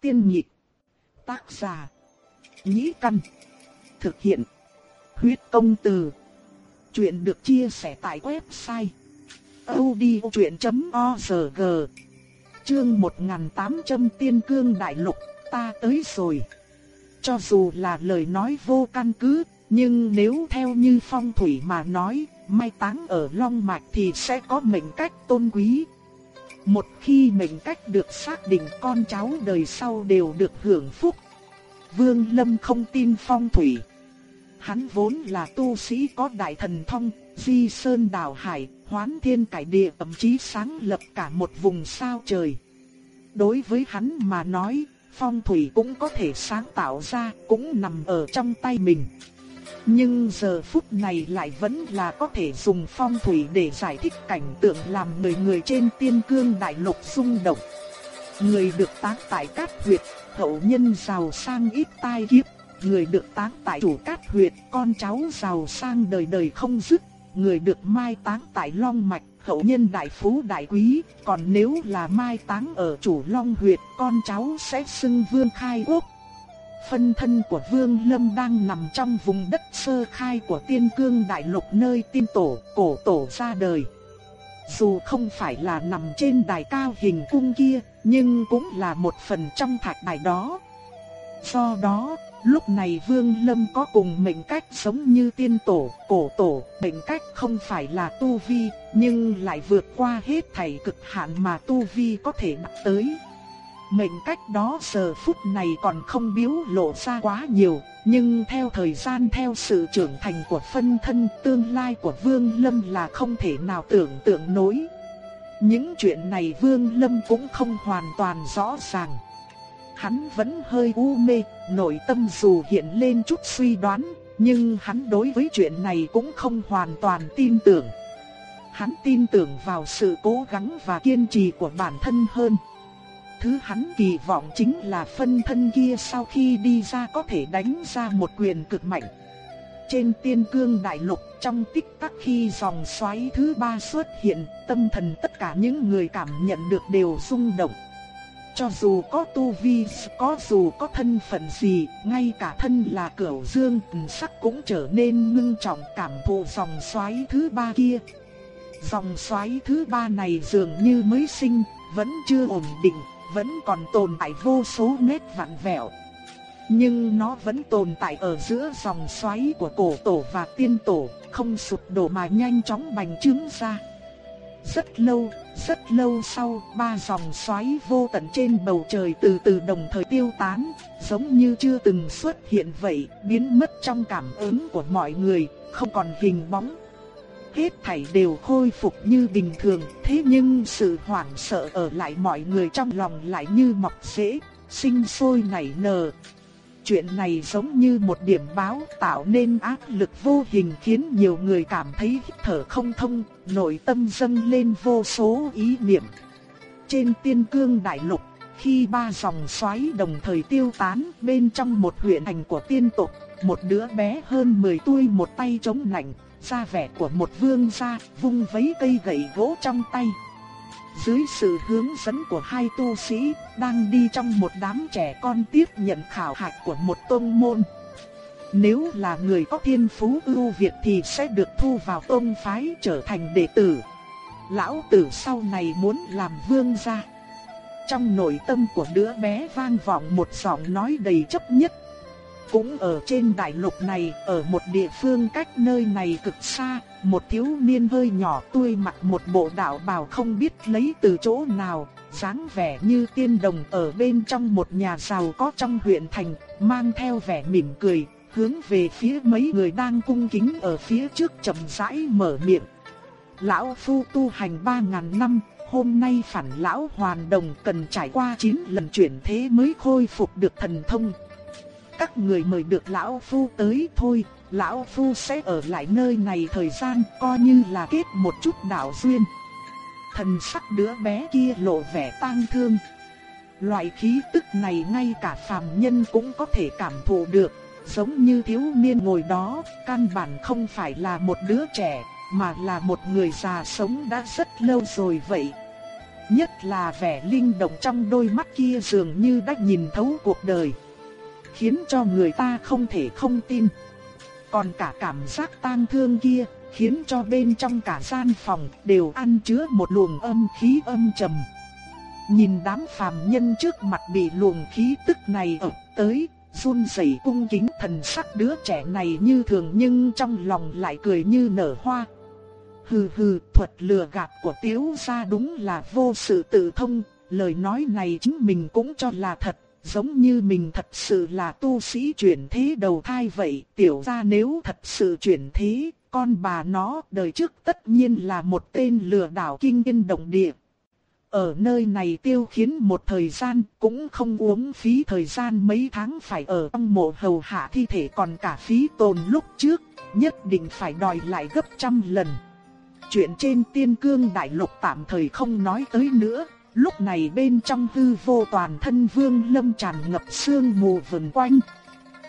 Tiên nhị Tác giả. Nhĩ căn. Thực hiện. Huyết công từ. Chuyện được chia sẻ tại website. odchuyện.org Chương 1800 Tiên Cương Đại Lục, ta tới rồi. Cho dù là lời nói vô căn cứ, nhưng nếu theo như phong thủy mà nói, mai táng ở Long Mạch thì sẽ có mệnh cách tôn quý. Một khi mệnh cách được xác định con cháu đời sau đều được hưởng phúc. Vương Lâm không tin phong thủy. Hắn vốn là tu sĩ có đại thần thông, di sơn đảo hải, hoán thiên cải địa thậm chí sáng lập cả một vùng sao trời. Đối với hắn mà nói, phong thủy cũng có thể sáng tạo ra, cũng nằm ở trong tay mình. Nhưng giờ phút này lại vẫn là có thể dùng phong thủy để giải thích cảnh tượng làm người người trên tiên cương đại lục rung động. Người được táng tại cát huyệt, hậu nhân giàu sang ít tai kiếp. Người được táng tại chủ cát huyệt, con cháu giàu sang đời đời không dứt. Người được mai táng tại long mạch, hậu nhân đại phú đại quý. Còn nếu là mai táng ở chủ long huyệt, con cháu sẽ xưng vương khai quốc. Phân thân của Vương Lâm đang nằm trong vùng đất sơ khai của tiên cương đại lục nơi tiên tổ, cổ tổ ra đời. Dù không phải là nằm trên đài cao hình cung kia, nhưng cũng là một phần trong thạch đài đó. Do đó, lúc này Vương Lâm có cùng mệnh cách sống như tiên tổ, cổ tổ, mệnh cách không phải là tu vi, nhưng lại vượt qua hết thảy cực hạn mà tu vi có thể đạt tới. Mệnh cách đó giờ phút này còn không biếu lộ ra quá nhiều, nhưng theo thời gian theo sự trưởng thành của phân thân tương lai của Vương Lâm là không thể nào tưởng tượng nổi. Những chuyện này Vương Lâm cũng không hoàn toàn rõ ràng. Hắn vẫn hơi u mê, nội tâm dù hiện lên chút suy đoán, nhưng hắn đối với chuyện này cũng không hoàn toàn tin tưởng. Hắn tin tưởng vào sự cố gắng và kiên trì của bản thân hơn. Thứ hắn kỳ vọng chính là phân thân kia sau khi đi ra có thể đánh ra một quyền cực mạnh. Trên tiên cương đại lục trong tích tắc khi dòng xoáy thứ ba xuất hiện, tâm thần tất cả những người cảm nhận được đều rung động. Cho dù có tu vi, có dù có thân phận gì, ngay cả thân là cửu dương sắc cũng trở nên ngưng trọng cảm thụ dòng xoáy thứ ba kia. Dòng xoáy thứ ba này dường như mới sinh, vẫn chưa ổn định, vẫn còn tồn tại vô số nét vặn vẹo. Nhưng nó vẫn tồn tại ở giữa dòng xoáy của cổ tổ và tiên tổ, không sụp đổ mà nhanh chóng bành trướng ra. Rất lâu, rất lâu sau, ba dòng xoáy vô tận trên bầu trời từ từ đồng thời tiêu tán, giống như chưa từng xuất hiện vậy, biến mất trong cảm ứng của mọi người, không còn hình bóng hết thảy đều khôi phục như bình thường, thế nhưng sự hoảng sợ ở lại mọi người trong lòng lại như mọc rễ, sinh sôi nảy nở. Chuyện này giống như một điểm báo tạo nên áp lực vô hình khiến nhiều người cảm thấy hít thở không thông, nội tâm dâng lên vô số ý niệm. Trên tiên cương đại lục, khi ba dòng xoáy đồng thời tiêu tán bên trong một huyện thành của tiên tộc, một đứa bé hơn 10 tuổi một tay chống nạnh, ra vẻ của một vương gia, vung vấy cây gậy gỗ trong tay. Dưới sự hướng dẫn của hai tu sĩ, đang đi trong một đám trẻ con tiếp nhận khảo hạch của một tôn môn. Nếu là người có thiên phú ưu việt thì sẽ được thu vào tôn phái trở thành đệ tử. Lão tử sau này muốn làm vương gia. Trong nội tâm của đứa bé vang vọng một giọng nói đầy chấp nhất cũng ở trên đại lục này, ở một địa phương cách nơi này cực xa, một thiếu niên hơi nhỏ tươi mặc một bộ đạo bào không biết lấy từ chỗ nào, dáng vẻ như tiên đồng ở bên trong một nhà giàu có trong huyện thành, mang theo vẻ mỉm cười, hướng về phía mấy người đang cung kính ở phía trước chậm rãi mở miệng. Lão phu tu hành ba ngàn năm, hôm nay phản lão hoàn đồng cần trải qua 9 lần chuyển thế mới khôi phục được thần thông các người mời được lão phu tới thôi, lão phu sẽ ở lại nơi này thời gian coi như là kết một chút đạo duyên. Thần sắc đứa bé kia lộ vẻ tang thương. Loại khí tức này ngay cả phàm nhân cũng có thể cảm thụ được, giống như thiếu niên ngồi đó, căn bản không phải là một đứa trẻ, mà là một người già sống đã rất lâu rồi vậy. Nhất là vẻ linh động trong đôi mắt kia dường như đã nhìn thấu cuộc đời. Khiến cho người ta không thể không tin. Còn cả cảm giác tang thương kia, khiến cho bên trong cả gian phòng đều ăn chứa một luồng âm khí âm trầm. Nhìn đám phàm nhân trước mặt bị luồng khí tức này ập tới, run rẩy cung kính thần sắc đứa trẻ này như thường nhưng trong lòng lại cười như nở hoa. Hừ hừ, thuật lừa gạt của tiếu gia đúng là vô sự tự thông, lời nói này chính mình cũng cho là thật, giống như mình thật sự là tu sĩ chuyển thế đầu thai vậy, tiểu gia nếu thật sự chuyển thế, con bà nó đời trước tất nhiên là một tên lừa đảo kinh thiên động địa. Ở nơi này tiêu khiến một thời gian cũng không uống phí thời gian mấy tháng phải ở trong mộ hầu hạ thi thể còn cả phí tồn lúc trước, nhất định phải đòi lại gấp trăm lần. Chuyện trên tiên cương đại lục tạm thời không nói tới nữa, lúc này bên trong hư vô toàn thân vương lâm tràn ngập sương mù vần quanh.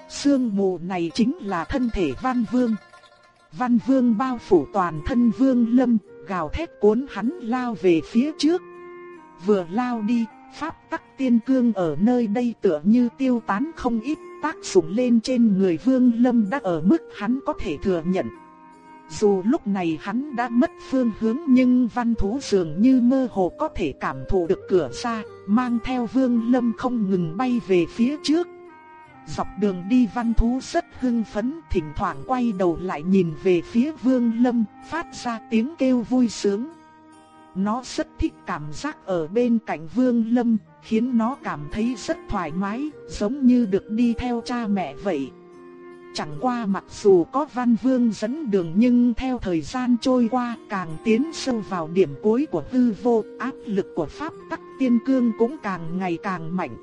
Sương mù này chính là thân thể văn vương. Văn vương bao phủ toàn thân vương lâm, gào thét cuốn hắn lao về phía trước. Vừa lao đi, pháp tắc tiên cương ở nơi đây tựa như tiêu tán không ít tác dụng lên trên người vương lâm đã ở mức hắn có thể thừa nhận. Dù lúc này hắn đã mất phương hướng nhưng văn thú dường như mơ hồ có thể cảm thụ được cửa ra, mang theo vương lâm không ngừng bay về phía trước. Dọc đường đi văn thú rất hưng phấn, thỉnh thoảng quay đầu lại nhìn về phía vương lâm, phát ra tiếng kêu vui sướng. Nó rất thích cảm giác ở bên cạnh vương lâm, khiến nó cảm thấy rất thoải mái, giống như được đi theo cha mẹ vậy. Chẳng qua mặc dù có văn vương dẫn đường nhưng theo thời gian trôi qua càng tiến sâu vào điểm cuối của hư vô, áp lực của pháp tắc tiên cương cũng càng ngày càng mạnh.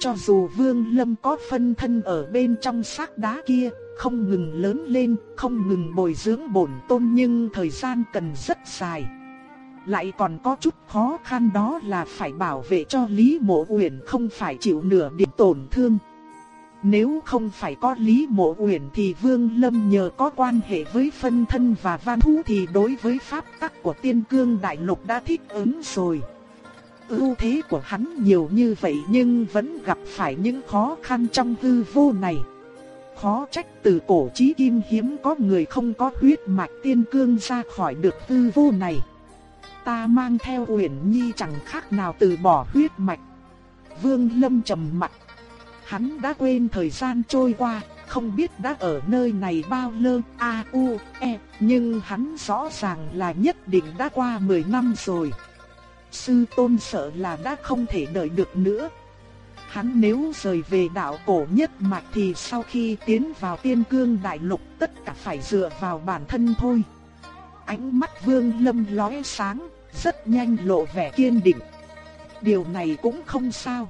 Cho dù vương lâm có phân thân ở bên trong xác đá kia, không ngừng lớn lên, không ngừng bồi dưỡng bổn tôn nhưng thời gian cần rất dài. Lại còn có chút khó khăn đó là phải bảo vệ cho Lý Mộ Uyển không phải chịu nửa điểm tổn thương. Nếu không phải có Lý Mộ Uyển thì Vương Lâm nhờ có quan hệ với phân thân và văn thú thì đối với pháp tắc của tiên cương đại lục đã thích ứng rồi. Ưu thế của hắn nhiều như vậy nhưng vẫn gặp phải những khó khăn trong hư vô này. Khó trách từ cổ chí kim hiếm có người không có huyết mạch tiên cương ra khỏi được hư vô này. Ta mang theo Uyển Nhi chẳng khác nào từ bỏ huyết mạch. Vương Lâm trầm mặt Hắn đã quên thời gian trôi qua, không biết đã ở nơi này bao lâu, a u, e, nhưng hắn rõ ràng là nhất định đã qua 10 năm rồi. Sư tôn sợ là đã không thể đợi được nữa. Hắn nếu rời về đạo cổ nhất mạch thì sau khi tiến vào tiên cương đại lục tất cả phải dựa vào bản thân thôi. Ánh mắt vương lâm lóe sáng, rất nhanh lộ vẻ kiên định. Điều này cũng không sao.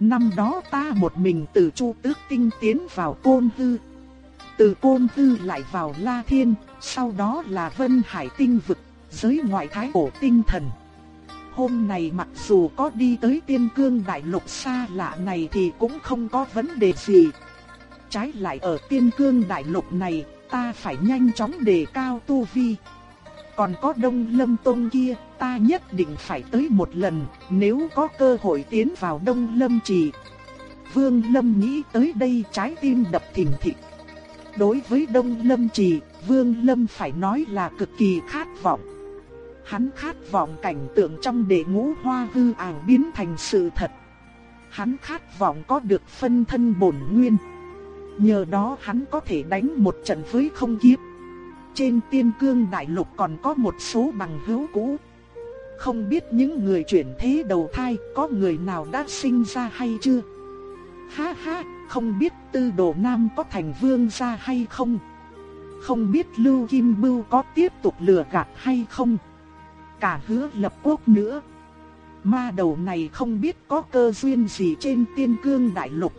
Năm đó ta một mình từ Chu Tước Tinh tiến vào Côn Tư. Từ Côn Tư lại vào La Thiên, sau đó là Vân Hải Tinh Vực, giới ngoại thái cổ tinh thần. Hôm nay mặc dù có đi tới tiên cương đại lục xa lạ này thì cũng không có vấn đề gì. Trái lại ở tiên cương đại lục này, ta phải nhanh chóng đề cao tu vi. Còn có Đông Lâm Tông kia, ta nhất định phải tới một lần, nếu có cơ hội tiến vào Đông Lâm Trì. Vương Lâm nghĩ tới đây trái tim đập thình thịch. Đối với Đông Lâm Trì, Vương Lâm phải nói là cực kỳ khát vọng. Hắn khát vọng cảnh tượng trong đệ ngũ hoa hư ảo biến thành sự thật. Hắn khát vọng có được phân thân bổn nguyên. Nhờ đó hắn có thể đánh một trận với không kiếp. Trên tiên cương đại lục còn có một số bằng hữu cũ. Không biết những người chuyển thế đầu thai có người nào đã sinh ra hay chưa? Ha ha, không biết tư đồ nam có thành vương gia hay không? Không biết Lưu Kim Bưu có tiếp tục lừa gạt hay không? Cả hứa lập quốc nữa. Ma đầu này không biết có cơ duyên gì trên tiên cương đại lục.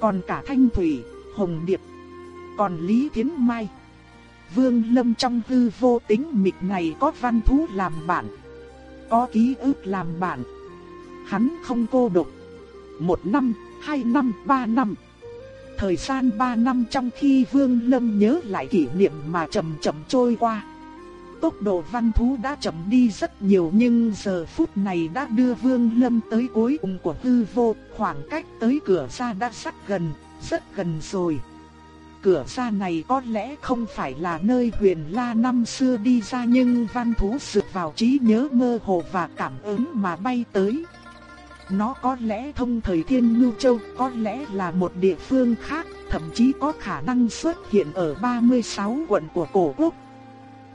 Còn cả Thanh Thủy, Hồng Điệp, còn Lý Thiến Mai. Vương Lâm trong hư vô tính mịch này có văn thú làm bạn, có ký ức làm bạn. Hắn không cô độc. Một năm, hai năm, ba năm. Thời gian ba năm trong khi Vương Lâm nhớ lại kỷ niệm mà chậm chậm trôi qua. tốc độ văn thú đã chậm đi rất nhiều nhưng giờ phút này đã đưa Vương Lâm tới cuối cùng của hư vô, khoảng cách tới cửa ra đã sắp gần, rất gần rồi. Cửa ra này có lẽ không phải là nơi huyền la năm xưa đi ra nhưng văn thú sực vào trí nhớ mơ hồ và cảm ứng mà bay tới. Nó có lẽ thông thời thiên ngưu châu, có lẽ là một địa phương khác, thậm chí có khả năng xuất hiện ở 36 quận của cổ quốc.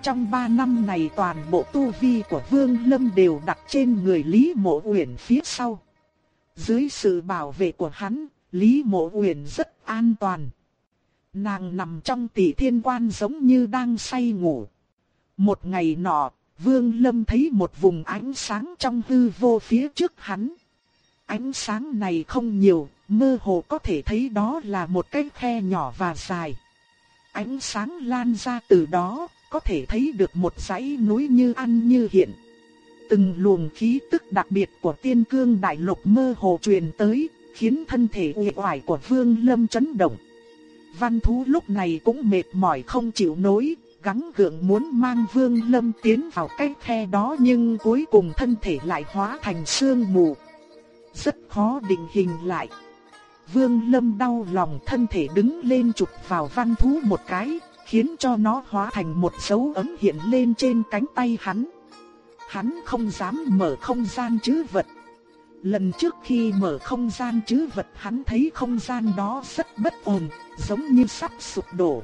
Trong 3 năm này toàn bộ tu vi của Vương Lâm đều đặt trên người Lý Mộ Uyển phía sau. Dưới sự bảo vệ của hắn, Lý Mộ Uyển rất an toàn. Nàng nằm trong tỷ thiên quan giống như đang say ngủ. Một ngày nọ, Vương Lâm thấy một vùng ánh sáng trong hư vô phía trước hắn. Ánh sáng này không nhiều, mơ hồ có thể thấy đó là một cái khe nhỏ và dài. Ánh sáng lan ra từ đó, có thể thấy được một dãy núi như ăn như hiện. Từng luồng khí tức đặc biệt của tiên cương đại lục mơ hồ truyền tới, khiến thân thể uể oải của Vương Lâm chấn động. Văn thú lúc này cũng mệt mỏi không chịu nổi, gắng gượng muốn mang Vương Lâm tiến vào cái khe đó nhưng cuối cùng thân thể lại hóa thành sương mù. Rất khó định hình lại. Vương Lâm đau lòng thân thể đứng lên chụp vào văn thú một cái, khiến cho nó hóa thành một dấu ấm hiện lên trên cánh tay hắn. Hắn không dám mở không gian chứ vật. Lần trước khi mở không gian chứ vật hắn thấy không gian đó rất bất ổn, giống như sắp sụp đổ.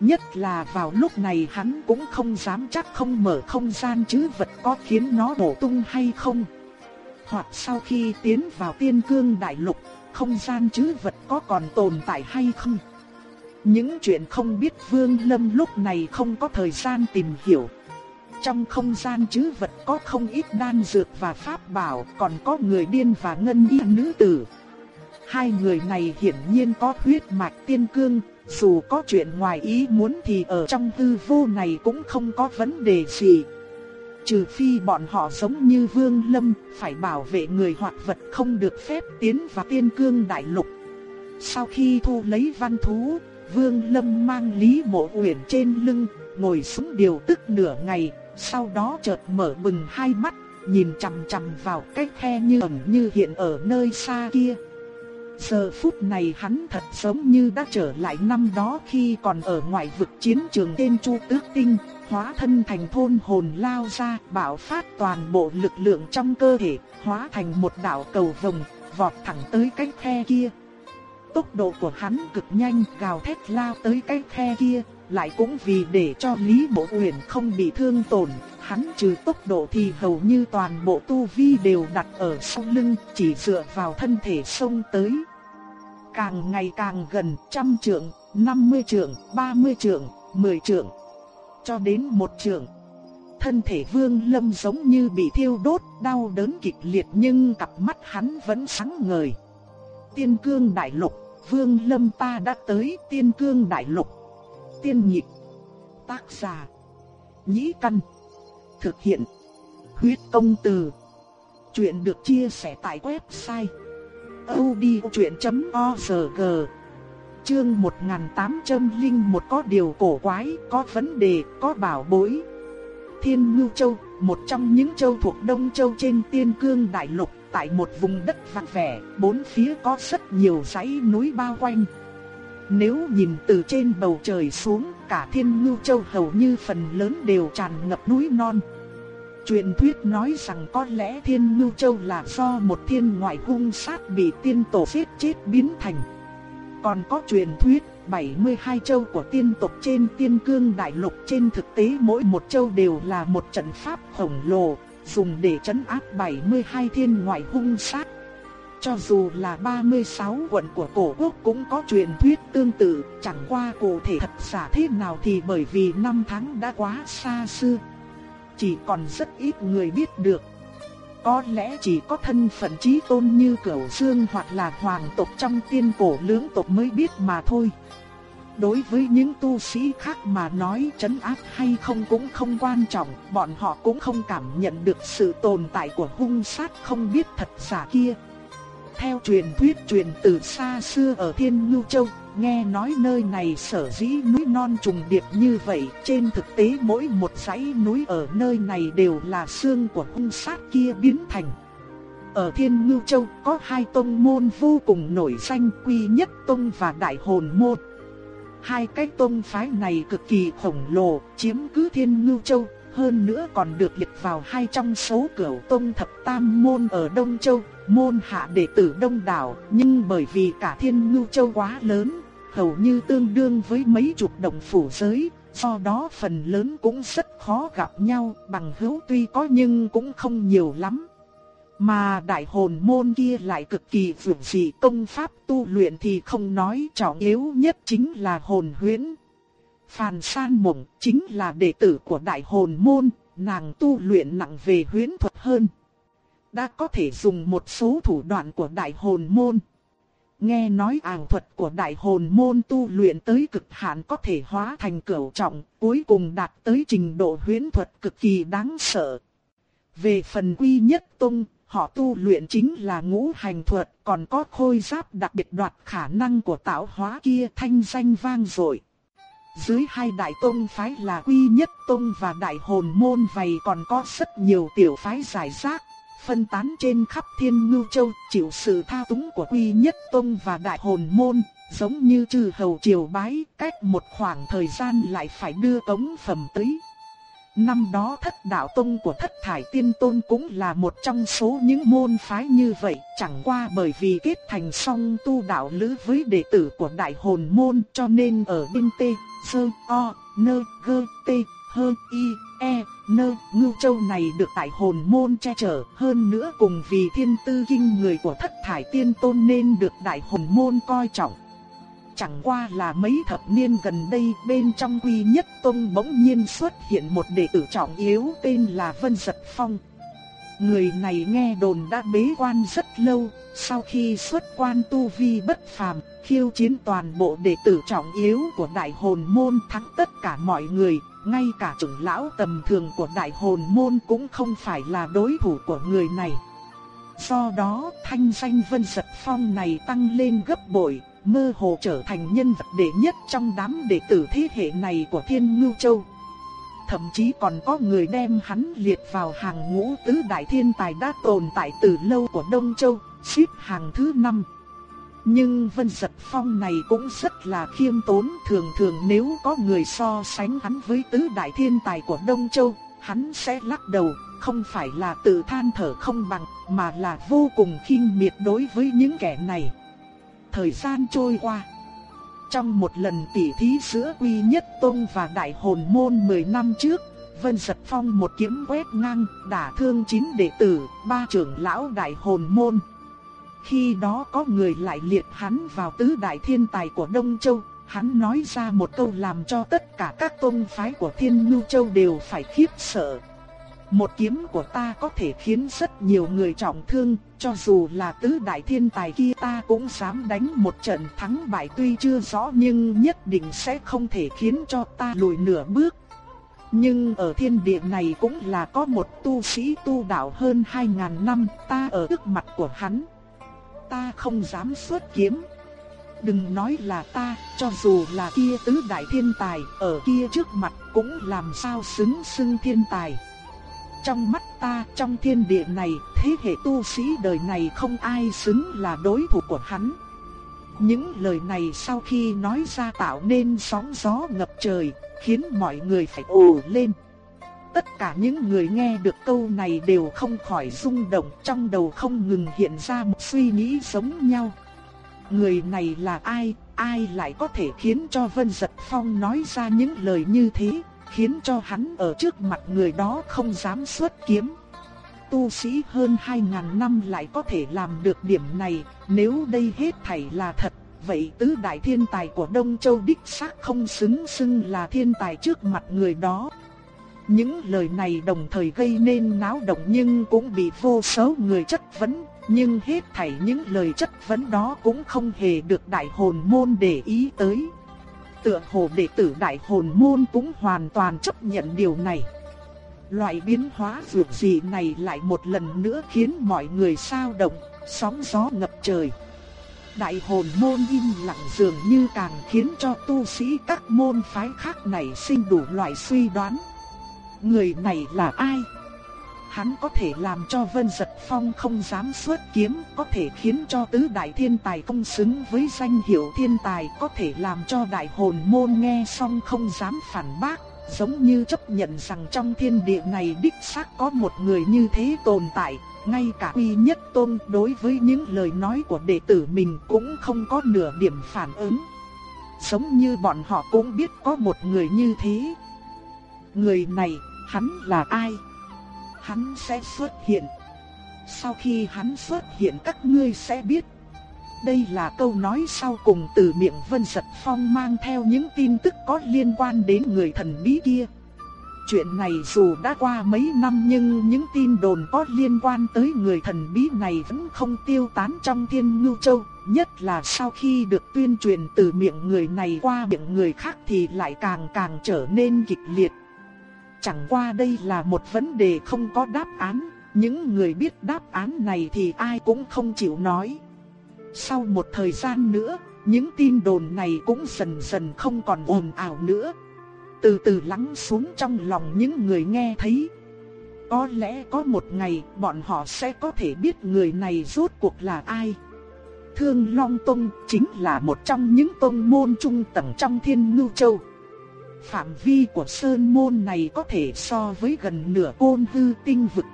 Nhất là vào lúc này hắn cũng không dám chắc không mở không gian chứ vật có khiến nó đổ tung hay không. Hoặc sau khi tiến vào tiên cương đại lục, không gian chứ vật có còn tồn tại hay không. Những chuyện không biết Vương Lâm lúc này không có thời gian tìm hiểu. Trong không gian chứ vật có không ít đan dược và pháp bảo, còn có người điên và ngân y nữ tử. Hai người này hiển nhiên có huyết mạch tiên cương, dù có chuyện ngoài ý muốn thì ở trong tư vô này cũng không có vấn đề gì. Trừ phi bọn họ giống như Vương Lâm, phải bảo vệ người hoặc vật không được phép tiến vào tiên cương đại lục. Sau khi thu lấy văn thú, Vương Lâm mang Lý Mộ Uyển trên lưng, ngồi xuống điều tức nửa ngày, sau đó chợt mở bừng hai mắt, nhìn chằm chằm vào cái khe như ẩn như hiện ở nơi xa kia. Giờ phút này hắn thật giống như đã trở lại năm đó khi còn ở ngoại vực chiến trường tên Chu Tước Tinh, hóa thân thành thôn hồn lao ra, bạo phát toàn bộ lực lượng trong cơ thể, hóa thành một đạo cầu vồng, vọt thẳng tới cái khe kia. Tốc độ của hắn cực nhanh, gào thét lao tới cái khe kia, lại cũng vì để cho Lý Bộ Uyển không bị thương tổn, hắn trừ tốc độ thì hầu như toàn bộ tu vi đều đặt ở sau lưng, chỉ dựa vào thân thể xông tới. Càng ngày càng gần, trăm trượng, năm mươi trượng, ba mươi trượng, mười trượng, cho đến một trượng. Thân thể Vương Lâm giống như bị thiêu đốt, đau đớn kịch liệt nhưng cặp mắt hắn vẫn sáng ngời. Tiên cương đại lục, Vương Lâm ta đã tới tiên cương đại lục. Tiên nhịp, tác giả, nhĩ căn, thực hiện, huyết công từ. Chuyện được chia sẻ tại website odchuyện.org Chương 1801 có điều cổ quái, có vấn đề, có bảo bối. Thiên Ngưu Châu, một trong những châu thuộc Đông Châu trên Tiên Cương Đại Lục, tại một vùng đất vắng vẻ, bốn phía có rất nhiều dãy núi bao quanh. Nếu nhìn từ trên bầu trời xuống, cả Thiên Ngưu Châu hầu như phần lớn đều tràn ngập núi non. Truyền thuyết nói rằng có lẽ Thiên Ngưu Châu là do một thiên ngoại hung sát bị tiên tổ giết chết biến thành. Còn có truyền thuyết 72 châu của tiên tộc trên tiên cương đại lục trên thực tế mỗi một châu đều là một trận pháp khổng lồ, dùng để trấn áp 72 thiên ngoại hung sát. Cho dù là 36 quận của cổ quốc cũng có truyền thuyết tương tự, chẳng qua cụ thể thật giả thế nào thì bởi vì năm tháng đã quá xa xưa. Chỉ còn rất ít người biết được. Có lẽ chỉ có thân phận trí tôn như Cửu Dương hoặc là hoàng tộc trong tiên cổ lưỡng tộc mới biết mà thôi. Đối với những tu sĩ khác mà nói chấn áp hay không cũng không quan trọng, bọn họ cũng không cảm nhận được sự tồn tại của hung sát không biết thật giả kia theo truyền thuyết truyền từ xa xưa ở Thiên Ngưu Châu, nghe nói nơi này sở dĩ núi non trùng điệp như vậy, trên thực tế mỗi một dãy núi ở nơi này đều là xương của hung sát kia biến thành. Ở Thiên Ngưu Châu có hai tông môn vô cùng nổi danh Quy Nhất Tông và Đại Hồn Môn. Hai cái tông phái này cực kỳ khổng lồ, chiếm cứ Thiên Ngưu Châu, hơn nữa còn được liệt vào hai trong số cửu tông thập tam môn ở Đông Châu, môn hạ đệ tử đông đảo, nhưng bởi vì cả Thiên Ngưu Châu quá lớn, hầu như tương đương với mấy chục đồng phủ giới, do đó phần lớn cũng rất khó gặp nhau, bằng hữu tuy có nhưng cũng không nhiều lắm. Mà đại hồn môn kia lại cực kỳ vượt dị công pháp tu luyện thì không nói trọng yếu nhất chính là hồn huyễn. Phàn san mộng chính là đệ tử của đại hồn môn, nàng tu luyện nặng về huyễn thuật hơn. Đã có thể dùng một số thủ đoạn của đại hồn môn. Nghe nói ảo thuật của đại hồn môn tu luyện tới cực hạn có thể hóa thành cửu trọng, cuối cùng đạt tới trình độ huyễn thuật cực kỳ đáng sợ. Về phần quy nhất tung, họ tu luyện chính là ngũ hành thuật, còn có khôi giáp đặc biệt đoạt khả năng của tạo hóa kia thanh danh vang dội. Dưới hai đại tông phái là Quy Nhất Tông và Đại Hồn Môn vầy còn có rất nhiều tiểu phái giải rác, phân tán trên khắp Thiên Ngưu Châu, chịu sự thao túng của Quy Nhất Tông và Đại Hồn Môn, giống như trừ hầu triều bái, cách một khoảng thời gian lại phải đưa tống phẩm tới. Năm đó thất đạo tông của thất thải tiên tôn cũng là một trong số những môn phái như vậy, chẳng qua bởi vì kết thành song tu đạo lữ với đệ tử của đại hồn môn cho nên ở bên T, sơ, o, nơ, gơ, T, hơ, y, e, nơ, ngưu châu này được đại hồn môn che chở hơn nữa cùng vì thiên tư kinh người của thất thải tiên tôn nên được đại hồn môn coi trọng. Chẳng qua là mấy thập niên gần đây bên trong quy nhất tông bỗng nhiên xuất hiện một đệ tử trọng yếu tên là Vân Giật Phong. Người này nghe đồn đã bế quan rất lâu, sau khi xuất quan tu vi bất phàm, khiêu chiến toàn bộ đệ tử trọng yếu của đại hồn môn thắng tất cả mọi người, ngay cả trưởng lão tầm thường của đại hồn môn cũng không phải là đối thủ của người này. Do đó, thanh danh Vân Giật Phong này tăng lên gấp bội, mơ hồ trở thành nhân vật đệ nhất trong đám đệ tử thế hệ này của Thiên Ngưu Châu. Thậm chí còn có người đem hắn liệt vào hàng ngũ tứ đại thiên tài đã tồn tại từ lâu của Đông Châu, xếp hàng thứ năm. Nhưng Vân Giật Phong này cũng rất là khiêm tốn, thường thường nếu có người so sánh hắn với tứ đại thiên tài của Đông Châu, hắn sẽ lắc đầu, không phải là tự than thở không bằng, mà là vô cùng khinh miệt đối với những kẻ này. Thời gian trôi qua. Trong một lần tỉ thí giữa Quy Nhất Tông và Đại Hồn Môn 10 năm trước, Vân Giật Phong một kiếm quét ngang, đả thương chín đệ tử, ba trưởng lão Đại Hồn Môn. Khi đó có người lại liệt hắn vào tứ đại thiên tài của Đông Châu, hắn nói ra một câu làm cho tất cả các tôn phái của Thiên Ngưu Châu đều phải khiếp sợ. Một kiếm của ta có thể khiến rất nhiều người trọng thương, cho dù là tứ đại thiên tài kia ta cũng dám đánh một trận thắng bại tuy chưa rõ nhưng nhất định sẽ không thể khiến cho ta lùi nửa bước. Nhưng ở thiên địa này cũng là có một tu sĩ tu đạo hơn 2.000 năm ta ở trước mặt của hắn. Ta không dám xuất kiếm. Đừng nói là ta, cho dù là kia tứ đại thiên tài, ở kia trước mặt cũng làm sao xứng xưng thiên tài. Trong mắt ta, trong thiên địa này, thế hệ tu sĩ đời này không ai xứng là đối thủ của hắn. Những lời này sau khi nói ra tạo nên sóng gió ngập trời, khiến mọi người phải ồ lên. Tất cả những người nghe được câu này đều không khỏi rung động trong đầu không ngừng hiện ra một suy nghĩ giống nhau. Người này là ai, ai lại có thể khiến cho Vân Giật Phong nói ra những lời như thế? Khiến cho hắn ở trước mặt người đó không dám xuất kiếm. Tu sĩ hơn 2.000 năm lại có thể làm được điểm này, nếu đây hết thảy là thật, vậy tứ đại thiên tài của Đông Châu đích xác không xứng xưng là thiên tài trước mặt người đó. Những lời này đồng thời gây nên náo động nhưng cũng bị vô số người chất vấn, nhưng hết thảy những lời chất vấn đó cũng không hề được đại hồn môn để ý tới tựa hồ đệ tử đại hồn môn cũng hoàn toàn chấp nhận điều này. Loại biến hóa dược gì này lại một lần nữa khiến mọi người sao động, sóng gió ngập trời. Đại hồn môn im lặng dường như càng khiến cho tu sĩ các môn phái khác này sinh đủ loại suy đoán. Người này là ai? Hắn có thể làm cho Vân Giật Phong không dám xuất kiếm, có thể khiến cho tứ đại thiên tài không xứng với danh hiệu thiên tài, có thể làm cho đại hồn môn nghe xong không dám phản bác, giống như chấp nhận rằng trong thiên địa này đích xác có một người như thế tồn tại, ngay cả uy nhất tôn đối với những lời nói của đệ tử mình cũng không có nửa điểm phản ứng. Giống như bọn họ cũng biết có một người như thế. Người này, hắn là ai? Hắn sẽ xuất hiện. Sau khi hắn xuất hiện các ngươi sẽ biết. Đây là câu nói sau cùng từ miệng Vân Giật Phong mang theo những tin tức có liên quan đến người thần bí kia. Chuyện này dù đã qua mấy năm nhưng những tin đồn có liên quan tới người thần bí này vẫn không tiêu tán trong thiên ngưu châu. Nhất là sau khi được tuyên truyền từ miệng người này qua miệng người khác thì lại càng càng trở nên kịch liệt. Chẳng qua đây là một vấn đề không có đáp án, những người biết đáp án này thì ai cũng không chịu nói. Sau một thời gian nữa, những tin đồn này cũng dần dần không còn ồn ào nữa. Từ từ lắng xuống trong lòng những người nghe thấy. Có lẽ có một ngày bọn họ sẽ có thể biết người này rốt cuộc là ai. Thương Long Tông chính là một trong những tông môn trung tầng trong thiên ngưu châu. Phạm vi của sơn môn này có thể so với gần nửa côn hư tinh vực.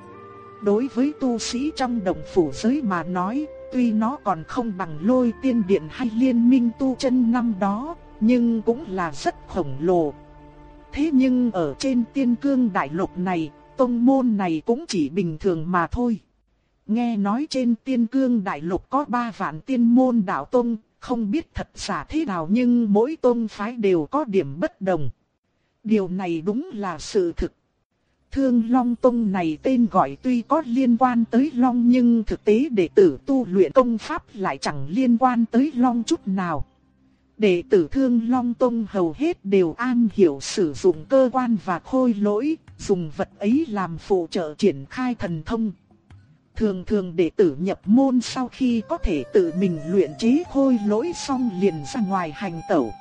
Đối với tu sĩ trong đồng phủ giới mà nói, tuy nó còn không bằng lôi tiên điện hay liên minh tu chân năm đó, nhưng cũng là rất khổng lồ. Thế nhưng ở trên tiên cương đại lục này, tông môn này cũng chỉ bình thường mà thôi. Nghe nói trên tiên cương đại lục có ba vạn tiên môn đạo tông, không biết thật giả thế nào nhưng mỗi tôn phái đều có điểm bất đồng. Điều này đúng là sự thực. Thương Long Tông này tên gọi tuy có liên quan tới Long nhưng thực tế đệ tử tu luyện công pháp lại chẳng liên quan tới Long chút nào. Đệ tử Thương Long Tông hầu hết đều an hiểu sử dụng cơ quan và khôi lỗi, dùng vật ấy làm phụ trợ triển khai thần thông. Thường thường đệ tử nhập môn sau khi có thể tự mình luyện chế khôi lỗi xong liền ra ngoài hành tẩu.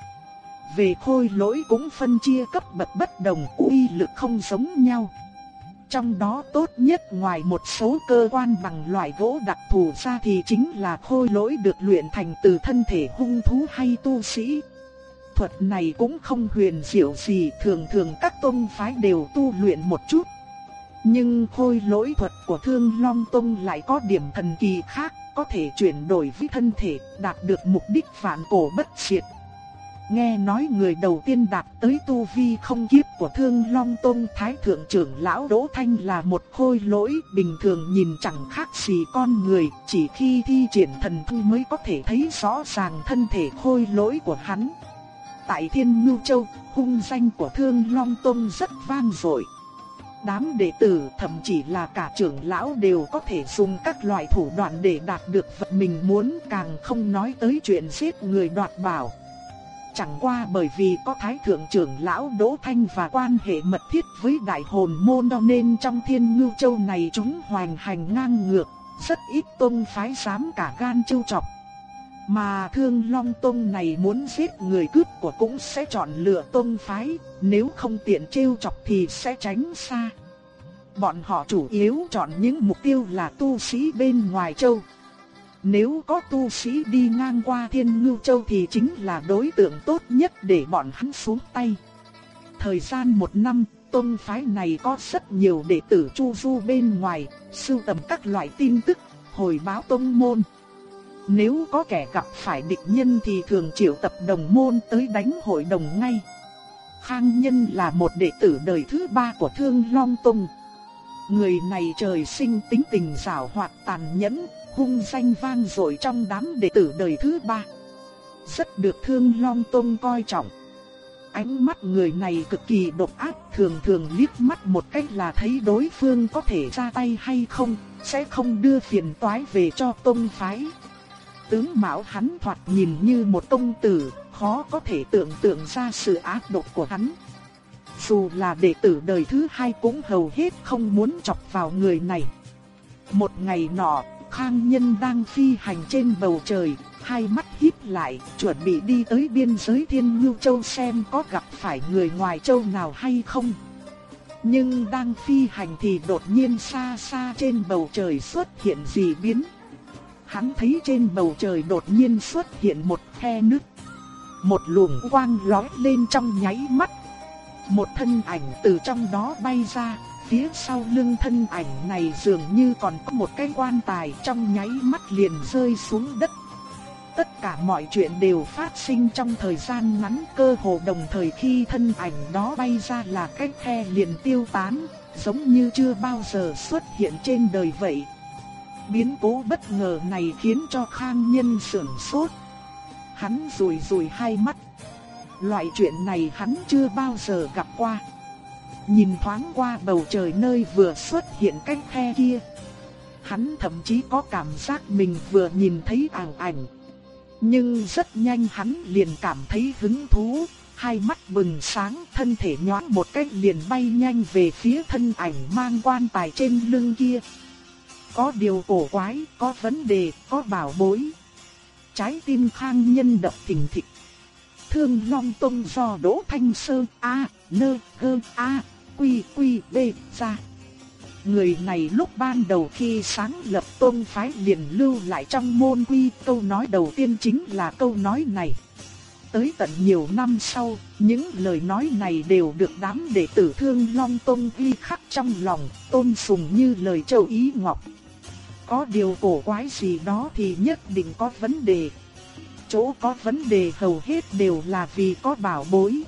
Về khôi lỗi cũng phân chia cấp bậc bất đồng, uy lực không giống nhau. Trong đó tốt nhất ngoài một số cơ quan bằng loại gỗ đặc thù ra thì chính là khôi lỗi được luyện thành từ thân thể hung thú hay tu sĩ. Thuật này cũng không huyền diệu gì, thường thường các tôn phái đều tu luyện một chút. Nhưng khôi lỗi thuật của Thương Long Tông lại có điểm thần kỳ khác, có thể chuyển đổi với thân thể, đạt được mục đích vạn cổ bất diệt. Nghe nói người đầu tiên đạt tới tu vi không kiếp của Thương Long Tông Thái Thượng trưởng Lão Đỗ Thanh là một khôi lỗi bình thường nhìn chẳng khác gì con người, chỉ khi thi triển thần thông mới có thể thấy rõ ràng thân thể khôi lỗi của hắn. Tại Thiên Ngưu Châu, hung danh của Thương Long Tông rất vang dội. Đám đệ tử thậm chí là cả trưởng lão đều có thể dùng các loại thủ đoạn để đạt được vật mình muốn càng không nói tới chuyện giết người đoạt bảo. Chẳng qua bởi vì có thái thượng trưởng lão Đỗ Thanh và quan hệ mật thiết với đại hồn môn đó nên trong thiên ngưu châu này chúng hoành hành ngang ngược, rất ít tôn phái dám cả gan châu chọc. Mà thương long tôn này muốn giết người cướp của cũng sẽ chọn lựa tôn phái, nếu không tiện trêu chọc thì sẽ tránh xa. Bọn họ chủ yếu chọn những mục tiêu là tu sĩ bên ngoài châu. Nếu có tu sĩ đi ngang qua Thiên Ngưu Châu thì chính là đối tượng tốt nhất để bọn hắn xuống tay. Thời gian một năm, tôn phái này có rất nhiều đệ tử chu du bên ngoài, sưu tầm các loại tin tức, hồi báo tôn môn. Nếu có kẻ gặp phải địch nhân thì thường triệu tập đồng môn tới đánh hội đồng ngay. Khang Nhân là một đệ tử đời thứ ba của Thương Long Tông. Người này trời sinh tính tình xảo hoạt tàn nhẫn, hung danh vang dội trong đám đệ tử đời thứ ba. Rất được Thương Long Tông coi trọng. Ánh mắt người này cực kỳ độc ác, thường thường liếc mắt một cách là thấy đối phương có thể ra tay hay không, sẽ không đưa phiền toái về cho tông phái. Tướng Mão hắn thoạt nhìn như một công tử, khó có thể tưởng tượng ra sự ác độc của hắn. Dù là đệ tử đời thứ hai cũng hầu hết không muốn chọc vào người này. Một ngày nọ, Khang Nhân đang phi hành trên bầu trời, hai mắt híp lại, chuẩn bị đi tới biên giới Thiên Ngưu Châu xem có gặp phải người ngoài châu nào hay không. Nhưng đang phi hành thì đột nhiên xa xa trên bầu trời xuất hiện dị biến. Hắn thấy trên bầu trời đột nhiên xuất hiện một khe nứt. Một luồng quang lóe lên trong nháy mắt. Một thân ảnh từ trong đó bay ra, phía sau lưng thân ảnh này dường như còn có một cái quan tài trong nháy mắt liền rơi xuống đất. Tất cả mọi chuyện đều phát sinh trong thời gian ngắn cơ hồ đồng thời khi thân ảnh đó bay ra là cái khe liền tiêu tán, giống như chưa bao giờ xuất hiện trên đời vậy. Biến cố bất ngờ này khiến cho Khang Nhân sửng sốt. Hắn rùi rùi hai mắt. Loại chuyện này hắn chưa bao giờ gặp qua. Nhìn thoáng qua bầu trời nơi vừa xuất hiện cái khe kia. Hắn thậm chí có cảm giác mình vừa nhìn thấy ảo ảnh. Nhưng rất nhanh hắn liền cảm thấy hứng thú, hai mắt bừng sáng, thân thể nhoáng một cách liền bay nhanh về phía thân ảnh mang quan tài trên lưng kia. Có điều cổ quái, có vấn đề, có bảo bối. Trái tim khang nhân đập thình thịch. Thương Long Tông do Đỗ Thanh Sơn A, Nơ, Gơ, A, Quy, Quy, B, ra. Người này lúc ban đầu khi sáng lập tôn phái liền lưu lại trong môn quy câu nói đầu tiên chính là câu nói này. Tới tận nhiều năm sau, những lời nói này đều được đám đệ tử thương Long Tông ghi khắc trong lòng, tôn sùng như lời châu Ý Ngọc. Có điều cổ quái gì đó thì nhất định có vấn đề. Chỗ có vấn đề hầu hết đều là vì có bảo bối.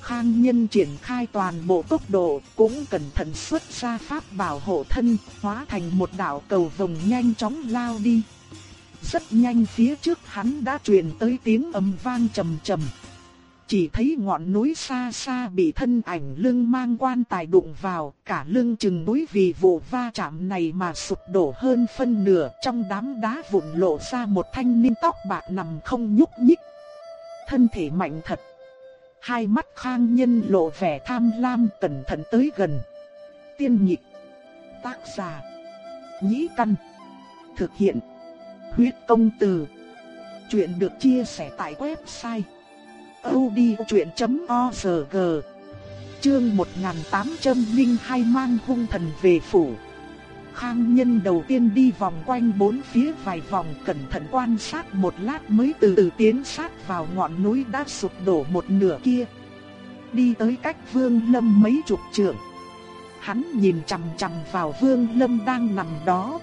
Khang Nhân triển khai toàn bộ tốc độ, cũng cẩn thận xuất ra pháp bảo hộ thân, hóa thành một đạo cầu vồng nhanh chóng lao đi. Rất nhanh phía trước hắn đã truyền tới tiếng âm vang trầm trầm. Chỉ thấy ngọn núi xa xa bị thân ảnh lưng mang quan tài đụng vào, cả lưng chừng núi vì vụ va chạm này mà sụp đổ hơn phân nửa, trong đám đá vụn lộ ra một thanh niên tóc bạc nằm không nhúc nhích. Thân thể mạnh thật. Hai mắt khang nhân lộ vẻ tham lam cẩn thận tới gần. Tiên nhịp. Tác giả. Nhĩ căn. Thực hiện. Huyết công từ. Chuyện được chia sẻ tại website odchuyện.org Chương 1802 mang hung thần về phủ. Khang Nhân đầu tiên đi vòng quanh bốn phía vài vòng cẩn thận quan sát một lát mới từ từ tiến sát vào ngọn núi đã sụp đổ một nửa kia. Đi tới cách Vương Lâm mấy chục trượng. Hắn nhìn chằm chằm vào Vương Lâm đang nằm đó.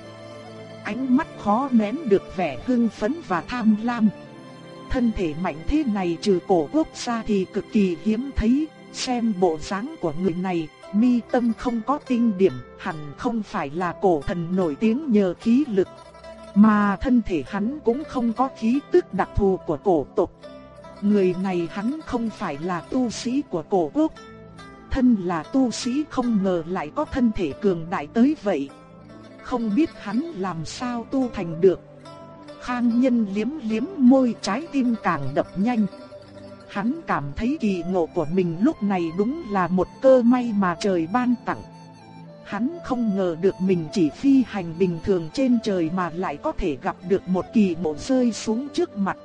Ánh mắt khó nén được vẻ hưng phấn và tham lam. Thân thể mạnh thế này trừ cổ quốc gia thì cực kỳ hiếm thấy, xem bộ dáng của người này mi tâm không có tinh điểm, hẳn không phải là cổ thần nổi tiếng nhờ khí lực. Mà thân thể hắn cũng không có khí tức đặc thù của cổ tộc. Người này hắn không phải là tu sĩ của cổ quốc. Thân là tu sĩ không ngờ lại có thân thể cường đại tới vậy. Không biết hắn làm sao tu thành được. Khang nhân liếm liếm môi trái tim càng đập nhanh. Hắn cảm thấy kỳ ngộ của mình lúc này đúng là một cơ may mà trời ban tặng. Hắn không ngờ được mình chỉ phi hành bình thường trên trời mà lại có thể gặp được một kỳ ngộ rơi xuống trước mặt.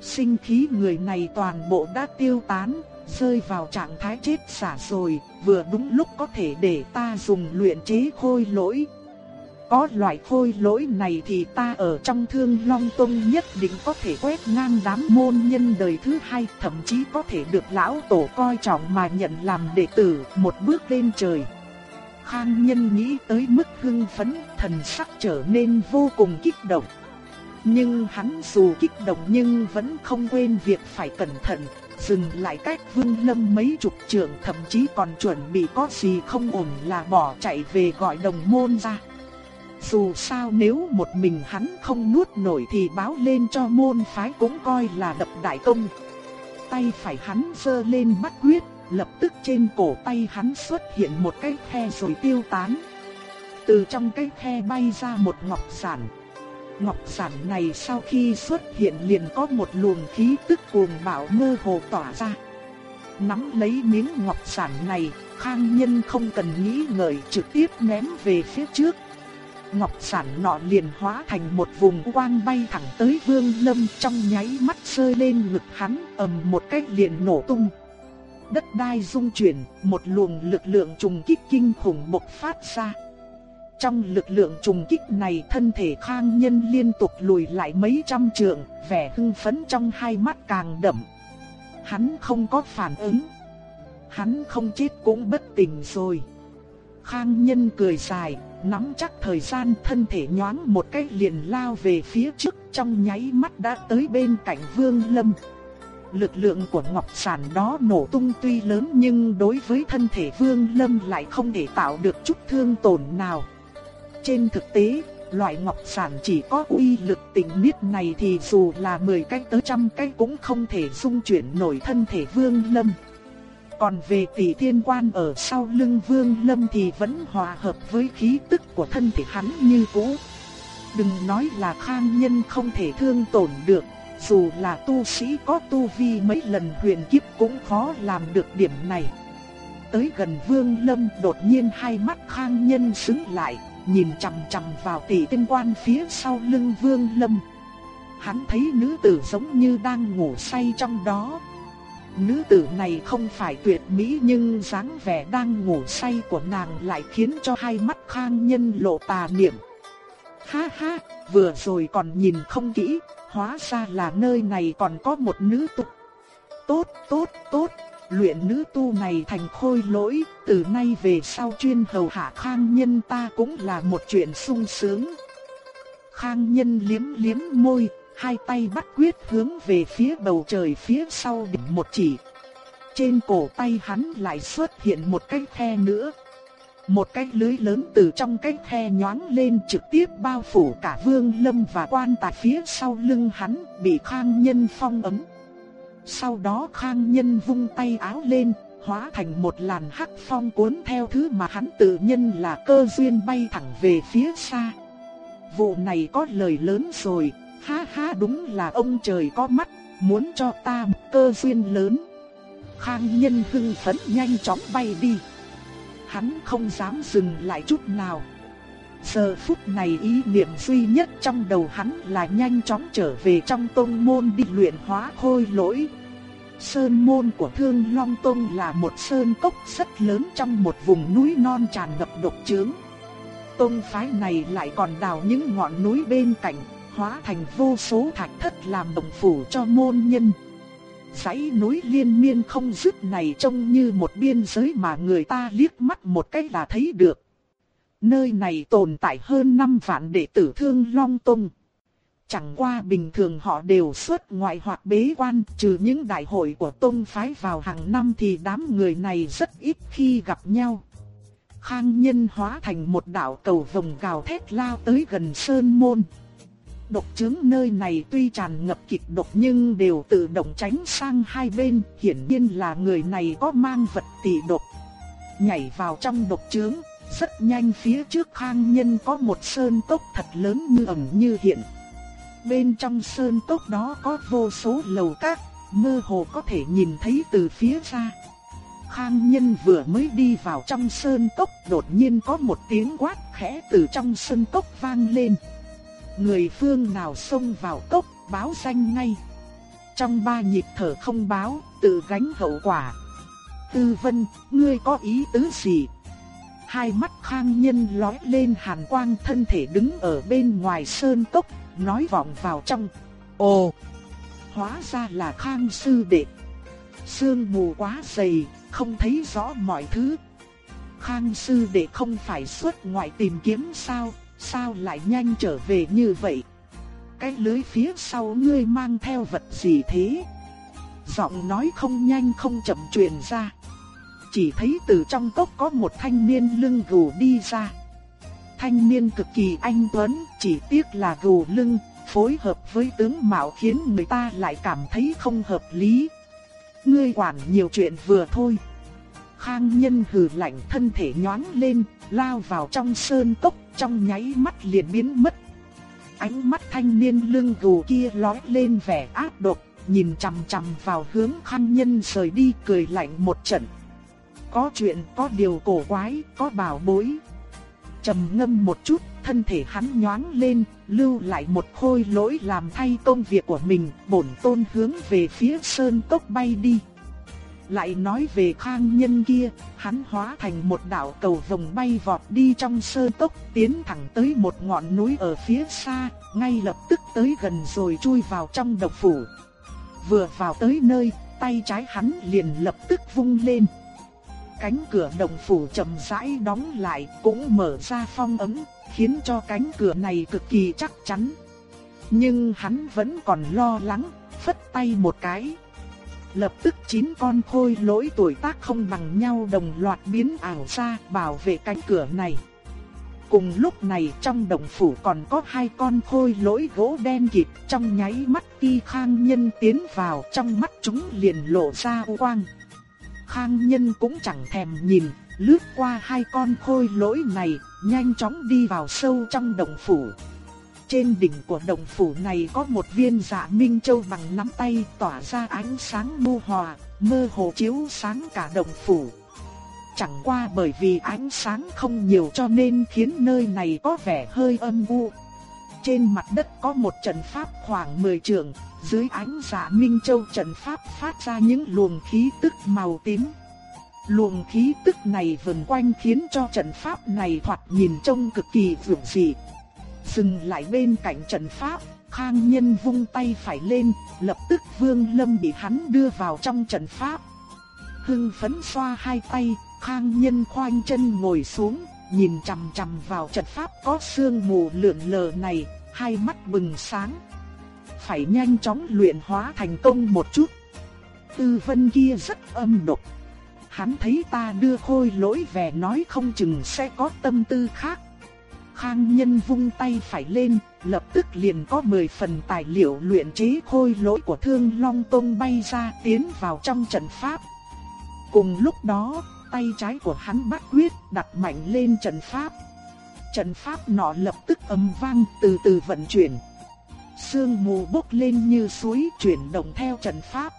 Sinh khí người này toàn bộ đã tiêu tán, rơi vào trạng thái chết xả rồi, vừa đúng lúc có thể để ta dùng luyện chế khôi lỗi, có loại khôi lỗi này thì ta ở trong thương long tông nhất định có thể quét ngang đám môn nhân đời thứ hai, thậm chí có thể được lão tổ coi trọng mà nhận làm đệ tử một bước lên trời. Khang nhân nghĩ tới mức hưng phấn, thần sắc trở nên vô cùng kích động. Nhưng hắn dù kích động nhưng vẫn không quên việc phải cẩn thận, dừng lại cách vương lâm mấy chục trượng thậm chí còn chuẩn bị có gì không ổn là bỏ chạy về gọi đồng môn ra. Dù sao nếu một mình hắn không nuốt nổi thì báo lên cho môn phái cũng coi là đập đại công. Tay phải hắn giơ lên bắt quyết, lập tức trên cổ tay hắn xuất hiện một cái khe rồi tiêu tán. Từ trong cái khe bay ra một ngọc sản. Ngọc sản này sau khi xuất hiện liền có một luồng khí tức cuồng bạo mơ hồ tỏa ra. Nắm lấy miếng ngọc sản này, Khang Nhân không cần nghĩ ngợi trực tiếp ném về phía trước, ngọc sản nọ liền hóa thành một vùng quang bay thẳng tới Vương Lâm trong nháy mắt rơi lên ngực hắn, ầm một cách liền nổ tung. Đất đai rung chuyển, một luồng lực lượng trùng kích kinh khủng bộc phát ra. Trong lực lượng trùng kích này thân thể khang nhân liên tục lùi lại mấy trăm trượng, vẻ hưng phấn trong hai mắt càng đậm. Hắn không có phản ứng. Hắn không chết cũng bất tỉnh rồi. Khang nhân cười dài, nắm chắc thời gian thân thể nhoáng một cái liền lao về phía trước trong nháy mắt đã tới bên cạnh vương lâm. Lực lượng của ngọc sản đó nổ tung tuy lớn nhưng đối với thân thể vương lâm lại không thể tạo được chút thương tổn nào. Trên thực tế, loại ngọc sản chỉ có uy lực tình miết này thì dù là 10 cái tới trăm cái cũng không thể dung chuyển nổi thân thể vương lâm. Còn về tỷ thiên quan ở sau lưng vương lâm thì vẫn hòa hợp với khí tức của thân thể hắn như cũ. Đừng nói là khang nhân không thể thương tổn được, dù là tu sĩ có tu vi mấy lần huyền kiếp cũng khó làm được điểm này. Tới gần vương lâm đột nhiên hai mắt khang nhân sững lại, nhìn chằm chằm vào tỷ thiên quan phía sau lưng vương lâm. Hắn thấy nữ tử giống như đang ngủ say trong đó, Nữ tử này không phải tuyệt mỹ nhưng dáng vẻ đang ngủ say của nàng lại khiến cho hai mắt khang nhân lộ tà niệm. Ha ha, vừa rồi còn nhìn không kỹ, hóa ra là nơi này còn có một nữ tu. Tốt, tốt, tốt, luyện nữ tu này thành khôi lỗi, từ nay về sau chuyên hầu hạ khang nhân ta cũng là một chuyện sung sướng. Khang nhân liếm liếm môi, hai tay bắt quyết hướng về phía bầu trời phía sau đỉnh một chỉ. Trên cổ tay hắn lại xuất hiện một cái khe nữa. Một cái lưới lớn từ trong cái khe nhoáng lên trực tiếp bao phủ cả vương lâm và quan tài phía sau lưng hắn bị khang nhân phong ấm. Sau đó khang nhân vung tay áo lên, hóa thành một làn hắc phong cuốn theo thứ mà hắn tự nhân là cơ duyên bay thẳng về phía xa. Vụ này có lời lớn rồi, Ha ha đúng là ông trời có mắt, muốn cho ta một cơ duyên lớn. Khang nhân hưng phấn nhanh chóng bay đi. Hắn không dám dừng lại chút nào. Giờ phút này ý niệm duy nhất trong đầu hắn là nhanh chóng trở về trong tôn môn đi luyện hóa khôi lỗi. Sơn môn của Thương Long Tông là một sơn cốc rất lớn trong một vùng núi non tràn ngập độc trướng. Tông phái này lại còn đào những ngọn núi bên cạnh, hóa thành vô số thạch thất làm động phủ cho môn nhân. Dãy núi liên miên không dứt này trông như một biên giới mà người ta liếc mắt một cái là thấy được. Nơi này tồn tại hơn 5 vạn đệ tử thương Long Tông. Chẳng qua bình thường họ đều xuất ngoại hoặc bế quan, trừ những đại hội của Tông phái vào hàng năm thì đám người này rất ít khi gặp nhau. Khang nhân hóa thành một đạo cầu vồng gào thét lao tới gần Sơn Môn độc chứng nơi này tuy tràn ngập kịch độc nhưng đều tự động tránh sang hai bên, hiển nhiên là người này có mang vật tỷ độc. Nhảy vào trong độc chứng, rất nhanh phía trước khang nhân có một sơn tốc thật lớn như ẩn như hiện. Bên trong sơn tốc đó có vô số lầu các, mơ hồ có thể nhìn thấy từ phía xa. Khang nhân vừa mới đi vào trong sơn cốc đột nhiên có một tiếng quát khẽ từ trong sơn cốc vang lên người phương nào xông vào cốc, báo danh ngay. Trong ba nhịp thở không báo, tự gánh hậu quả. Tư vân, ngươi có ý tứ gì? Hai mắt khang nhân lói lên hàn quang thân thể đứng ở bên ngoài sơn cốc, nói vọng vào trong. Ồ, hóa ra là khang sư đệ. Sương mù quá dày, không thấy rõ mọi thứ. Khang sư đệ không phải xuất ngoại tìm kiếm sao, sao lại nhanh trở về như vậy? Cái lưới phía sau ngươi mang theo vật gì thế? Giọng nói không nhanh không chậm truyền ra. Chỉ thấy từ trong cốc có một thanh niên lưng gù đi ra. Thanh niên cực kỳ anh tuấn, chỉ tiếc là gù lưng, phối hợp với tướng mạo khiến người ta lại cảm thấy không hợp lý. Ngươi quản nhiều chuyện vừa thôi. Khang nhân hừ lạnh thân thể nhoáng lên, lao vào trong sơn cốc, trong nháy mắt liền biến mất. Ánh mắt thanh niên lưng gù kia lóe lên vẻ ác độc, nhìn chằm chằm vào hướng khang nhân rời đi cười lạnh một trận. Có chuyện, có điều cổ quái, có bảo bối. trầm ngâm một chút, thân thể hắn nhoáng lên, lưu lại một khôi lỗi làm thay công việc của mình, bổn tôn hướng về phía sơn tốc bay đi. Lại nói về khang nhân kia, hắn hóa thành một đạo cầu vồng bay vọt đi trong sơ tốc, tiến thẳng tới một ngọn núi ở phía xa, ngay lập tức tới gần rồi chui vào trong độc phủ. Vừa vào tới nơi, tay trái hắn liền lập tức vung lên. Cánh cửa đồng phủ chậm rãi đóng lại, cũng mở ra phong ấm, khiến cho cánh cửa này cực kỳ chắc chắn. Nhưng hắn vẫn còn lo lắng, phất tay một cái. Lập tức chín con khôi lỗi tuổi tác không bằng nhau đồng loạt biến ảo ra bảo vệ cánh cửa này. Cùng lúc này trong đồng phủ còn có hai con khôi lỗi gỗ đen kịt trong nháy mắt khi khang nhân tiến vào trong mắt chúng liền lộ ra quang. Khang nhân cũng chẳng thèm nhìn, lướt qua hai con khôi lỗi này, nhanh chóng đi vào sâu trong đồng phủ. Trên đỉnh của đồng phủ này có một viên dạ minh châu bằng nắm tay tỏa ra ánh sáng mu hòa, mơ hồ chiếu sáng cả đồng phủ. Chẳng qua bởi vì ánh sáng không nhiều cho nên khiến nơi này có vẻ hơi âm u. Trên mặt đất có một trận pháp khoảng 10 trượng, dưới ánh dạ minh châu trận pháp phát ra những luồng khí tức màu tím. Luồng khí tức này vần quanh khiến cho trận pháp này thoạt nhìn trông cực kỳ vượng dị. Dừng lại bên cạnh trận pháp, Khang Nhân vung tay phải lên, lập tức Vương Lâm bị hắn đưa vào trong trận pháp. Hưng phấn xoa hai tay, Khang Nhân khoanh chân ngồi xuống, nhìn chằm chằm vào trận pháp có sương mù lượn lờ này, hai mắt bừng sáng. Phải nhanh chóng luyện hóa thành công một chút. Tư vân kia rất âm độc. Hắn thấy ta đưa khôi lỗi về nói không chừng sẽ có tâm tư khác. Khang Nhân vung tay phải lên, lập tức liền có 10 phần tài liệu luyện chế khôi lỗi của Thương Long Tông bay ra tiến vào trong trận pháp. Cùng lúc đó, tay trái của hắn bắt quyết đặt mạnh lên trận pháp. Trận pháp nọ lập tức ầm vang từ từ vận chuyển. Sương mù bốc lên như suối chuyển động theo trận pháp.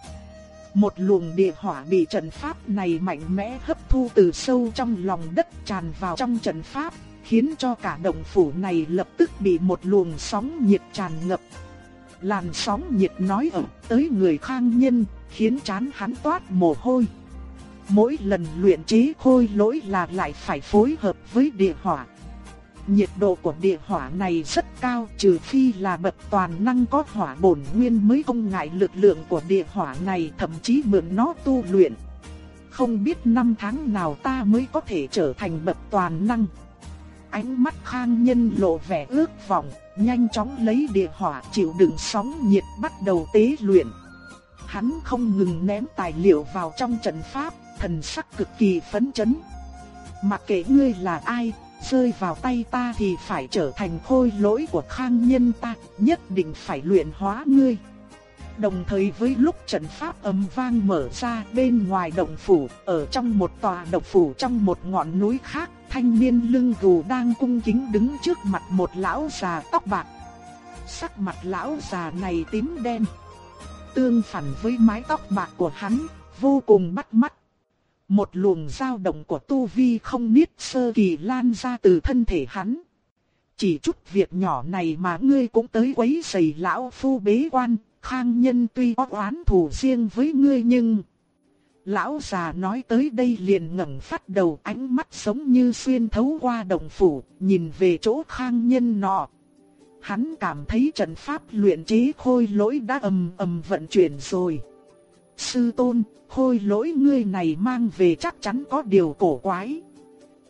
Một luồng địa hỏa bị trận pháp này mạnh mẽ hấp thu từ sâu trong lòng đất tràn vào trong trận pháp, khiến cho cả động phủ này lập tức bị một luồng sóng nhiệt tràn ngập. Làn sóng nhiệt nói ẩm tới người khang nhân, khiến chán hắn toát mồ hôi. Mỗi lần luyện chế khôi lỗi là lại phải phối hợp với địa hỏa. Nhiệt độ của địa hỏa này rất cao trừ phi là bậc toàn năng có hỏa bổn nguyên mới không ngại lực lượng của địa hỏa này thậm chí mượn nó tu luyện. Không biết năm tháng nào ta mới có thể trở thành bậc toàn năng. Ánh mắt khang nhân lộ vẻ ước vọng, nhanh chóng lấy địa hỏa chịu đựng sóng nhiệt bắt đầu tế luyện. Hắn không ngừng ném tài liệu vào trong trận pháp, thần sắc cực kỳ phấn chấn. Mặc kệ ngươi là ai, rơi vào tay ta thì phải trở thành khôi lỗi của khang nhân ta, nhất định phải luyện hóa ngươi. Đồng thời với lúc trận pháp âm vang mở ra bên ngoài động phủ, ở trong một tòa động phủ trong một ngọn núi khác, thanh niên lưng gù đang cung kính đứng trước mặt một lão già tóc bạc. Sắc mặt lão già này tím đen, tương phản với mái tóc bạc của hắn, vô cùng bắt mắt. Một luồng dao động của tu vi không niết sơ kỳ lan ra từ thân thể hắn. Chỉ chút việc nhỏ này mà ngươi cũng tới quấy rầy lão phu bế quan, khang nhân tuy có oán thù riêng với ngươi nhưng... Lão già nói tới đây liền ngẩng phát đầu ánh mắt giống như xuyên thấu qua đồng phủ, nhìn về chỗ khang nhân nọ. Hắn cảm thấy trận pháp luyện chế khôi lỗi đã ầm ầm vận chuyển rồi. Sư tôn, khôi lỗi ngươi này mang về chắc chắn có điều cổ quái.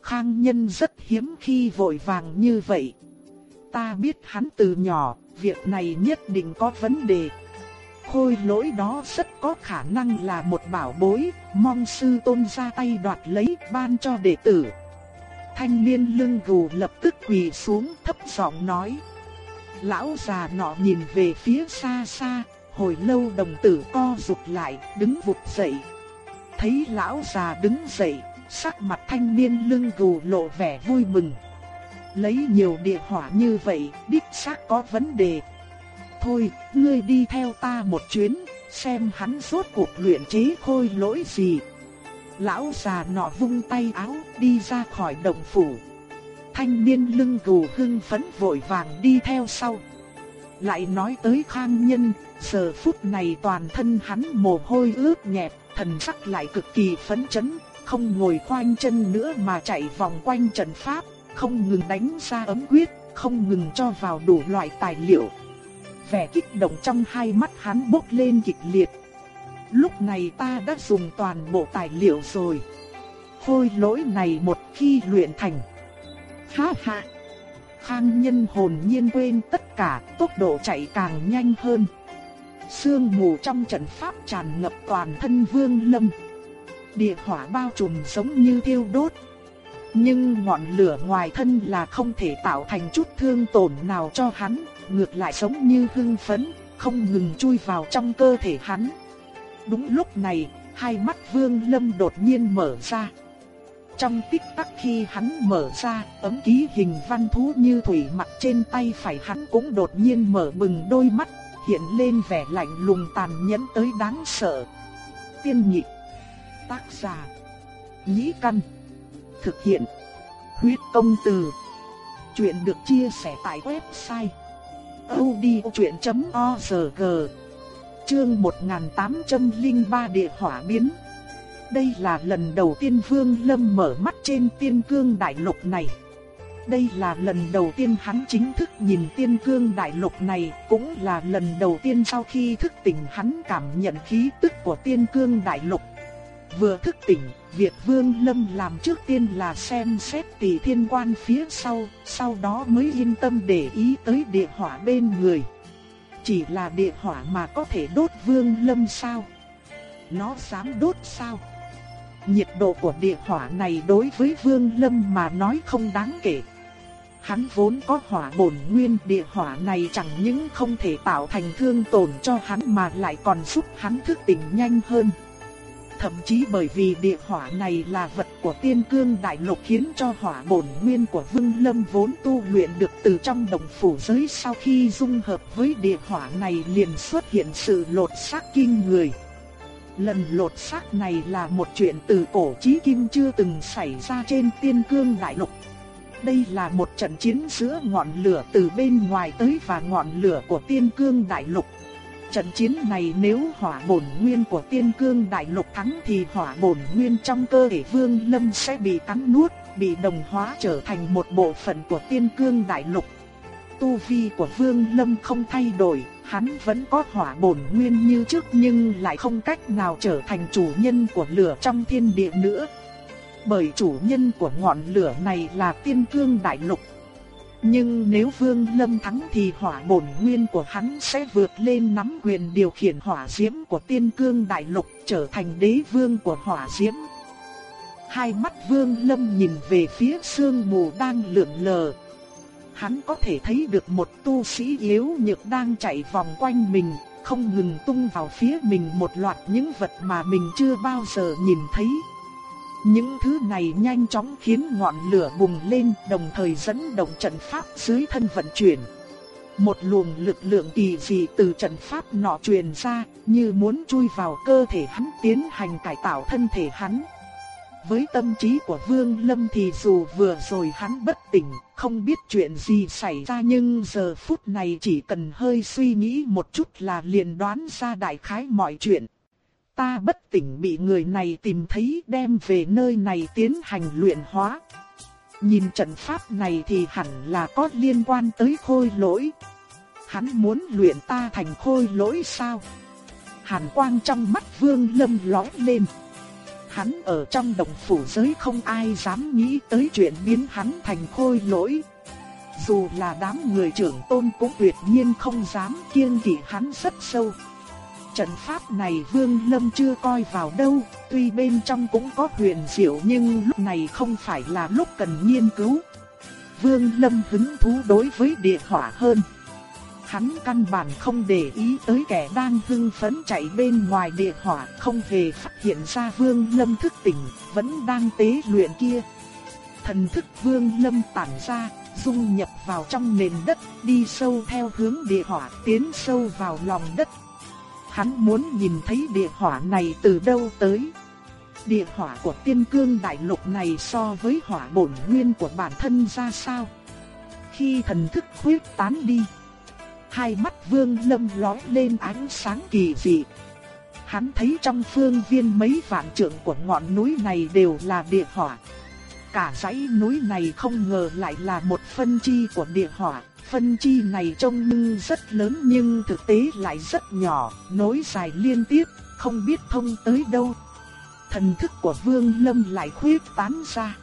Khang nhân rất hiếm khi vội vàng như vậy. Ta biết hắn từ nhỏ, việc này nhất định có vấn đề. Khôi lỗi đó rất có khả năng là một bảo bối, mong sư tôn ra tay đoạt lấy ban cho đệ tử. Thanh niên lưng gù lập tức quỳ xuống thấp giọng nói. Lão già nọ nhìn về phía xa xa, hồi lâu đồng tử co rụt lại, đứng vụt dậy. Thấy lão già đứng dậy, sắc mặt thanh niên lưng gù lộ vẻ vui mừng. Lấy nhiều địa hỏa như vậy, đích xác có vấn đề. Thôi, ngươi đi theo ta một chuyến, xem hắn rốt cuộc luyện chế khôi lỗi gì. Lão già nọ vung tay áo, đi ra khỏi động phủ. thanh niên lưng gù hưng phấn vội vàng đi theo sau. Lại nói tới khang nhân, giờ phút này toàn thân hắn mồ hôi ướt nhẹp, thần sắc lại cực kỳ phấn chấn, không ngồi khoanh chân nữa mà chạy vòng quanh trận pháp, không ngừng đánh ra ấm quyết, không ngừng cho vào đủ loại tài liệu. Vẻ kích động trong hai mắt hắn bốc lên kịch liệt. Lúc này ta đã dùng toàn bộ tài liệu rồi. Khôi lỗi này một khi luyện thành. Ha ha! Khang nhân hồn nhiên quên tất cả, tốc độ chạy càng nhanh hơn. Sương mù trong trận pháp tràn ngập toàn thân vương lâm. Địa hỏa bao trùm giống như thiêu đốt. Nhưng ngọn lửa ngoài thân là không thể tạo thành chút thương tổn nào cho hắn, ngược lại giống như hưng phấn, không ngừng chui vào trong cơ thể hắn. Đúng lúc này, hai mắt vương lâm đột nhiên mở ra. Trong tích tắc khi hắn mở ra, ấm ký hình văn thú như thủy mặt trên tay phải hắn cũng đột nhiên mở bừng đôi mắt, hiện lên vẻ lạnh lùng tàn nhẫn tới đáng sợ. Tiên nhị Tác giả Nhĩ Căn Thực hiện Huyết công từ Chuyện được chia sẻ tại website odchuyện.org Chương 1803 Địa Hỏa Biến đây là lần đầu tiên Vương Lâm mở mắt trên tiên cương đại lục này. Đây là lần đầu tiên hắn chính thức nhìn tiên cương đại lục này, cũng là lần đầu tiên sau khi thức tỉnh hắn cảm nhận khí tức của tiên cương đại lục. Vừa thức tỉnh, việt Vương Lâm làm trước tiên là xem xét tỷ thiên quan phía sau, sau đó mới yên tâm để ý tới địa hỏa bên người. Chỉ là địa hỏa mà có thể đốt Vương Lâm sao? Nó dám đốt sao? Nhiệt độ của địa hỏa này đối với Vương Lâm mà nói không đáng kể. Hắn vốn có hỏa bổn nguyên địa hỏa này chẳng những không thể tạo thành thương tổn cho hắn mà lại còn giúp hắn thức tỉnh nhanh hơn. Thậm chí bởi vì địa hỏa này là vật của tiên cương đại lục khiến cho hỏa bổn nguyên của Vương Lâm vốn tu luyện được từ trong đồng phủ giới sau khi dung hợp với địa hỏa này liền xuất hiện sự lột xác kinh người. Lần lột xác này là một chuyện từ cổ chí kim chưa từng xảy ra trên tiên cương đại lục. Đây là một trận chiến giữa ngọn lửa từ bên ngoài tới và ngọn lửa của tiên cương đại lục. Trận chiến này nếu hỏa bổn nguyên của tiên cương đại lục thắng thì hỏa bổn nguyên trong cơ thể vương lâm sẽ bị cắn nuốt, bị đồng hóa trở thành một bộ phận của tiên cương đại lục. Tu vi của vương lâm không thay đổi, hắn vẫn có hỏa bổn nguyên như trước nhưng lại không cách nào trở thành chủ nhân của lửa trong thiên địa nữa. Bởi chủ nhân của ngọn lửa này là tiên cương đại lục. Nhưng nếu Vương Lâm thắng thì hỏa bổn nguyên của hắn sẽ vượt lên nắm quyền điều khiển hỏa diễm của tiên cương đại lục trở thành đế vương của hỏa diễm. Hai mắt Vương Lâm nhìn về phía sương mù đang lượn lờ, hắn có thể thấy được một tu sĩ yếu nhược đang chạy vòng quanh mình, không ngừng tung vào phía mình một loạt những vật mà mình chưa bao giờ nhìn thấy. Những thứ này nhanh chóng khiến ngọn lửa bùng lên đồng thời dẫn động trận pháp dưới thân vận chuyển. Một luồng lực lượng kỳ dị từ trận pháp nọ truyền ra, như muốn chui vào cơ thể hắn tiến hành cải tạo thân thể hắn. Với tâm trí của Vương Lâm thì dù vừa rồi hắn bất tỉnh, không biết chuyện gì xảy ra nhưng giờ phút này chỉ cần hơi suy nghĩ một chút là liền đoán ra đại khái mọi chuyện. Ta bất tỉnh bị người này tìm thấy đem về nơi này tiến hành luyện hóa. Nhìn trận pháp này thì hẳn là có liên quan tới khôi lỗi. Hắn muốn luyện ta thành khôi lỗi sao? Hàn quang trong mắt vương lâm lói lên. Hắn ở trong đồng phủ giới không ai dám nghĩ tới chuyện biến hắn thành khôi lỗi. Dù là đám người trưởng tôn cũng tuyệt nhiên không dám kiêng kỵ hắn rất sâu. Trận pháp này Vương Lâm chưa coi vào đâu, tuy bên trong cũng có huyền diệu nhưng lúc này không phải là lúc cần nghiên cứu. Vương Lâm hứng thú đối với địa hỏa hơn. Hắn căn bản không để ý tới kẻ đang hưng phấn chạy bên ngoài địa hỏa, không hề phát hiện ra Vương Lâm thức tỉnh, vẫn đang tế luyện kia. Thần thức Vương Lâm tản ra, dung nhập vào trong nền đất, đi sâu theo hướng địa hỏa, tiến sâu vào lòng đất. Hắn muốn nhìn thấy địa hỏa này từ đâu tới. Địa hỏa của tiên cương đại lục này so với hỏa bổn nguyên của bản thân ra sao? Khi thần thức khuyết tán đi, hai mắt vương lâm lói lên ánh sáng kỳ dị. Hắn thấy trong phương viên mấy vạn trượng của ngọn núi này đều là địa hỏa. Cả dãy núi này không ngờ lại là một phân chi của địa hỏa. Phân chi này trông như rất lớn nhưng thực tế lại rất nhỏ, nối dài liên tiếp, không biết thông tới đâu. Thần thức của Vương Lâm lại khuyết tán ra.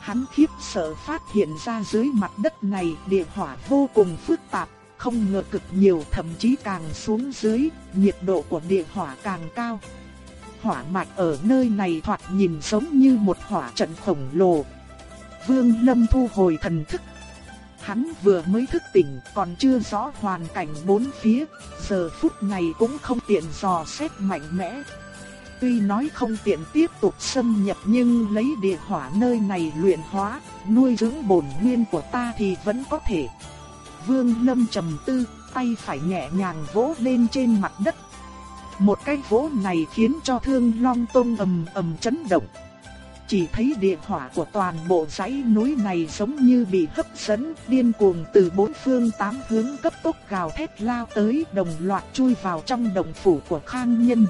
Hắn khiếp sợ phát hiện ra dưới mặt đất này địa hỏa vô cùng phức tạp, không ngờ cực nhiều thậm chí càng xuống dưới, nhiệt độ của địa hỏa càng cao. Hỏa mạch ở nơi này thoạt nhìn giống như một hỏa trận khổng lồ. Vương Lâm thu hồi thần thức. Hắn vừa mới thức tỉnh còn chưa rõ hoàn cảnh bốn phía, giờ phút này cũng không tiện dò xét mạnh mẽ. Tuy nói không tiện tiếp tục xâm nhập nhưng lấy địa hỏa nơi này luyện hóa, nuôi dưỡng bổn nguyên của ta thì vẫn có thể. Vương Lâm trầm tư, tay phải nhẹ nhàng vỗ lên trên mặt đất. Một cái vỗ này khiến cho Thương Long Tông ầm ầm chấn động. Chỉ thấy địa hỏa của toàn bộ dãy núi này giống như bị hấp dẫn, điên cuồng từ bốn phương tám hướng cấp tốc gào thét lao tới, đồng loạt chui vào trong đồng phủ của Khang Nhân.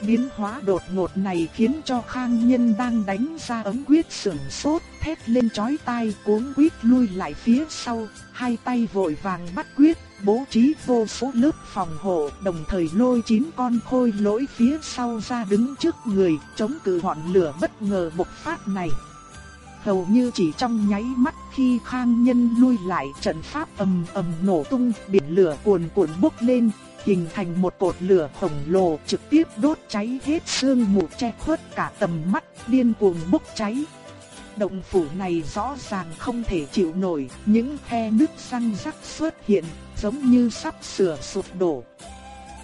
Biến hóa đột ngột này khiến cho Khang Nhân đang đánh ra ấm quyết sửng sốt, thét lên chói tai cuống quyết lui lại phía sau, hai tay vội vàng bắt quyết, bố trí vô số lớp phòng hộ, đồng thời lôi chín con khôi lỗi phía sau ra đứng trước người, chống cự ngọn lửa bất ngờ bộc phát này. Hầu như chỉ trong nháy mắt khi Khang Nhân lui lại trận pháp ầm ầm nổ tung, biển lửa cuồn cuộn bốc lên, hình thành một cột lửa khổng lồ trực tiếp đốt cháy hết sương mù che khuất cả tầm mắt, điên cuồng bốc cháy. Động phủ này rõ ràng không thể chịu nổi, những khe nứt răng rắc xuất hiện, giống như sắp sửa sụp đổ.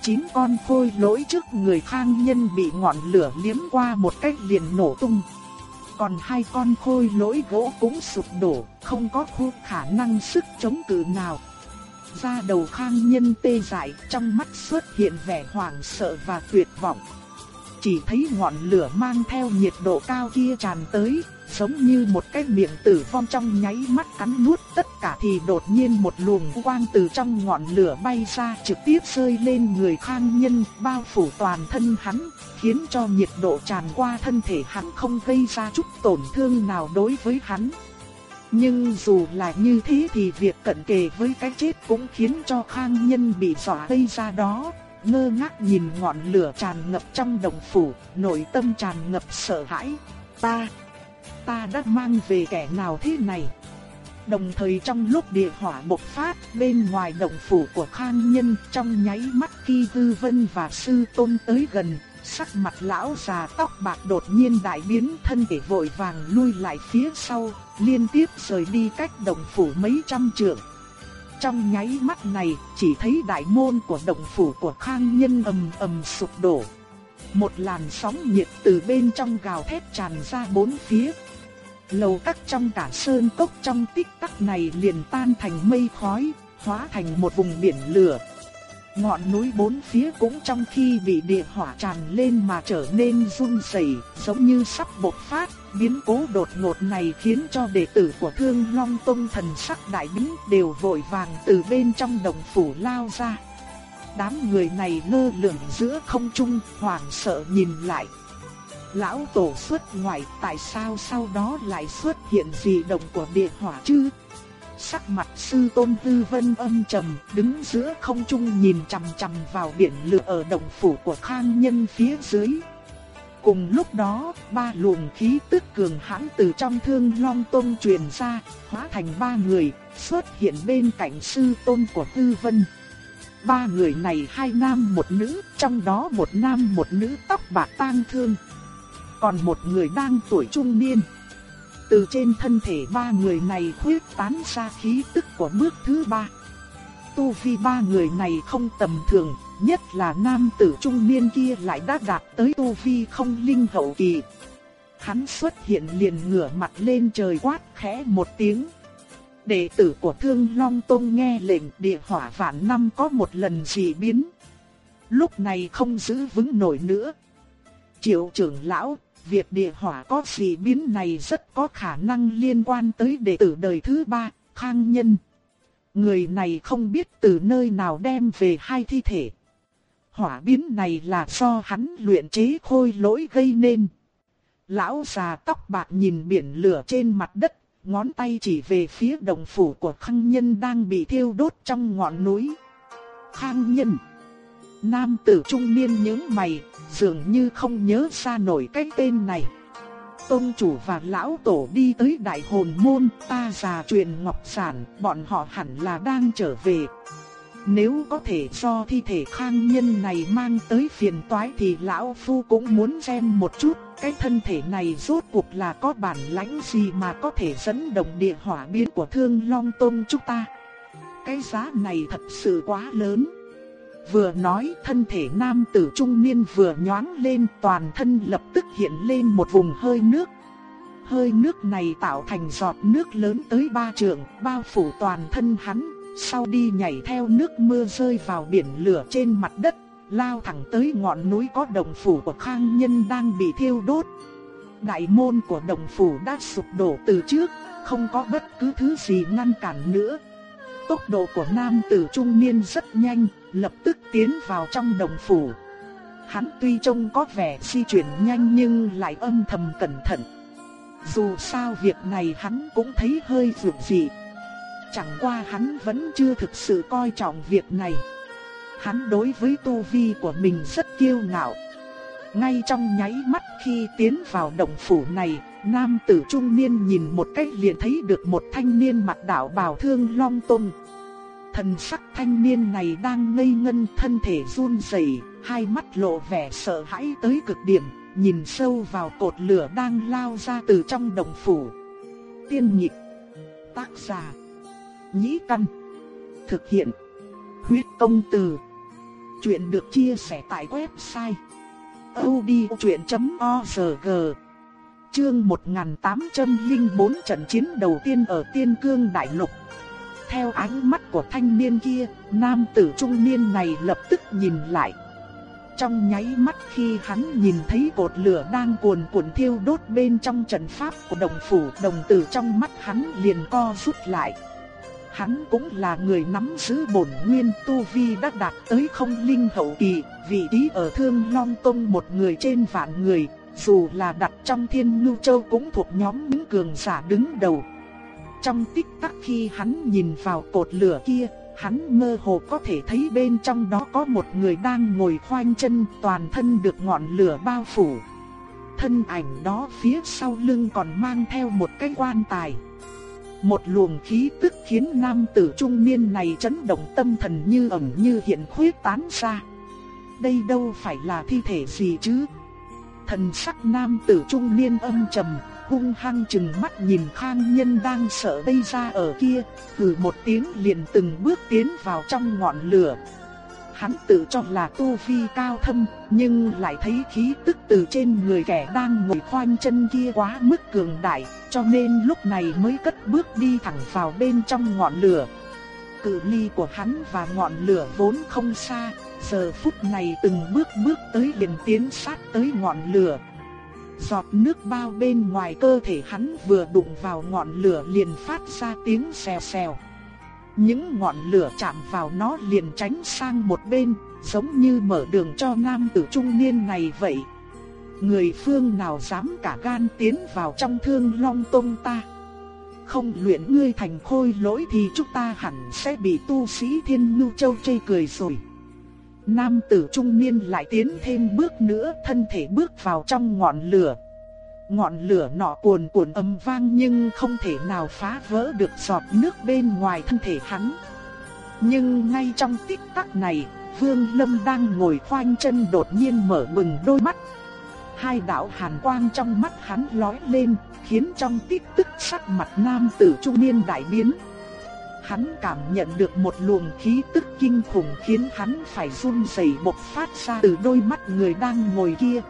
Chín con khôi lỗi trước người khang nhân bị ngọn lửa liếm qua một cách liền nổ tung. Còn hai con khôi lỗi gỗ cũng sụp đổ, không có khu khả năng sức chống cự nào. Ra đầu khang nhân tê dại, trong mắt xuất hiện vẻ hoảng sợ và tuyệt vọng. Chỉ thấy ngọn lửa mang theo nhiệt độ cao kia tràn tới, giống như một cái miệng tử vong trong nháy mắt cắn nuốt tất cả thì đột nhiên một luồng quang từ trong ngọn lửa bay ra trực tiếp rơi lên người khang nhân, bao phủ toàn thân hắn, khiến cho nhiệt độ tràn qua thân thể hắn không gây ra chút tổn thương nào đối với hắn. Nhưng dù là như thế thì việc cận kề với cái chết cũng khiến cho khang nhân bị dọa gây ra đó, ngơ ngác nhìn ngọn lửa tràn ngập trong đồng phủ, nội tâm tràn ngập sợ hãi. Ta, ta đã mang về kẻ nào thế này? Đồng thời trong lúc địa hỏa bộc phát, bên ngoài động phủ của Khang Nhân, trong nháy mắt khi Tư Vân và Sư Tôn tới gần, sắc mặt lão già tóc bạc đột nhiên đại biến, thân thể vội vàng lui lại phía sau, liên tiếp rời đi cách động phủ mấy trăm trượng. Trong nháy mắt này, chỉ thấy đại môn của động phủ của Khang Nhân ầm ầm sụp đổ. Một làn sóng nhiệt từ bên trong gào thét tràn ra bốn phía. Lầu các trong cả sơn cốc trong tích tắc này liền tan thành mây khói, hóa thành một vùng biển lửa. Ngọn núi bốn phía cũng trong khi bị địa hỏa tràn lên mà trở nên run rẩy, giống như sắp bộc phát. Biến cố đột ngột này khiến cho đệ tử của Thương Long Tông thần sắc đại biến đều vội vàng từ bên trong đồng phủ lao ra. Đám người này lơ lửng giữa không trung, hoảng sợ nhìn lại. Lão tổ xuất ngoại, tại sao sau đó lại xuất hiện dị động của địa hỏa chứ? Sắc mặt sư tôn tư vân âm trầm, đứng giữa không trung nhìn chằm chằm vào biển lửa ở động phủ của khang nhân phía dưới. Cùng lúc đó, ba luồng khí tức cường hãn từ trong thương long tôn truyền ra, hóa thành ba người, xuất hiện bên cạnh sư tôn của tư vân. Ba người này hai nam một nữ, trong đó một nam một nữ tóc bạc tang thương. Còn một người đang tuổi trung niên. Từ trên thân thể ba người này khuyết tán ra khí tức của bước thứ ba. Tu vi ba người này không tầm thường, nhất là nam tử trung niên kia lại đã đạt tới tu vi không linh hậu kỳ. Hắn xuất hiện liền ngửa mặt lên trời quát khẽ một tiếng. Đệ tử của Thương Long Tông nghe lệnh địa hỏa vạn năm có một lần dị biến. Lúc này không giữ vững nổi nữa. Triệu trưởng lão, việc địa hỏa có gì biến này rất có khả năng liên quan tới đệ tử đời thứ ba, Khang Nhân. Người này không biết từ nơi nào đem về hai thi thể. Hỏa biến này là do hắn luyện chế khôi lỗi gây nên. Lão già tóc bạc nhìn biển lửa trên mặt đất, ngón tay chỉ về phía đồng phủ của khang nhân đang bị thiêu đốt trong ngọn núi. Khang nhân. Nam tử trung niên nhớ mày, dường như không nhớ ra nổi cái tên này. Tông chủ và lão tổ đi tới đại hồn môn, ta già truyền ngọc sản, bọn họ hẳn là đang trở về. Nếu có thể do thi thể khang nhân này mang tới phiền toái thì lão phu cũng muốn xem một chút, cái thân thể này rốt cuộc là có bản lãnh gì mà có thể dẫn động địa hỏa biến của thương long tông chúng ta. Cái giá này thật sự quá lớn. Vừa nói thân thể nam tử trung niên vừa nhoáng lên toàn thân lập tức hiện lên một vùng hơi nước. Hơi nước này tạo thành giọt nước lớn tới ba trượng, bao phủ toàn thân hắn, sau đi nhảy theo nước mưa rơi vào biển lửa trên mặt đất, lao thẳng tới ngọn núi có đồng phủ của Khang Nhân đang bị thiêu đốt. Đại môn của đồng phủ đã sụp đổ từ trước, không có bất cứ thứ gì ngăn cản nữa. Tốc độ của nam tử trung niên rất nhanh, lập tức tiến vào trong đồng phủ. Hắn tuy trông có vẻ di chuyển nhanh nhưng lại âm thầm cẩn thận. Dù sao việc này hắn cũng thấy hơi vượt dị. Chẳng qua hắn vẫn chưa thực sự coi trọng việc này. Hắn đối với tu vi của mình rất kiêu ngạo. Ngay trong nháy mắt khi tiến vào động phủ này, nam tử trung niên nhìn một cách liền thấy được một thanh niên mặc đạo bào thương long tung. Thần sắc thanh niên này đang ngây ngân thân thể run rẩy, hai mắt lộ vẻ sợ hãi tới cực điểm, nhìn sâu vào cột lửa đang lao ra từ trong đồng phủ. Tiên nhịp, tác giả, nhĩ căn, thực hiện, huyết công từ. Chuyện được chia sẻ tại website odchuyện.org Chương 1804 trận chiến đầu tiên ở Tiên Cương Đại Lục theo ánh mắt của thanh niên kia, nam tử trung niên này lập tức nhìn lại. Trong nháy mắt khi hắn nhìn thấy cột lửa đang cuồn cuộn thiêu đốt bên trong trận pháp của đồng phủ, đồng tử trong mắt hắn liền co rút lại. Hắn cũng là người nắm giữ bổn nguyên tu vi đã đạt tới không linh hậu kỳ, vị trí ở Thương Long Tông một người trên vạn người, dù là đặt trong Thiên Ngưu Châu cũng thuộc nhóm những cường giả đứng đầu. Trong tích tắc khi hắn nhìn vào cột lửa kia, hắn mơ hồ có thể thấy bên trong đó có một người đang ngồi khoanh chân toàn thân được ngọn lửa bao phủ. Thân ảnh đó phía sau lưng còn mang theo một cái quan tài. Một luồng khí tức khiến nam tử trung niên này chấn động tâm thần như ẩn như hiện khuyết tán ra. Đây đâu phải là thi thể gì chứ? Thần sắc nam tử trung niên âm trầm, hung hăng chừng mắt nhìn Khang Nhân đang sợ bay ra ở kia, hừ một tiếng liền từng bước tiến vào trong ngọn lửa. Hắn tự cho là tu vi cao thâm, nhưng lại thấy khí tức từ trên người kẻ đang ngồi khoanh chân kia quá mức cường đại, cho nên lúc này mới cất bước đi thẳng vào bên trong ngọn lửa. Cự ly của hắn và ngọn lửa vốn không xa, giờ phút này từng bước bước tới liền tiến sát tới ngọn lửa, Giọt nước bao bên ngoài cơ thể hắn vừa đụng vào ngọn lửa liền phát ra tiếng xèo xèo. Những ngọn lửa chạm vào nó liền tránh sang một bên, giống như mở đường cho nam tử trung niên này vậy. Người phương nào dám cả gan tiến vào trong thương long tông ta. Không luyện ngươi thành khôi lỗi thì chúng ta hẳn sẽ bị tu sĩ thiên ngưu châu chê cười rồi. Nam tử trung niên lại tiến thêm bước nữa, thân thể bước vào trong ngọn lửa. Ngọn lửa nọ cuồn cuộn âm vang nhưng không thể nào phá vỡ được giọt nước bên ngoài thân thể hắn. Nhưng ngay trong tích tắc này, Vương Lâm đang ngồi khoanh chân đột nhiên mở bừng đôi mắt. Hai đạo hàn quang trong mắt hắn lóe lên, khiến trong tích tức sắc mặt nam tử trung niên đại biến. Hắn cảm nhận được một luồng khí tức kinh khủng khiến hắn phải run rẩy bộc phát ra từ đôi mắt người đang ngồi kia.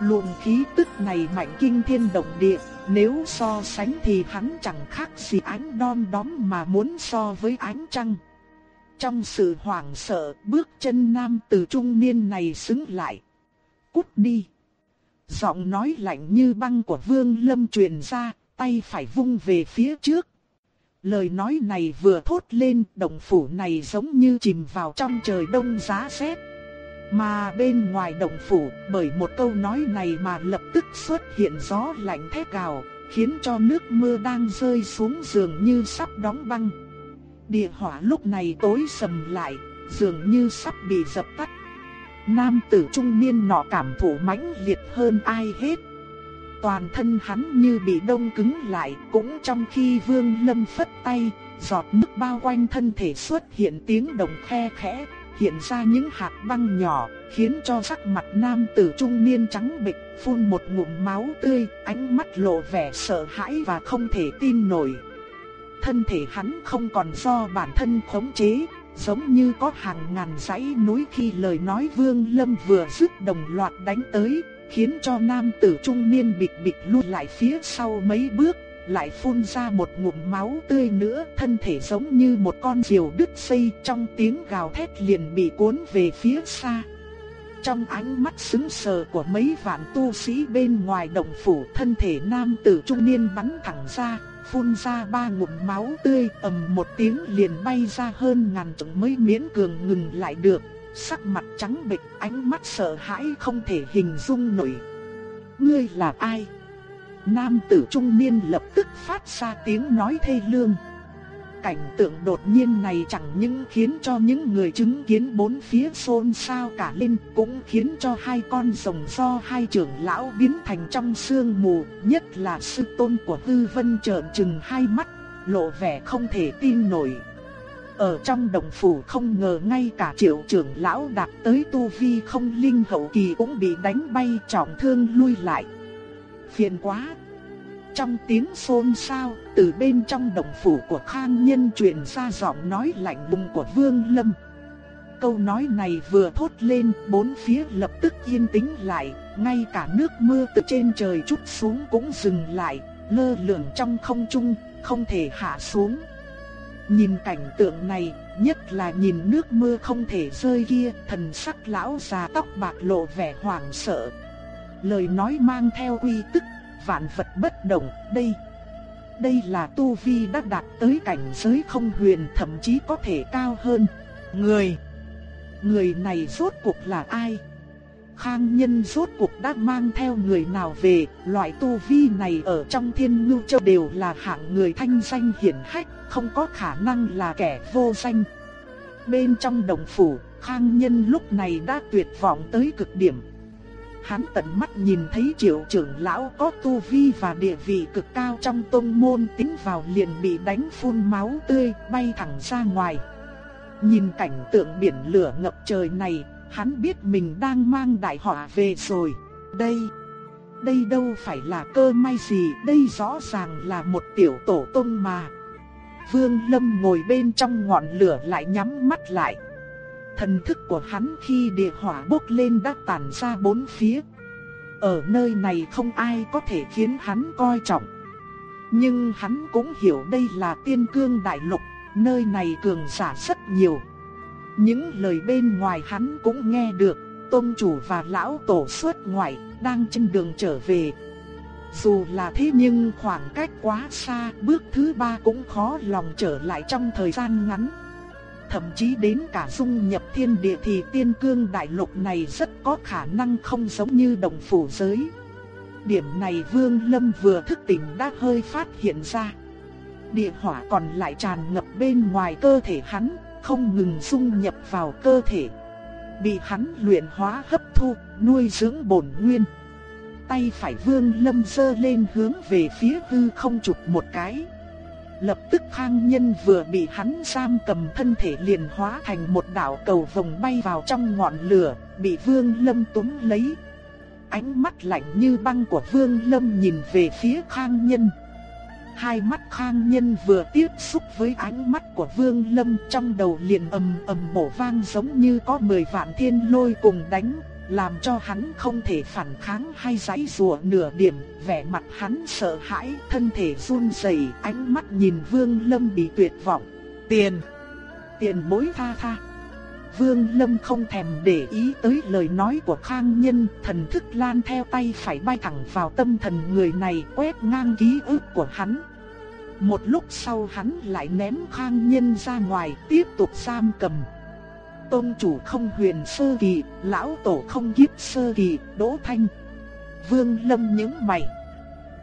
Luồng khí tức này mạnh kinh thiên động địa, nếu so sánh thì hắn chẳng khác gì ánh đom đóm mà muốn so với ánh trăng. Trong sự hoảng sợ, bước chân nam từ trung niên này xứng lại. Cút đi! Giọng nói lạnh như băng của Vương Lâm truyền ra, tay phải vung về phía trước. Lời nói này vừa thốt lên, động phủ này giống như chìm vào trong trời đông giá rét. Mà bên ngoài động phủ, bởi một câu nói này mà lập tức xuất hiện gió lạnh thét gào, khiến cho nước mưa đang rơi xuống giường như sắp đóng băng. Địa hỏa lúc này tối sầm lại, dường như sắp bị dập tắt. Nam tử trung niên nọ cảm thụ mãnh liệt hơn ai hết. Toàn thân hắn như bị đông cứng lại, cũng trong khi Vương Lâm phất tay, giọt nước bao quanh thân thể xuất hiện tiếng động khe khẽ, hiện ra những hạt băng nhỏ, khiến cho sắc mặt nam tử trung niên trắng bệch, phun một ngụm máu tươi, ánh mắt lộ vẻ sợ hãi và không thể tin nổi. Thân thể hắn không còn do bản thân khống chế, giống như có hàng ngàn dãy núi khi lời nói Vương Lâm vừa dứt đồng loạt đánh tới, khiến cho nam tử trung niên bịch bịch lùi lại phía sau mấy bước, lại phun ra một ngụm máu tươi nữa, thân thể giống như một con diều đứt dây trong tiếng gào thét liền bị cuốn về phía xa. Trong ánh mắt sững sờ của mấy vạn tu sĩ bên ngoài động phủ thân thể nam tử trung niên bắn thẳng ra, phun ra ba ngụm máu tươi ầm một tiếng liền bay ra hơn ngàn trượng mới miễn cường ngừng lại được, sắc mặt trắng bệch ánh mắt sợ hãi không thể hình dung nổi. Ngươi là ai? Nam tử trung niên lập tức phát ra tiếng nói thê lương. Cảnh tượng đột nhiên này chẳng những khiến cho những người chứng kiến bốn phía xôn xao cả lên, cũng khiến cho hai con rồng do hai trưởng lão biến thành trong sương mù, nhất là sư tôn của Tư Vân trợn trừng hai mắt, lộ vẻ không thể tin nổi. Ở trong đồng phủ không ngờ ngay cả triệu trưởng lão đạt tới tu vi không linh hậu kỳ cũng bị đánh bay trọng thương lui lại. Phiền quá! Trong tiếng xôn xao, từ bên trong đồng phủ của Khang Nhân truyền ra giọng nói lạnh lùng của Vương Lâm. Câu nói này vừa thốt lên, bốn phía lập tức yên tĩnh lại, ngay cả nước mưa từ trên trời chút xuống cũng dừng lại, lơ lửng trong không trung, không thể hạ xuống. Nhìn cảnh tượng này, nhất là nhìn nước mưa không thể rơi kia, thần sắc lão già tóc bạc lộ vẻ hoảng sợ. Lời nói mang theo uy tức vạn vật bất động, đây đây là tu vi đã đạt tới cảnh giới không huyền thậm chí có thể cao hơn. Người Người này rốt cuộc là ai? Khang nhân rốt cuộc đã mang theo người nào về, loại tu vi này ở trong thiên ngưu châu đều là hạng người thanh danh hiển hách, không có khả năng là kẻ vô danh. Bên trong đồng phủ, Khang nhân lúc này đã tuyệt vọng tới cực điểm, Hắn tận mắt nhìn thấy triệu trưởng lão có tu vi và địa vị cực cao trong tôn môn tính vào liền bị đánh phun máu tươi bay thẳng ra ngoài. Nhìn cảnh tượng biển lửa ngập trời này, hắn biết mình đang mang đại họa về rồi. Đây, đây đâu phải là cơ may gì, đây rõ ràng là một tiểu tổ tôn mà. Vương Lâm ngồi bên trong ngọn lửa lại nhắm mắt lại. Thần thức của hắn khi địa hỏa bốc lên đã tản ra bốn phía. Ở nơi này không ai có thể khiến hắn coi trọng. Nhưng hắn cũng hiểu đây là tiên cương đại lục, nơi này cường giả rất nhiều. Những lời bên ngoài hắn cũng nghe được, tôn chủ và lão tổ xuất ngoại, đang trên đường trở về. Dù là thế nhưng khoảng cách quá xa, bước thứ ba cũng khó lòng trở lại trong thời gian ngắn thậm chí đến cả dung nhập thiên địa thì tiên cương đại lục này rất có khả năng không giống như đồng phủ giới. Điểm này Vương Lâm vừa thức tỉnh đã hơi phát hiện ra. Địa hỏa còn lại tràn ngập bên ngoài cơ thể hắn, không ngừng dung nhập vào cơ thể. Bị hắn luyện hóa hấp thu, nuôi dưỡng bổn nguyên. Tay phải Vương Lâm dơ lên hướng về phía hư không chụp một cái. Lập tức khang nhân vừa bị hắn giam cầm thân thể liền hóa thành một đạo cầu vòng bay vào trong ngọn lửa, bị Vương Lâm túm lấy. Ánh mắt lạnh như băng của Vương Lâm nhìn về phía khang nhân. Hai mắt khang nhân vừa tiếp xúc với ánh mắt của Vương Lâm trong đầu liền ầm ầm bổ vang giống như có mười vạn thiên lôi cùng đánh, làm cho hắn không thể phản kháng hay giãy giụa nửa điểm, vẻ mặt hắn sợ hãi, thân thể run rẩy, ánh mắt nhìn Vương Lâm bị tuyệt vọng. "Tiền, tiền bối tha tha." Vương Lâm không thèm để ý tới lời nói của Khang Nhân, thần thức lan theo tay phải bay thẳng vào tâm thần người này quét ngang ký ức của hắn. Một lúc sau hắn lại ném Khang Nhân ra ngoài tiếp tục giam cầm. Tôn chủ không huyền sơ kỳ, lão tổ không kiếp sơ kỳ, đỗ thanh. Vương Lâm những mày.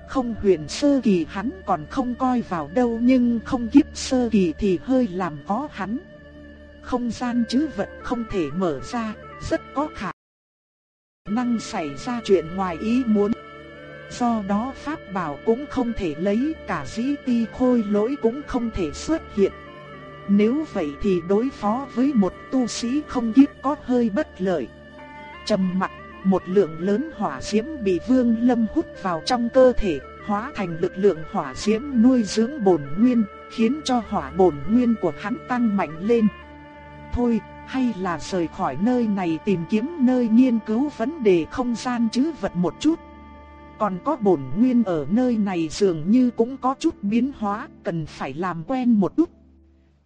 Không huyền sơ kỳ hắn còn không coi vào đâu nhưng không kiếp sơ kỳ thì hơi làm khó hắn không gian chứ vật không thể mở ra, rất có khả năng xảy ra chuyện ngoài ý muốn. Do đó pháp bảo cũng không thể lấy, cả dĩ ti khôi lỗi cũng không thể xuất hiện. Nếu vậy thì đối phó với một tu sĩ không kiếp có hơi bất lợi. Trầm mặt, một lượng lớn hỏa diễm bị Vương Lâm hút vào trong cơ thể, hóa thành lực lượng hỏa diễm nuôi dưỡng bổn nguyên, khiến cho hỏa bổn nguyên của hắn tăng mạnh lên thôi, hay là rời khỏi nơi này tìm kiếm nơi nghiên cứu vấn đề không gian chứ vật một chút. Còn có bổn nguyên ở nơi này dường như cũng có chút biến hóa, cần phải làm quen một chút.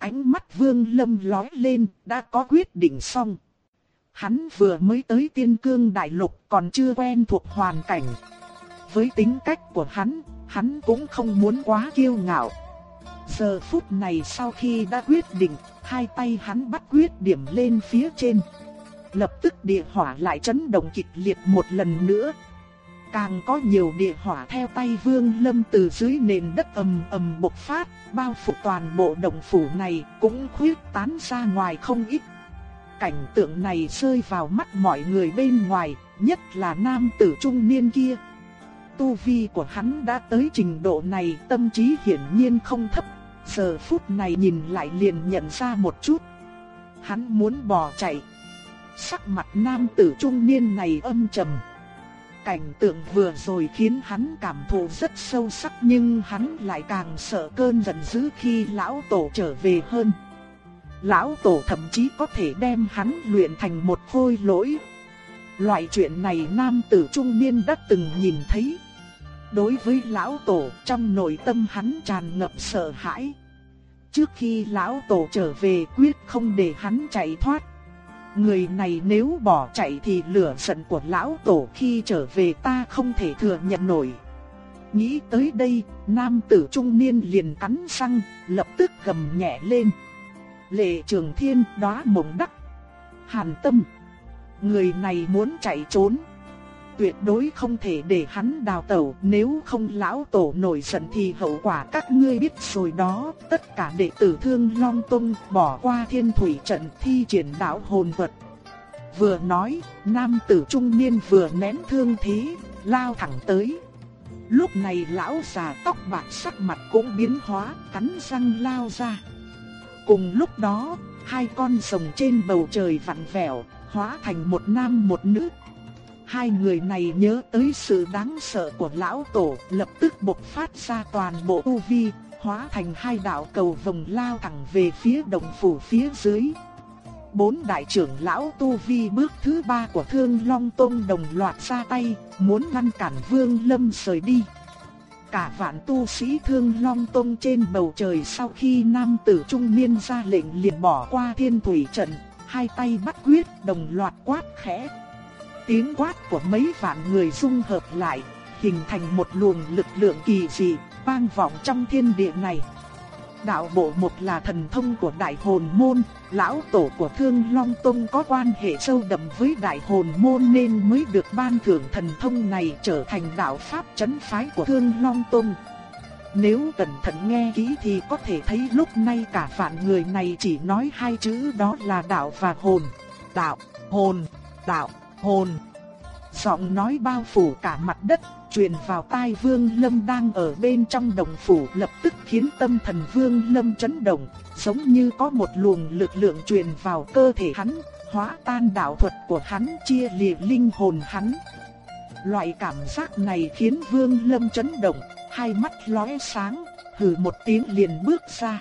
Ánh mắt vương lâm lói lên, đã có quyết định xong. Hắn vừa mới tới tiên cương đại lục còn chưa quen thuộc hoàn cảnh. Với tính cách của hắn, hắn cũng không muốn quá kiêu ngạo. Giờ phút này sau khi đã quyết định, hai tay hắn bắt quyết điểm lên phía trên. Lập tức địa hỏa lại chấn động kịch liệt một lần nữa. Càng có nhiều địa hỏa theo tay Vương Lâm từ dưới nền đất ầm ầm bộc phát, bao phủ toàn bộ động phủ này cũng khuyết tán ra ngoài không ít. Cảnh tượng này rơi vào mắt mọi người bên ngoài, nhất là nam tử trung niên kia. Tu vi của hắn đã tới trình độ này, tâm trí hiển nhiên không thấp Giờ phút này nhìn lại liền nhận ra một chút. Hắn muốn bỏ chạy. Sắc mặt nam tử trung niên này âm trầm. Cảnh tượng vừa rồi khiến hắn cảm thụ rất sâu sắc nhưng hắn lại càng sợ cơn giận dữ khi lão tổ trở về hơn. Lão tổ thậm chí có thể đem hắn luyện thành một khôi lỗi. Loại chuyện này nam tử trung niên đã từng nhìn thấy. Đối với lão tổ, trong nội tâm hắn tràn ngập sợ hãi. Trước khi lão tổ trở về quyết không để hắn chạy thoát. Người này nếu bỏ chạy thì lửa giận của lão tổ khi trở về ta không thể thừa nhận nổi. Nghĩ tới đây, nam tử trung niên liền cắn răng, lập tức gầm nhẹ lên. Lệ trường thiên đóa mộng đắc. Hàn tâm. Người này muốn chạy trốn tuyệt đối không thể để hắn đào tẩu, nếu không lão tổ nổi giận thì hậu quả các ngươi biết rồi đó. Tất cả đệ tử Thương Long Tông bỏ qua Thiên Thủy trận thi triển đạo hồn vật. Vừa nói, nam tử trung niên vừa ném thương thí lao thẳng tới. Lúc này lão già tóc bạc sắc mặt cũng biến hóa, cắn răng lao ra. Cùng lúc đó, hai con rồng trên bầu trời vặn vẹo, hóa thành một nam một nữ Hai người này nhớ tới sự đáng sợ của lão tổ, lập tức bộc phát ra toàn bộ u vi, hóa thành hai đạo cầu vòng lao thẳng về phía đồng phủ phía dưới. Bốn đại trưởng lão tu vi bước thứ ba của Thương Long Tông đồng loạt ra tay, muốn ngăn cản Vương Lâm rời đi. Cả vạn tu sĩ Thương Long Tông trên bầu trời sau khi nam tử trung niên ra lệnh liền bỏ qua thiên thủy trận, hai tay bắt quyết đồng loạt quát khẽ Tiếng quát của mấy vạn người dung hợp lại, hình thành một luồng lực lượng kỳ dị, vang vọng trong thiên địa này. Đạo bộ một là thần thông của đại hồn môn, lão tổ của Thương Long Tông có quan hệ sâu đậm với đại hồn môn nên mới được ban thưởng thần thông này trở thành đạo pháp chấn phái của Thương Long Tông. Nếu cẩn thận nghe kỹ thì có thể thấy lúc nay cả vạn người này chỉ nói hai chữ đó là đạo và hồn. Đạo, hồn, đạo hồn. Giọng nói bao phủ cả mặt đất, truyền vào tai Vương Lâm đang ở bên trong đồng phủ lập tức khiến tâm thần Vương Lâm chấn động, giống như có một luồng lực lượng truyền vào cơ thể hắn, hóa tan đạo thuật của hắn chia lìa linh hồn hắn. Loại cảm giác này khiến Vương Lâm chấn động, hai mắt lóe sáng, hừ một tiếng liền bước ra.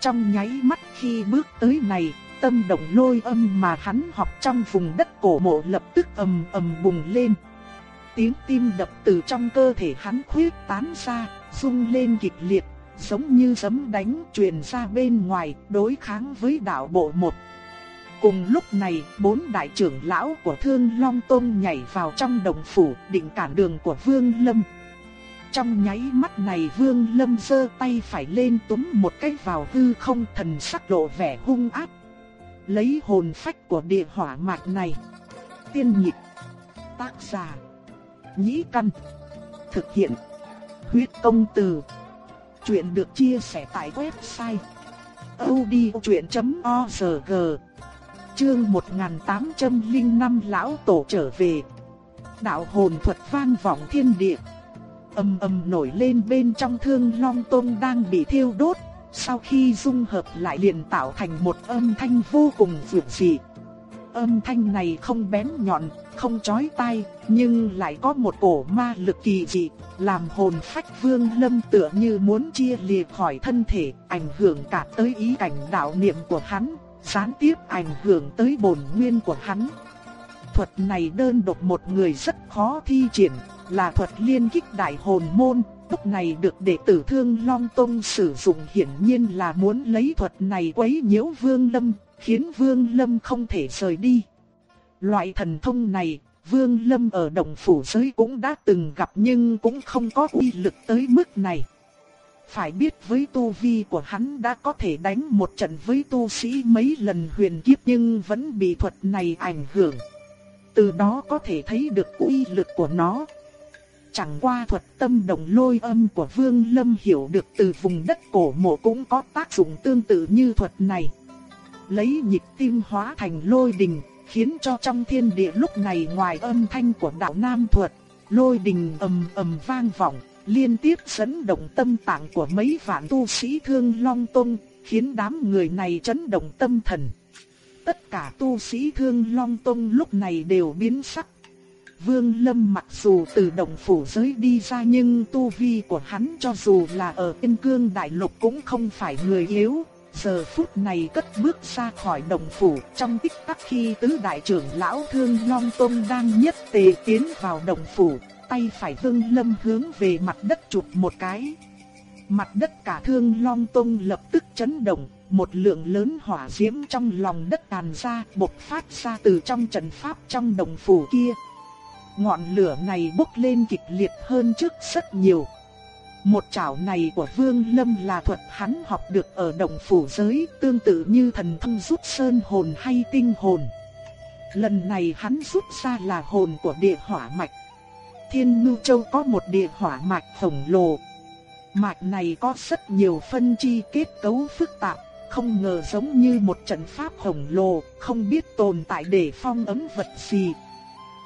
Trong nháy mắt khi bước tới này, tâm động lôi âm mà hắn học trong vùng đất cổ mộ lập tức ầm ầm bùng lên. Tiếng tim đập từ trong cơ thể hắn khuyết tán ra, rung lên kịch liệt, giống như sấm đánh truyền ra bên ngoài, đối kháng với đạo bộ một. Cùng lúc này, bốn đại trưởng lão của Thương Long tôn nhảy vào trong đồng phủ, định cản đường của Vương Lâm. Trong nháy mắt này Vương Lâm giơ tay phải lên túm một cái vào hư không thần sắc lộ vẻ hung ác. Lấy hồn phách của địa hỏa mạch này. Tiên nhịp. Tác giả. Nhĩ căn. Thực hiện. Huyết công từ. Chuyện được chia sẻ tại website. odchuyện.org Chương 1805 Lão Tổ trở về Đạo hồn thuật vang vọng thiên địa Âm âm nổi lên bên trong thương long tôn đang bị thiêu đốt sau khi dung hợp lại liền tạo thành một âm thanh vô cùng vượt dị Âm thanh này không bén nhọn, không chói tai, nhưng lại có một cổ ma lực kỳ dị, làm hồn phách vương lâm tựa như muốn chia lìa khỏi thân thể, ảnh hưởng cả tới ý cảnh đạo niệm của hắn, gián tiếp ảnh hưởng tới bổn nguyên của hắn. Thuật này đơn độc một người rất khó thi triển, là thuật liên kích đại hồn môn, lúc này được đệ tử Thương Long Tông sử dụng hiển nhiên là muốn lấy thuật này quấy nhiễu Vương Lâm, khiến Vương Lâm không thể rời đi. Loại thần thông này, Vương Lâm ở đồng phủ giới cũng đã từng gặp nhưng cũng không có uy lực tới mức này. Phải biết với tu vi của hắn đã có thể đánh một trận với tu sĩ mấy lần huyền kiếp nhưng vẫn bị thuật này ảnh hưởng. Từ đó có thể thấy được uy lực của nó. Chẳng qua thuật tâm đồng lôi âm của Vương Lâm hiểu được từ vùng đất cổ mộ cũng có tác dụng tương tự như thuật này. Lấy nhịp tim hóa thành lôi đình, khiến cho trong thiên địa lúc này ngoài âm thanh của đạo Nam thuật, lôi đình ầm ầm vang vọng, liên tiếp dẫn động tâm tạng của mấy vạn tu sĩ thương long tông, khiến đám người này chấn động tâm thần. Tất cả tu sĩ thương long tông lúc này đều biến sắc. Vương Lâm mặc dù từ động phủ giới đi ra nhưng tu vi của hắn cho dù là ở yên cương đại lục cũng không phải người yếu. Giờ phút này cất bước ra khỏi đồng phủ trong tích tắc khi tứ đại trưởng lão thương Long Tông đang nhất tề tiến vào đồng phủ, tay phải Vương Lâm hướng về mặt đất chụp một cái. Mặt đất cả thương Long Tông lập tức chấn động, một lượng lớn hỏa diễm trong lòng đất tàn ra, bộc phát ra từ trong trận pháp trong đồng phủ kia. Ngọn lửa này bốc lên kịch liệt hơn trước rất nhiều. Một chảo này của Vương Lâm là thuật hắn học được ở đồng phủ giới, tương tự như thần thông rút sơn hồn hay tinh hồn. Lần này hắn rút ra là hồn của địa hỏa mạch. Thiên Ngưu Châu có một địa hỏa mạch khổng lồ. Mạch này có rất nhiều phân chi kết cấu phức tạp, không ngờ giống như một trận pháp khổng lồ, không biết tồn tại để phong ấn vật gì.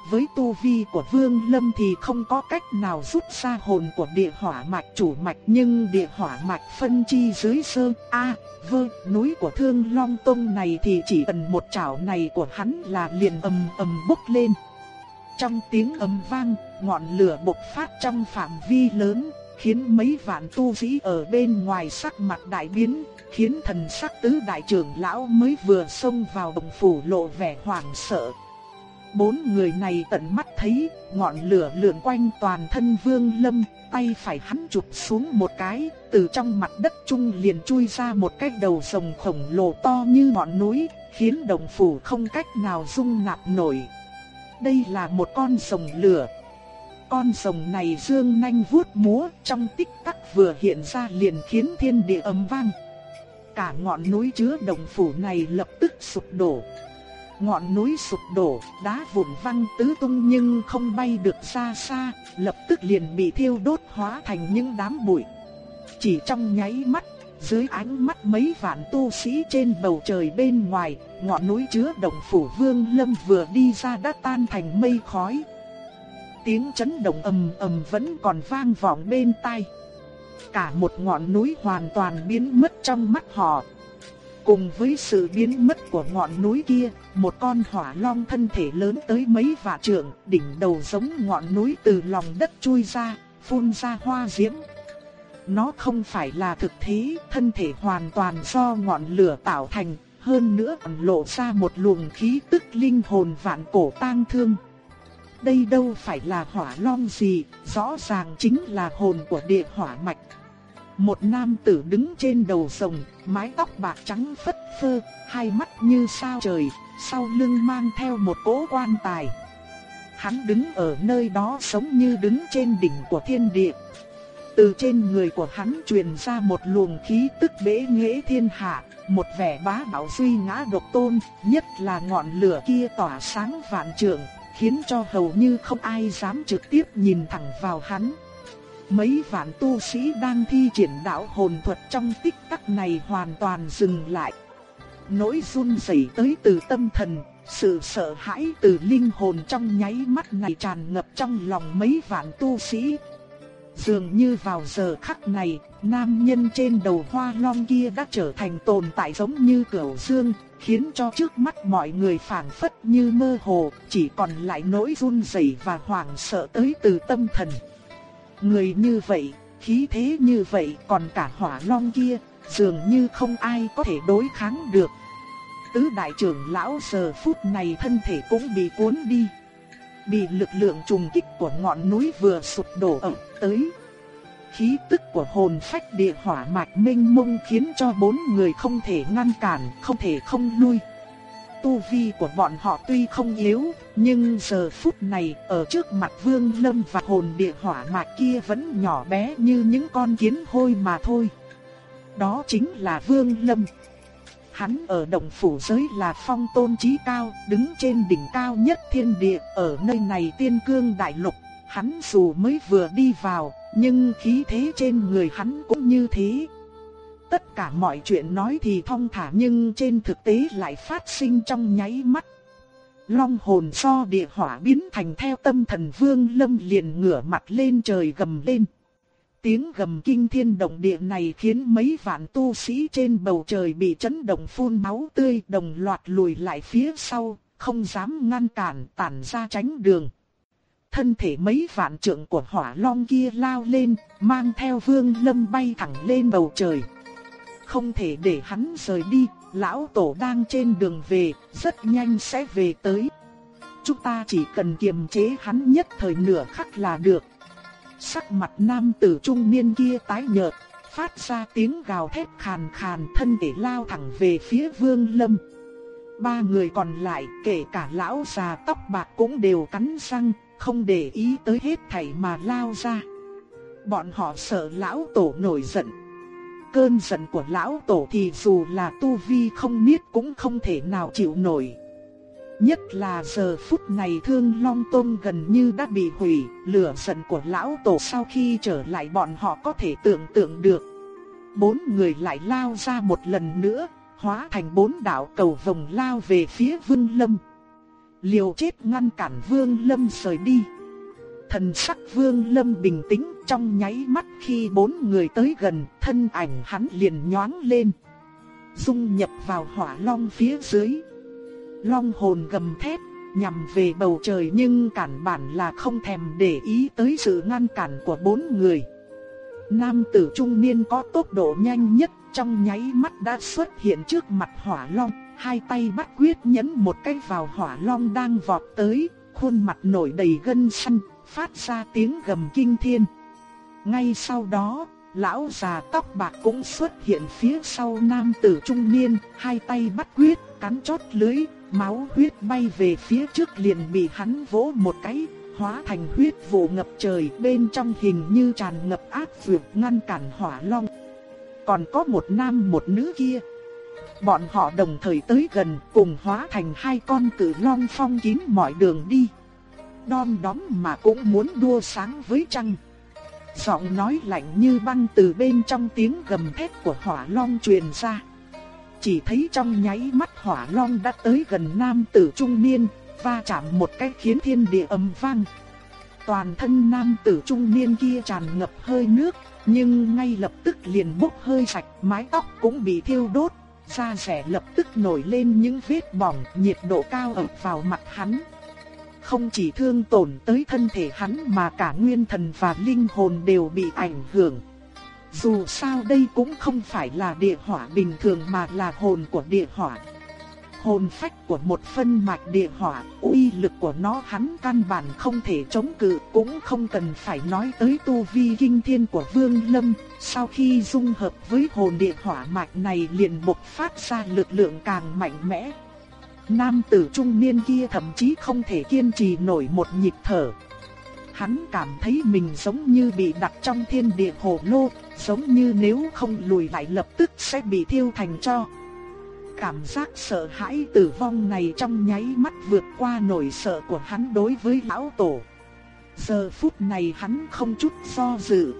Với tu vi của Vương Lâm thì không có cách nào rút ra hồn của địa hỏa mạch chủ mạch nhưng địa hỏa mạch phân chi dưới sơ A, vơ, núi của Thương Long Tông này thì chỉ cần một chảo này của hắn là liền ầm ầm bốc lên. Trong tiếng ầm vang, ngọn lửa bộc phát trong phạm vi lớn, khiến mấy vạn tu sĩ ở bên ngoài sắc mặt đại biến, khiến thần sắc tứ đại trưởng lão mới vừa xông vào đồng phủ lộ vẻ hoảng sợ. Bốn người này tận mắt thấy, ngọn lửa lượn quanh toàn thân Vương Lâm, tay phải hắn chụp xuống một cái, từ trong mặt đất trung liền chui ra một cái đầu rồng khổng lồ to như ngọn núi, khiến đồng phủ không cách nào dung nạp nổi. Đây là một con rồng lửa. Con rồng này dương nhanh vuốt múa, trong tích tắc vừa hiện ra liền khiến thiên địa ầm vang. Cả ngọn núi chứa đồng phủ này lập tức sụp đổ, Ngọn núi sụp đổ, đá vụn văng tứ tung nhưng không bay được xa xa, lập tức liền bị thiêu đốt hóa thành những đám bụi. Chỉ trong nháy mắt, dưới ánh mắt mấy vạn tu sĩ trên bầu trời bên ngoài, ngọn núi chứa động phủ vương lâm vừa đi ra đã tan thành mây khói. Tiếng chấn động ầm ầm vẫn còn vang vọng bên tai. Cả một ngọn núi hoàn toàn biến mất trong mắt họ, Cùng với sự biến mất của ngọn núi kia, một con hỏa long thân thể lớn tới mấy vạn trượng, đỉnh đầu giống ngọn núi từ lòng đất chui ra, phun ra hoa diễm. Nó không phải là thực thí, thân thể hoàn toàn do ngọn lửa tạo thành, hơn nữa còn lộ ra một luồng khí tức linh hồn vạn cổ tang thương. Đây đâu phải là hỏa long gì, rõ ràng chính là hồn của địa hỏa mạch. Một nam tử đứng trên đầu rồng, mái tóc bạc trắng phất phơ, hai mắt như sao trời, sau lưng mang theo một cỗ quan tài. Hắn đứng ở nơi đó giống như đứng trên đỉnh của thiên địa. Từ trên người của hắn truyền ra một luồng khí tức bế nghệ thiên hạ, một vẻ bá đạo duy ngã độc tôn, nhất là ngọn lửa kia tỏa sáng vạn trượng, khiến cho hầu như không ai dám trực tiếp nhìn thẳng vào hắn. Mấy vạn tu sĩ đang thi triển đạo hồn thuật trong tích tắc này hoàn toàn dừng lại. Nỗi run rẩy tới từ tâm thần, sự sợ hãi từ linh hồn trong nháy mắt này tràn ngập trong lòng mấy vạn tu sĩ. Dường như vào giờ khắc này, nam nhân trên đầu hoa long kia đã trở thành tồn tại giống như cửu dương, khiến cho trước mắt mọi người phảng phất như mơ hồ, chỉ còn lại nỗi run rẩy và hoảng sợ tới từ tâm thần. Người như vậy, khí thế như vậy còn cả hỏa long kia, dường như không ai có thể đối kháng được. Tứ đại trưởng lão giờ phút này thân thể cũng bị cuốn đi. Bị lực lượng trùng kích của ngọn núi vừa sụp đổ ập tới. Khí tức của hồn phách địa hỏa mạch minh mông khiến cho bốn người không thể ngăn cản, không thể không lui. Tu vi của bọn họ tuy không yếu, nhưng giờ phút này ở trước mặt vương lâm và hồn địa hỏa mạch kia vẫn nhỏ bé như những con kiến hôi mà thôi. Đó chính là vương lâm. Hắn ở động phủ giới là phong tôn trí cao, đứng trên đỉnh cao nhất thiên địa, ở nơi này tiên cương đại lục. Hắn dù mới vừa đi vào, nhưng khí thế trên người hắn cũng như thế. Tất cả mọi chuyện nói thì thong thả nhưng trên thực tế lại phát sinh trong nháy mắt. Long hồn so địa hỏa biến thành theo tâm thần vương lâm liền ngửa mặt lên trời gầm lên. Tiếng gầm kinh thiên động địa này khiến mấy vạn tu sĩ trên bầu trời bị chấn động phun máu tươi đồng loạt lùi lại phía sau, không dám ngăn cản tản ra tránh đường. Thân thể mấy vạn trượng của hỏa long kia lao lên, mang theo vương lâm bay thẳng lên bầu trời. Không thể để hắn rời đi, lão tổ đang trên đường về, rất nhanh sẽ về tới. Chúng ta chỉ cần kiềm chế hắn nhất thời nửa khắc là được. Sắc mặt nam tử trung niên kia tái nhợt, phát ra tiếng gào thét khàn khàn thân thể lao thẳng về phía vương lâm. Ba người còn lại kể cả lão già tóc bạc cũng đều cắn răng, không để ý tới hết thảy mà lao ra. Bọn họ sợ lão tổ nổi giận. Cơn giận của lão tổ thì dù là tu vi không biết cũng không thể nào chịu nổi. Nhất là giờ phút này thương long tôm gần như đã bị hủy, lửa giận của lão tổ sau khi trở lại bọn họ có thể tưởng tượng được. Bốn người lại lao ra một lần nữa, hóa thành bốn đạo cầu vòng lao về phía vương lâm. Liều chết ngăn cản vương lâm rời đi. Thần sắc vương lâm bình tĩnh trong nháy mắt khi bốn người tới gần, thân ảnh hắn liền nhoáng lên. Dung nhập vào hỏa long phía dưới long hồn gầm thét, nhằm về bầu trời nhưng cản bản là không thèm để ý tới sự ngăn cản của bốn người. Nam tử trung niên có tốc độ nhanh nhất trong nháy mắt đã xuất hiện trước mặt hỏa long, hai tay bắt quyết nhấn một cái vào hỏa long đang vọt tới, khuôn mặt nổi đầy gân xanh, phát ra tiếng gầm kinh thiên. Ngay sau đó, lão già tóc bạc cũng xuất hiện phía sau nam tử trung niên, hai tay bắt quyết, cắn chót lưới, máu huyết bay về phía trước liền bị hắn vỗ một cái, hóa thành huyết vụ ngập trời bên trong hình như tràn ngập ác vượt ngăn cản hỏa long. Còn có một nam một nữ kia. Bọn họ đồng thời tới gần cùng hóa thành hai con cử long phong kín mọi đường đi. Đom đóm mà cũng muốn đua sáng với trăng. Giọng nói lạnh như băng từ bên trong tiếng gầm thét của hỏa long truyền ra chỉ thấy trong nháy mắt hỏa long đã tới gần nam tử trung niên, va chạm một cái khiến thiên địa ầm vang. Toàn thân nam tử trung niên kia tràn ngập hơi nước, nhưng ngay lập tức liền bốc hơi sạch, mái tóc cũng bị thiêu đốt, da rẻ lập tức nổi lên những vết bỏng, nhiệt độ cao ập vào mặt hắn. Không chỉ thương tổn tới thân thể hắn mà cả nguyên thần và linh hồn đều bị ảnh hưởng. Dù sao đây cũng không phải là địa hỏa bình thường mà là hồn của địa hỏa. Hồn phách của một phân mạch địa hỏa, uy lực của nó hắn căn bản không thể chống cự, cũng không cần phải nói tới tu vi kinh thiên của Vương Lâm, sau khi dung hợp với hồn địa hỏa mạch này liền bộc phát ra lực lượng càng mạnh mẽ nam tử trung niên kia thậm chí không thể kiên trì nổi một nhịp thở. Hắn cảm thấy mình giống như bị đặt trong thiên địa hồ lô, giống như nếu không lùi lại lập tức sẽ bị thiêu thành tro. Cảm giác sợ hãi tử vong này trong nháy mắt vượt qua nỗi sợ của hắn đối với lão tổ. Giờ phút này hắn không chút do dự.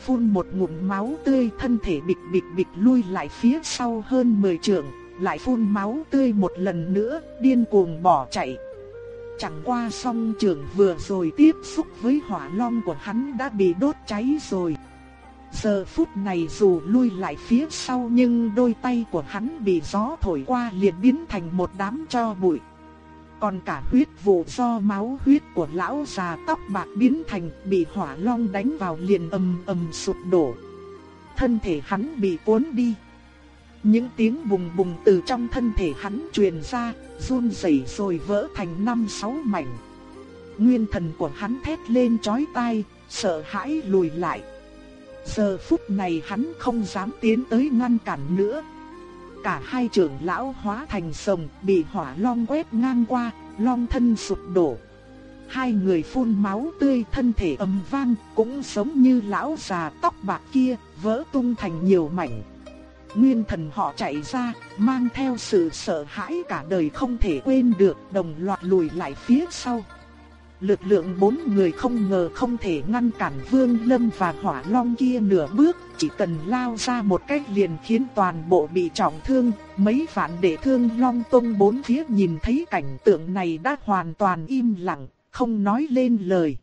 Phun một ngụm máu tươi thân thể bịch bịch bịch lui lại phía sau hơn 10 trượng, lại phun máu tươi một lần nữa, điên cuồng bỏ chạy. Chẳng qua song trường vừa rồi tiếp xúc với hỏa long của hắn đã bị đốt cháy rồi. Giờ phút này dù lui lại phía sau nhưng đôi tay của hắn bị gió thổi qua liền biến thành một đám cho bụi. Còn cả huyết vụ do máu huyết của lão già tóc bạc biến thành bị hỏa long đánh vào liền ầm ầm sụp đổ. Thân thể hắn bị cuốn đi. Những tiếng bùng bùng từ trong thân thể hắn truyền ra, run rẩy rồi vỡ thành năm sáu mảnh. Nguyên thần của hắn thét lên chói tai, sợ hãi lùi lại. Giờ phút này hắn không dám tiến tới ngăn cản nữa. Cả hai trưởng lão hóa thành sồng bị hỏa long quét ngang qua, long thân sụp đổ. Hai người phun máu tươi thân thể ầm vang cũng giống như lão già tóc bạc kia vỡ tung thành nhiều mảnh. Nguyên thần họ chạy ra, mang theo sự sợ hãi cả đời không thể quên được, đồng loạt lùi lại phía sau. Lực lượng bốn người không ngờ không thể ngăn cản Vương Lâm và Hỏa Long kia nửa bước, chỉ cần lao ra một cách liền khiến toàn bộ bị trọng thương, mấy vạn đệ thương Long Tông bốn phía nhìn thấy cảnh tượng này đã hoàn toàn im lặng, không nói lên lời.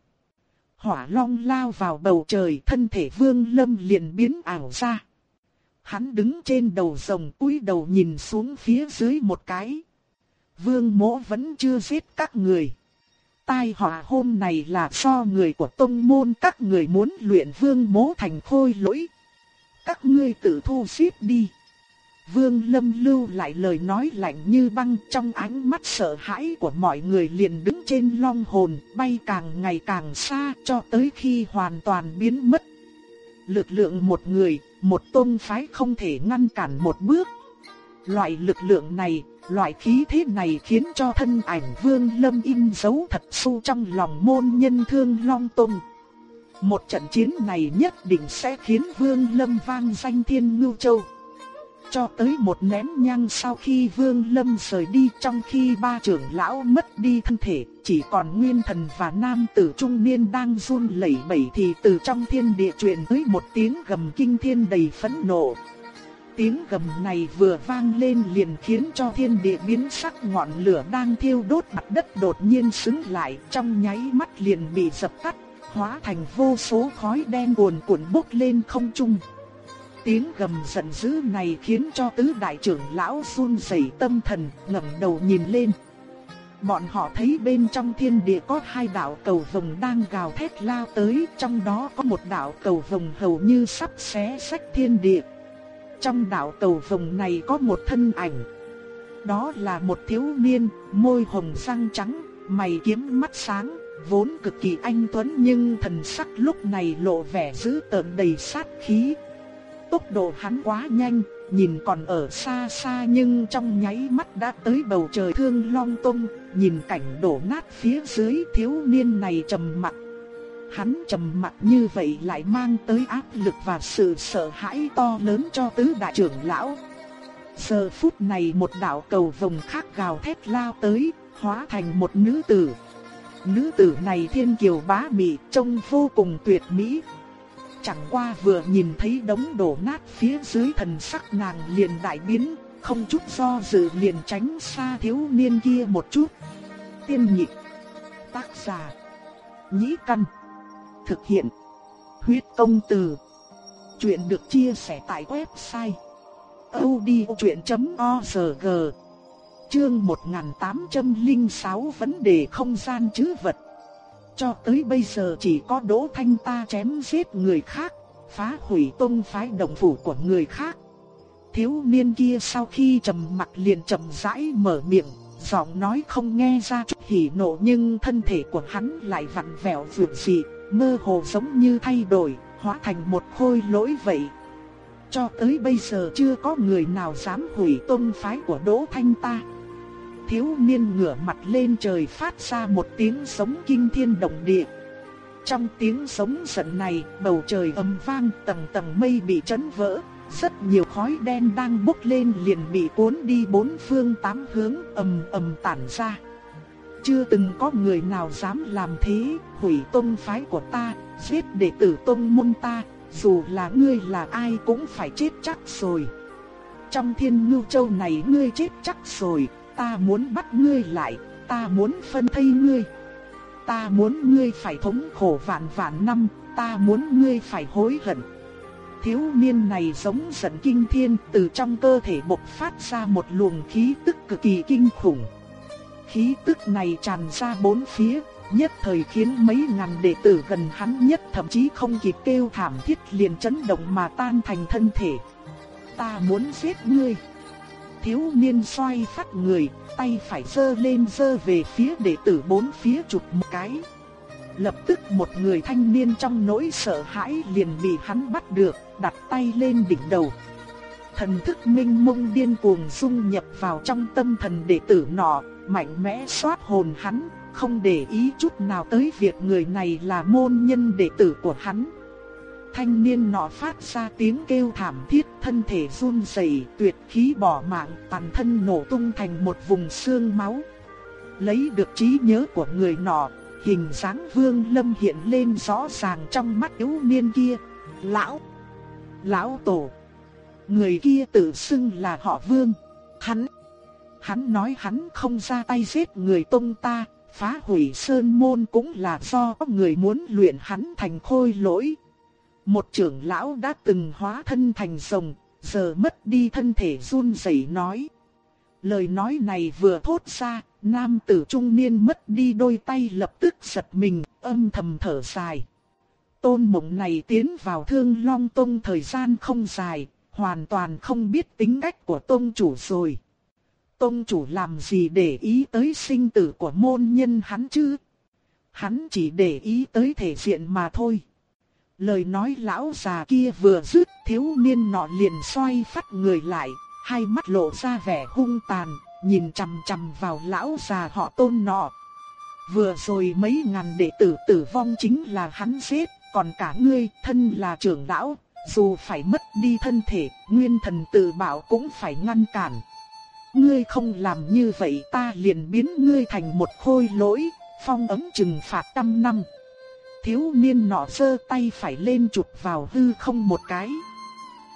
Hỏa Long lao vào bầu trời, thân thể Vương Lâm liền biến ảo ra. Hắn đứng trên đầu rồng cúi đầu nhìn xuống phía dưới một cái. Vương mỗ vẫn chưa giết các người. Tai họa hôm này là do người của tông môn các người muốn luyện vương mỗ thành khôi lỗi. Các ngươi tự thu xếp đi. Vương lâm lưu lại lời nói lạnh như băng trong ánh mắt sợ hãi của mọi người liền đứng trên long hồn, bay càng ngày càng xa cho tới khi hoàn toàn biến mất. Lực lượng một người, một tôn phái không thể ngăn cản một bước. Loại lực lượng này Loại khí thế này khiến cho thân ảnh Vương Lâm in dấu thật sâu trong lòng môn nhân thương Long Tông. Một trận chiến này nhất định sẽ khiến Vương Lâm vang danh Thiên Ngưu Châu. Cho tới một nén nhang sau khi Vương Lâm rời đi trong khi ba trưởng lão mất đi thân thể, chỉ còn Nguyên Thần và Nam tử trung niên đang run lẩy bẩy thì từ trong thiên địa truyền tới một tiếng gầm kinh thiên đầy phẫn nộ tiếng gầm này vừa vang lên liền khiến cho thiên địa biến sắc ngọn lửa đang thiêu đốt mặt đất đột nhiên xứng lại trong nháy mắt liền bị dập tắt, hóa thành vô số khói đen cuồn cuộn bốc lên không trung. Tiếng gầm giận dữ này khiến cho tứ đại trưởng lão run rẩy tâm thần, ngẩng đầu nhìn lên. Bọn họ thấy bên trong thiên địa có hai đạo cầu vồng đang gào thét lao tới, trong đó có một đạo cầu vồng hầu như sắp xé sách thiên địa. Trong đạo cầu vồng này có một thân ảnh. Đó là một thiếu niên, môi hồng răng trắng, mày kiếm mắt sáng, vốn cực kỳ anh tuấn nhưng thần sắc lúc này lộ vẻ dữ tợn đầy sát khí. Tốc độ hắn quá nhanh, nhìn còn ở xa xa nhưng trong nháy mắt đã tới bầu trời thương long tung, nhìn cảnh đổ nát phía dưới thiếu niên này trầm mặt Hắn trầm mặc như vậy lại mang tới áp lực và sự sợ hãi to lớn cho tứ đại trưởng lão. Giờ phút này một đạo cầu vồng khác gào thét lao tới, hóa thành một nữ tử. Nữ tử này thiên kiều bá mị, trông vô cùng tuyệt mỹ. Chẳng qua vừa nhìn thấy đống đổ nát phía dưới thần sắc nàng liền đại biến, không chút do dự liền tránh xa thiếu niên kia một chút. Tiên nhị Tác giả. Nhĩ căn. Thực hiện. Huyết công từ. Chuyện được chia sẻ tại website. odchuyện.org Chương 1806 vấn đề không gian chứ vật. Cho tới bây giờ chỉ có Đỗ Thanh ta chém giết người khác, phá hủy tông phái đồng phủ của người khác. Thiếu niên kia sau khi trầm mặt liền trầm rãi mở miệng, giọng nói không nghe ra chút hỉ nộ nhưng thân thể của hắn lại vặn vẹo vượt dị mơ hồ giống như thay đổi, hóa thành một khôi lỗi vậy. Cho tới bây giờ chưa có người nào dám hủy tôn phái của Đỗ Thanh ta thiếu niên ngửa mặt lên trời phát ra một tiếng sống kinh thiên động địa. Trong tiếng sống giận này, bầu trời ầm vang, tầng tầng mây bị chấn vỡ, rất nhiều khói đen đang bốc lên liền bị cuốn đi bốn phương tám hướng ầm ầm tản ra. Chưa từng có người nào dám làm thế, hủy tông phái của ta, giết đệ tử tông môn ta, dù là ngươi là ai cũng phải chết chắc rồi. Trong thiên ngưu châu này ngươi chết chắc rồi, ta muốn bắt ngươi lại, ta muốn phân thây ngươi. Ta muốn ngươi phải thống khổ vạn vạn năm, ta muốn ngươi phải hối hận. Thiếu niên này giống giận kinh thiên, từ trong cơ thể bộc phát ra một luồng khí tức cực kỳ kinh khủng. Khí tức này tràn ra bốn phía, nhất thời khiến mấy ngàn đệ tử gần hắn nhất thậm chí không kịp kêu thảm thiết liền chấn động mà tan thành thân thể. Ta muốn giết ngươi. Thiếu niên xoay phát người, tay phải giơ lên giơ về phía đệ tử bốn phía chụp một cái. Lập tức một người thanh niên trong nỗi sợ hãi liền bị hắn bắt được, đặt tay lên đỉnh đầu. Thần thức minh mông điên cuồng dung nhập vào trong tâm thần đệ tử nọ, mạnh mẽ xoát hồn hắn, không để ý chút nào tới việc người này là môn nhân đệ tử của hắn. Thanh niên nọ phát ra tiếng kêu thảm thiết, thân thể run rẩy, tuyệt khí bỏ mạng, toàn thân nổ tung thành một vùng xương máu. Lấy được trí nhớ của người nọ, hình dáng Vương Lâm hiện lên rõ ràng trong mắt yếu niên kia. Lão! Lão Tổ! Người kia tự xưng là họ Vương. Hắn! Hắn nói hắn không ra tay giết người tông ta, phá hủy sơn môn cũng là do người muốn luyện hắn thành khôi lỗi. Một trưởng lão đã từng hóa thân thành rồng, giờ mất đi thân thể run rẩy nói. Lời nói này vừa thốt ra, nam tử trung niên mất đi đôi tay lập tức giật mình, âm thầm thở dài. Tôn mộng này tiến vào thương long tông thời gian không dài, hoàn toàn không biết tính cách của tôn chủ rồi. Tôn chủ làm gì để ý tới sinh tử của môn nhân hắn chứ? Hắn chỉ để ý tới thể diện mà thôi. Lời nói lão già kia vừa dứt, thiếu niên nọ liền xoay phát người lại, hai mắt lộ ra vẻ hung tàn, nhìn chằm chằm vào lão già họ tôn nọ. Vừa rồi mấy ngàn đệ tử tử vong chính là hắn giết, còn cả ngươi thân là trưởng lão, dù phải mất đi thân thể, nguyên thần tự bảo cũng phải ngăn cản. Ngươi không làm như vậy ta liền biến ngươi thành một khôi lỗi, phong ấm trừng phạt trăm năm. Thiếu niên nọ sơ tay phải lên chụp vào hư không một cái.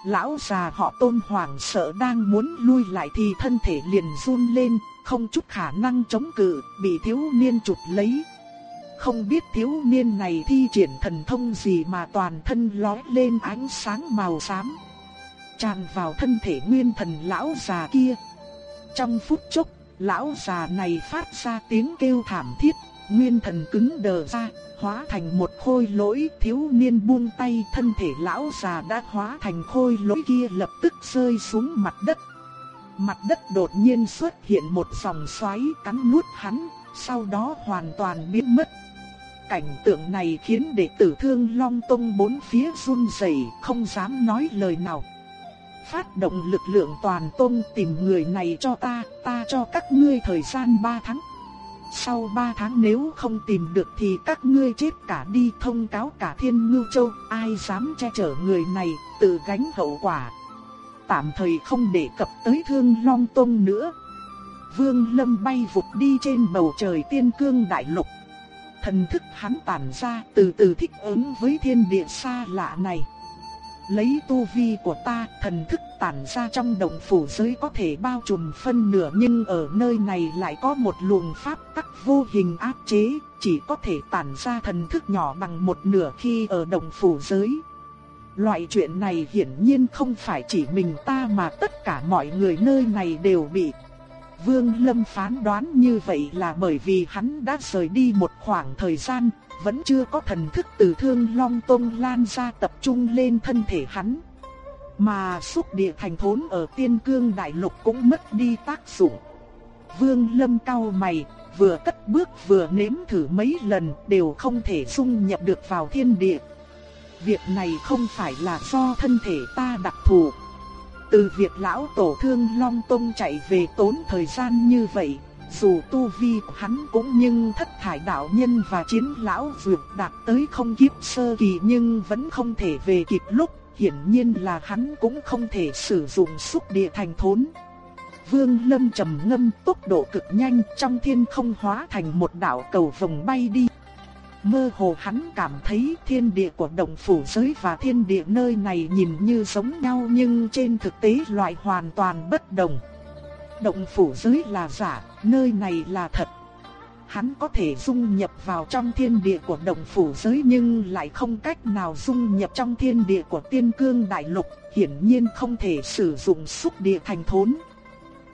Lão già họ tôn hoàng sợ đang muốn lui lại thì thân thể liền run lên, không chút khả năng chống cự, bị thiếu niên chụp lấy. Không biết thiếu niên này thi triển thần thông gì mà toàn thân lóe lên ánh sáng màu xám. Tràn vào thân thể nguyên thần lão già kia. Trong phút chốc, lão già này phát ra tiếng kêu thảm thiết, nguyên thần cứng đờ ra, hóa thành một khôi lỗi thiếu niên buông tay thân thể lão già đã hóa thành khôi lỗi kia lập tức rơi xuống mặt đất. Mặt đất đột nhiên xuất hiện một dòng xoáy cắn nuốt hắn, sau đó hoàn toàn biến mất. Cảnh tượng này khiến đệ tử thương Long Tông bốn phía run rẩy không dám nói lời nào. Phát động lực lượng toàn tông tìm người này cho ta, ta cho các ngươi thời gian 3 tháng sau 3 tháng nếu không tìm được thì các ngươi chết cả đi thông cáo cả thiên ngưu châu, ai dám che chở người này, tự gánh hậu quả. Tạm thời không để cập tới thương long tông nữa. Vương Lâm bay vụt đi trên bầu trời tiên cương đại lục. Thần thức hắn tản ra từ từ thích ứng với thiên địa xa lạ này. Lấy tu vi của ta, thần thức tản ra trong động phủ giới có thể bao trùm phân nửa nhưng ở nơi này lại có một luồng pháp tắc vô hình áp chế, chỉ có thể tản ra thần thức nhỏ bằng một nửa khi ở động phủ giới. Loại chuyện này hiển nhiên không phải chỉ mình ta mà tất cả mọi người nơi này đều bị. Vương Lâm phán đoán như vậy là bởi vì hắn đã rời đi một khoảng thời gian, vẫn chưa có thần thức từ thương long tông lan ra tập trung lên thân thể hắn. Mà xúc địa thành thốn ở tiên cương đại lục cũng mất đi tác dụng. Vương lâm cao mày, vừa cất bước vừa nếm thử mấy lần đều không thể dung nhập được vào thiên địa. Việc này không phải là do thân thể ta đặc thù. Từ việc lão tổ thương Long Tông chạy về tốn thời gian như vậy, dù tu vi hắn cũng nhưng thất thải đạo nhân và chiến lão vượt đạt tới không kiếp sơ kỳ nhưng vẫn không thể về kịp lúc, hiển nhiên là hắn cũng không thể sử dụng xúc địa thành thốn. Vương Lâm trầm ngâm tốc độ cực nhanh trong thiên không hóa thành một đạo cầu vòng bay đi. Mơ hồ hắn cảm thấy thiên địa của động phủ giới và thiên địa nơi này nhìn như giống nhau nhưng trên thực tế loại hoàn toàn bất đồng. Động phủ giới là giả, nơi này là thật. Hắn có thể dung nhập vào trong thiên địa của động phủ giới nhưng lại không cách nào dung nhập trong thiên địa của tiên cương đại lục, hiển nhiên không thể sử dụng xúc địa thành thốn.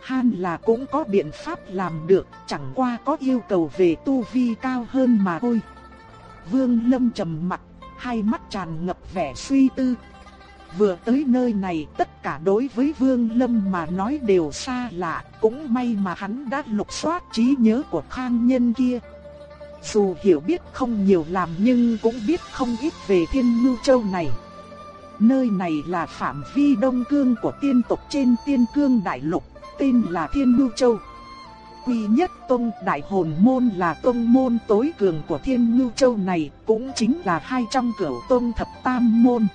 Han là cũng có biện pháp làm được, chẳng qua có yêu cầu về tu vi cao hơn mà thôi. Vương Lâm trầm mặt, hai mắt tràn ngập vẻ suy tư. Vừa tới nơi này tất cả đối với Vương Lâm mà nói đều xa lạ, cũng may mà hắn đã lục soát trí nhớ của khang nhân kia. Dù hiểu biết không nhiều làm nhưng cũng biết không ít về thiên ngưu châu này. Nơi này là phạm vi đông cương của tiên tộc trên tiên cương đại lục, tên là thiên ngưu châu quy nhất tông đại hồn môn là tông môn tối cường của thiên ngưu châu này, cũng chính là hai trong cửu tông thập tam môn.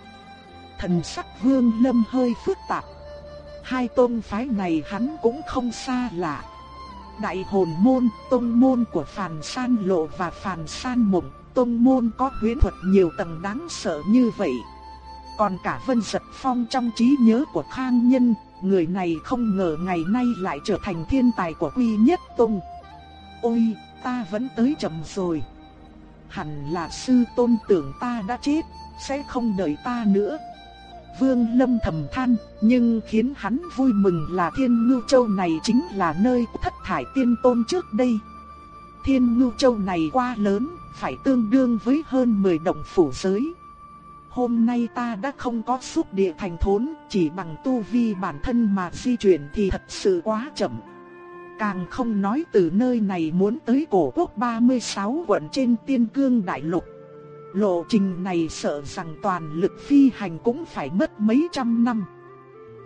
Thần sắc vương lâm hơi phức tạp. Hai tông phái này hắn cũng không xa lạ. Đại hồn môn, tông môn của Phàn San Lộ và Phàn San Mộng, tông môn có huyễn thuật nhiều tầng đáng sợ như vậy. Còn cả Vân Giật Phong trong trí nhớ của Khang Nhân, người này không ngờ ngày nay lại trở thành thiên tài của Quy Nhất Tông. Ôi, ta vẫn tới chậm rồi. Hẳn là sư tôn tưởng ta đã chết, sẽ không đợi ta nữa. Vương Lâm thầm than, nhưng khiến hắn vui mừng là Thiên Ngưu Châu này chính là nơi thất thải tiên tôn trước đây. Thiên Ngưu Châu này quá lớn, phải tương đương với hơn 10 động phủ giới hôm nay ta đã không có xúc địa thành thốn, chỉ bằng tu vi bản thân mà di chuyển thì thật sự quá chậm. Càng không nói từ nơi này muốn tới cổ quốc 36 quận trên tiên cương đại lục. Lộ trình này sợ rằng toàn lực phi hành cũng phải mất mấy trăm năm.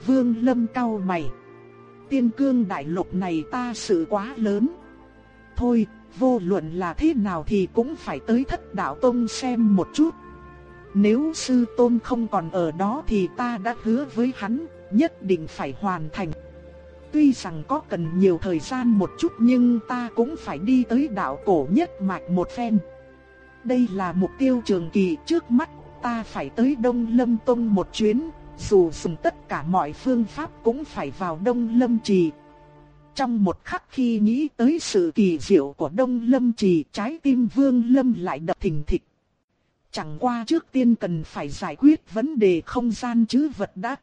Vương Lâm cao mày. Tiên cương đại lục này ta sự quá lớn. Thôi, vô luận là thế nào thì cũng phải tới thất đạo tông xem một chút. Nếu sư tôn không còn ở đó thì ta đã hứa với hắn, nhất định phải hoàn thành. Tuy rằng có cần nhiều thời gian một chút nhưng ta cũng phải đi tới đạo cổ nhất mạch một phen. Đây là mục tiêu trường kỳ trước mắt, ta phải tới Đông Lâm Tông một chuyến, dù dùng tất cả mọi phương pháp cũng phải vào Đông Lâm Trì. Trong một khắc khi nghĩ tới sự kỳ diệu của Đông Lâm Trì, trái tim Vương Lâm lại đập thình thịch. Chẳng qua trước tiên cần phải giải quyết vấn đề không gian chứ vật đã.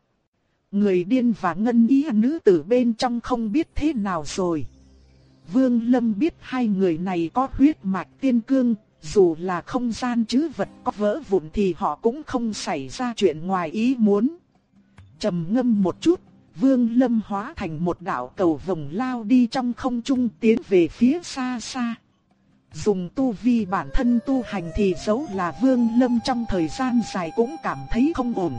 Người điên và ngân ý nữ tử bên trong không biết thế nào rồi. Vương Lâm biết hai người này có huyết mạch tiên cương, dù là không gian chứ vật có vỡ vụn thì họ cũng không xảy ra chuyện ngoài ý muốn. trầm ngâm một chút, Vương Lâm hóa thành một đạo cầu vồng lao đi trong không trung tiến về phía xa xa. Dùng tu vi bản thân tu hành thì dấu là vương lâm trong thời gian dài cũng cảm thấy không ổn.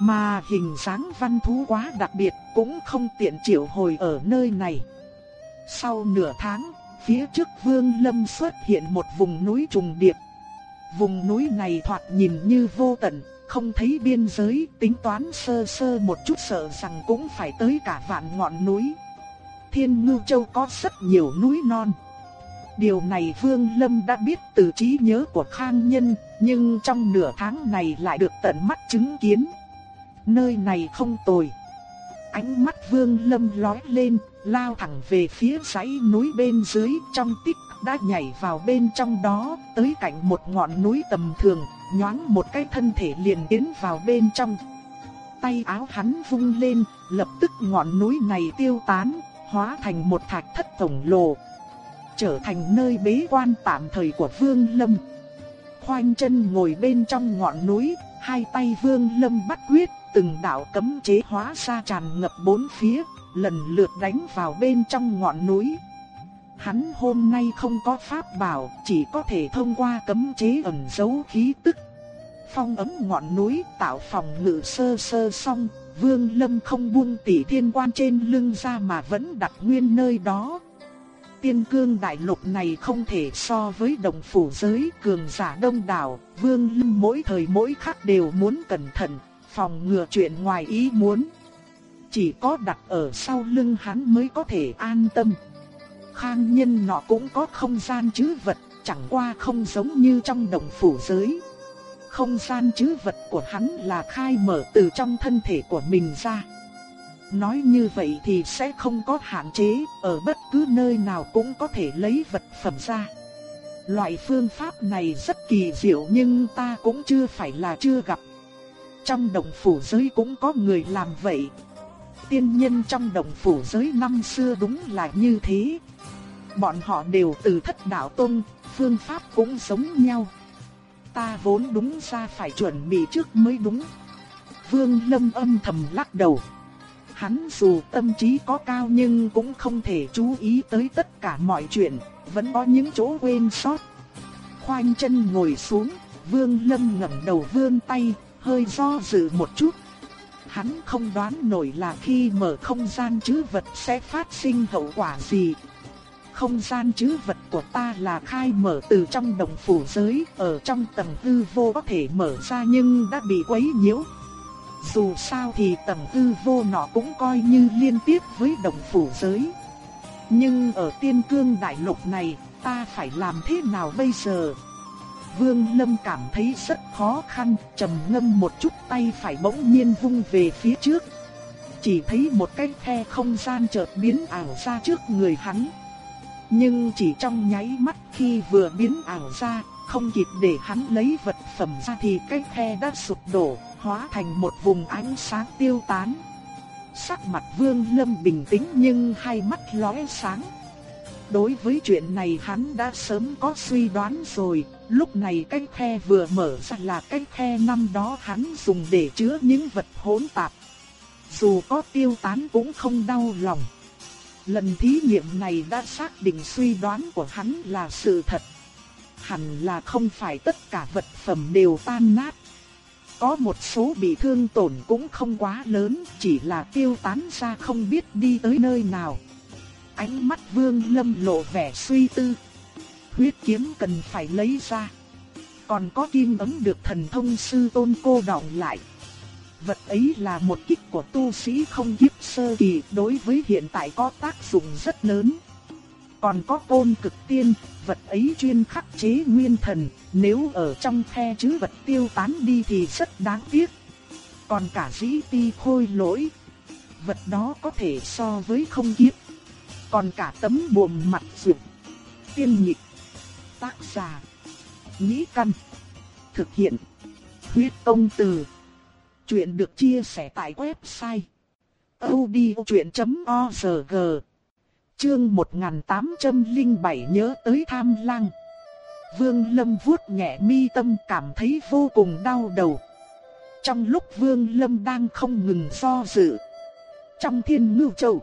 Mà hình dáng văn thú quá đặc biệt cũng không tiện triệu hồi ở nơi này. Sau nửa tháng, phía trước vương lâm xuất hiện một vùng núi trùng điệp. Vùng núi này thoạt nhìn như vô tận, không thấy biên giới, tính toán sơ sơ một chút sợ rằng cũng phải tới cả vạn ngọn núi. Thiên Ngưu Châu có rất nhiều núi non. Điều này Vương Lâm đã biết từ trí nhớ của Khang Nhân, nhưng trong nửa tháng này lại được tận mắt chứng kiến. Nơi này không tồi. Ánh mắt Vương Lâm lóe lên, lao thẳng về phía dãy núi bên dưới, trong tích đã nhảy vào bên trong đó, tới cạnh một ngọn núi tầm thường, nhoáng một cái thân thể liền tiến vào bên trong. Tay áo hắn vung lên, lập tức ngọn núi này tiêu tán, hóa thành một thạch thất tổng lồ, trở thành nơi bế quan tạm thời của Vương Lâm. Khoanh chân ngồi bên trong ngọn núi, hai tay Vương Lâm bắt quyết, từng đạo cấm chế hóa ra tràn ngập bốn phía, lần lượt đánh vào bên trong ngọn núi. Hắn hôm nay không có pháp bảo, chỉ có thể thông qua cấm chế ẩn giấu khí tức. Phong ấm ngọn núi tạo phòng ngự sơ sơ xong, Vương Lâm không buông tỷ thiên quan trên lưng ra mà vẫn đặt nguyên nơi đó, tiên cương đại lục này không thể so với đồng phủ giới cường giả đông đảo, vương lâm mỗi thời mỗi khắc đều muốn cẩn thận, phòng ngừa chuyện ngoài ý muốn. Chỉ có đặt ở sau lưng hắn mới có thể an tâm. Khang nhân nọ cũng có không gian chứ vật, chẳng qua không giống như trong đồng phủ giới. Không gian chứ vật của hắn là khai mở từ trong thân thể của mình ra. Nói như vậy thì sẽ không có hạn chế, ở bất cứ nơi nào cũng có thể lấy vật phẩm ra. Loại phương pháp này rất kỳ diệu nhưng ta cũng chưa phải là chưa gặp. Trong đồng phủ giới cũng có người làm vậy. Tiên nhân trong động phủ giới năm xưa đúng là như thế. Bọn họ đều từ thất đạo tông, phương pháp cũng giống nhau. Ta vốn đúng ra phải chuẩn bị trước mới đúng. Vương Lâm âm thầm lắc đầu. Hắn dù tâm trí có cao nhưng cũng không thể chú ý tới tất cả mọi chuyện, vẫn có những chỗ quên sót. Khoanh chân ngồi xuống, Vương Lâm ngẩng đầu vươn tay, hơi do dự một chút. Hắn không đoán nổi là khi mở không gian chứ vật sẽ phát sinh hậu quả gì. Không gian chứ vật của ta là khai mở từ trong đồng phủ giới, ở trong tầng hư vô có thể mở ra nhưng đã bị quấy nhiễu. Dù sao thì tầng hư vô nọ cũng coi như liên tiếp với đồng phủ giới. Nhưng ở tiên cương đại lục này, ta phải làm thế nào bây giờ? Vương Lâm cảm thấy rất khó khăn, trầm ngâm một chút tay phải bỗng nhiên vung về phía trước. Chỉ thấy một cái khe không gian chợt biến ảo ra trước người hắn. Nhưng chỉ trong nháy mắt khi vừa biến ảo ra, không kịp để hắn lấy vật phẩm ra thì cái khe đã sụp đổ, hóa thành một vùng ánh sáng tiêu tán. Sắc mặt Vương Lâm bình tĩnh nhưng hai mắt lóe sáng. Đối với chuyện này hắn đã sớm có suy đoán rồi, lúc này cái khe vừa mở ra là cái khe năm đó hắn dùng để chứa những vật hỗn tạp. Dù có tiêu tán cũng không đau lòng. Lần thí nghiệm này đã xác định suy đoán của hắn là sự thật. Hẳn là không phải tất cả vật phẩm đều tan nát. Có một số bị thương tổn cũng không quá lớn, chỉ là tiêu tán ra không biết đi tới nơi nào. Ánh mắt vương lâm lộ vẻ suy tư. Huyết kiếm cần phải lấy ra. Còn có kim ấm được thần thông sư tôn cô đọng lại. Vật ấy là một kích của tu sĩ không kiếp sơ kỳ đối với hiện tại có tác dụng rất lớn. Còn có côn cực tiên, vật ấy chuyên khắc chế nguyên thần, nếu ở trong khe chứ vật tiêu tán đi thì rất đáng tiếc. Còn cả dĩ ti khôi lỗi, vật đó có thể so với không kiếp. Còn cả tấm buồm mặt dụng, tiên nhịp, tác giả, nhĩ căn, thực hiện, huyết công từ. Chuyện được chia sẻ tại website odchuyện.org Chương 1807 nhớ tới tham lang. Vương Lâm vuốt nhẹ mi tâm cảm thấy vô cùng đau đầu. Trong lúc Vương Lâm đang không ngừng do dự. Trong thiên ngưu châu.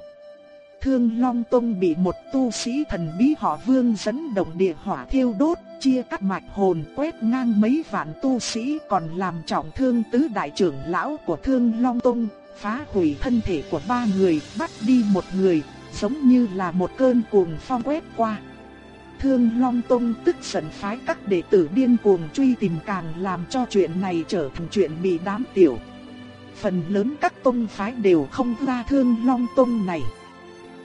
Thương Long Tông bị một tu sĩ thần bí họ Vương dẫn động địa hỏa thiêu đốt, chia cắt mạch hồn quét ngang mấy vạn tu sĩ còn làm trọng thương tứ đại trưởng lão của Thương Long Tông, phá hủy thân thể của ba người, bắt đi một người, giống như là một cơn cuồng phong quét qua. Thương Long Tông tức giận phái các đệ tử điên cuồng truy tìm càng làm cho chuyện này trở thành chuyện bị đám tiểu. Phần lớn các tông phái đều không ra Thương Long Tông này.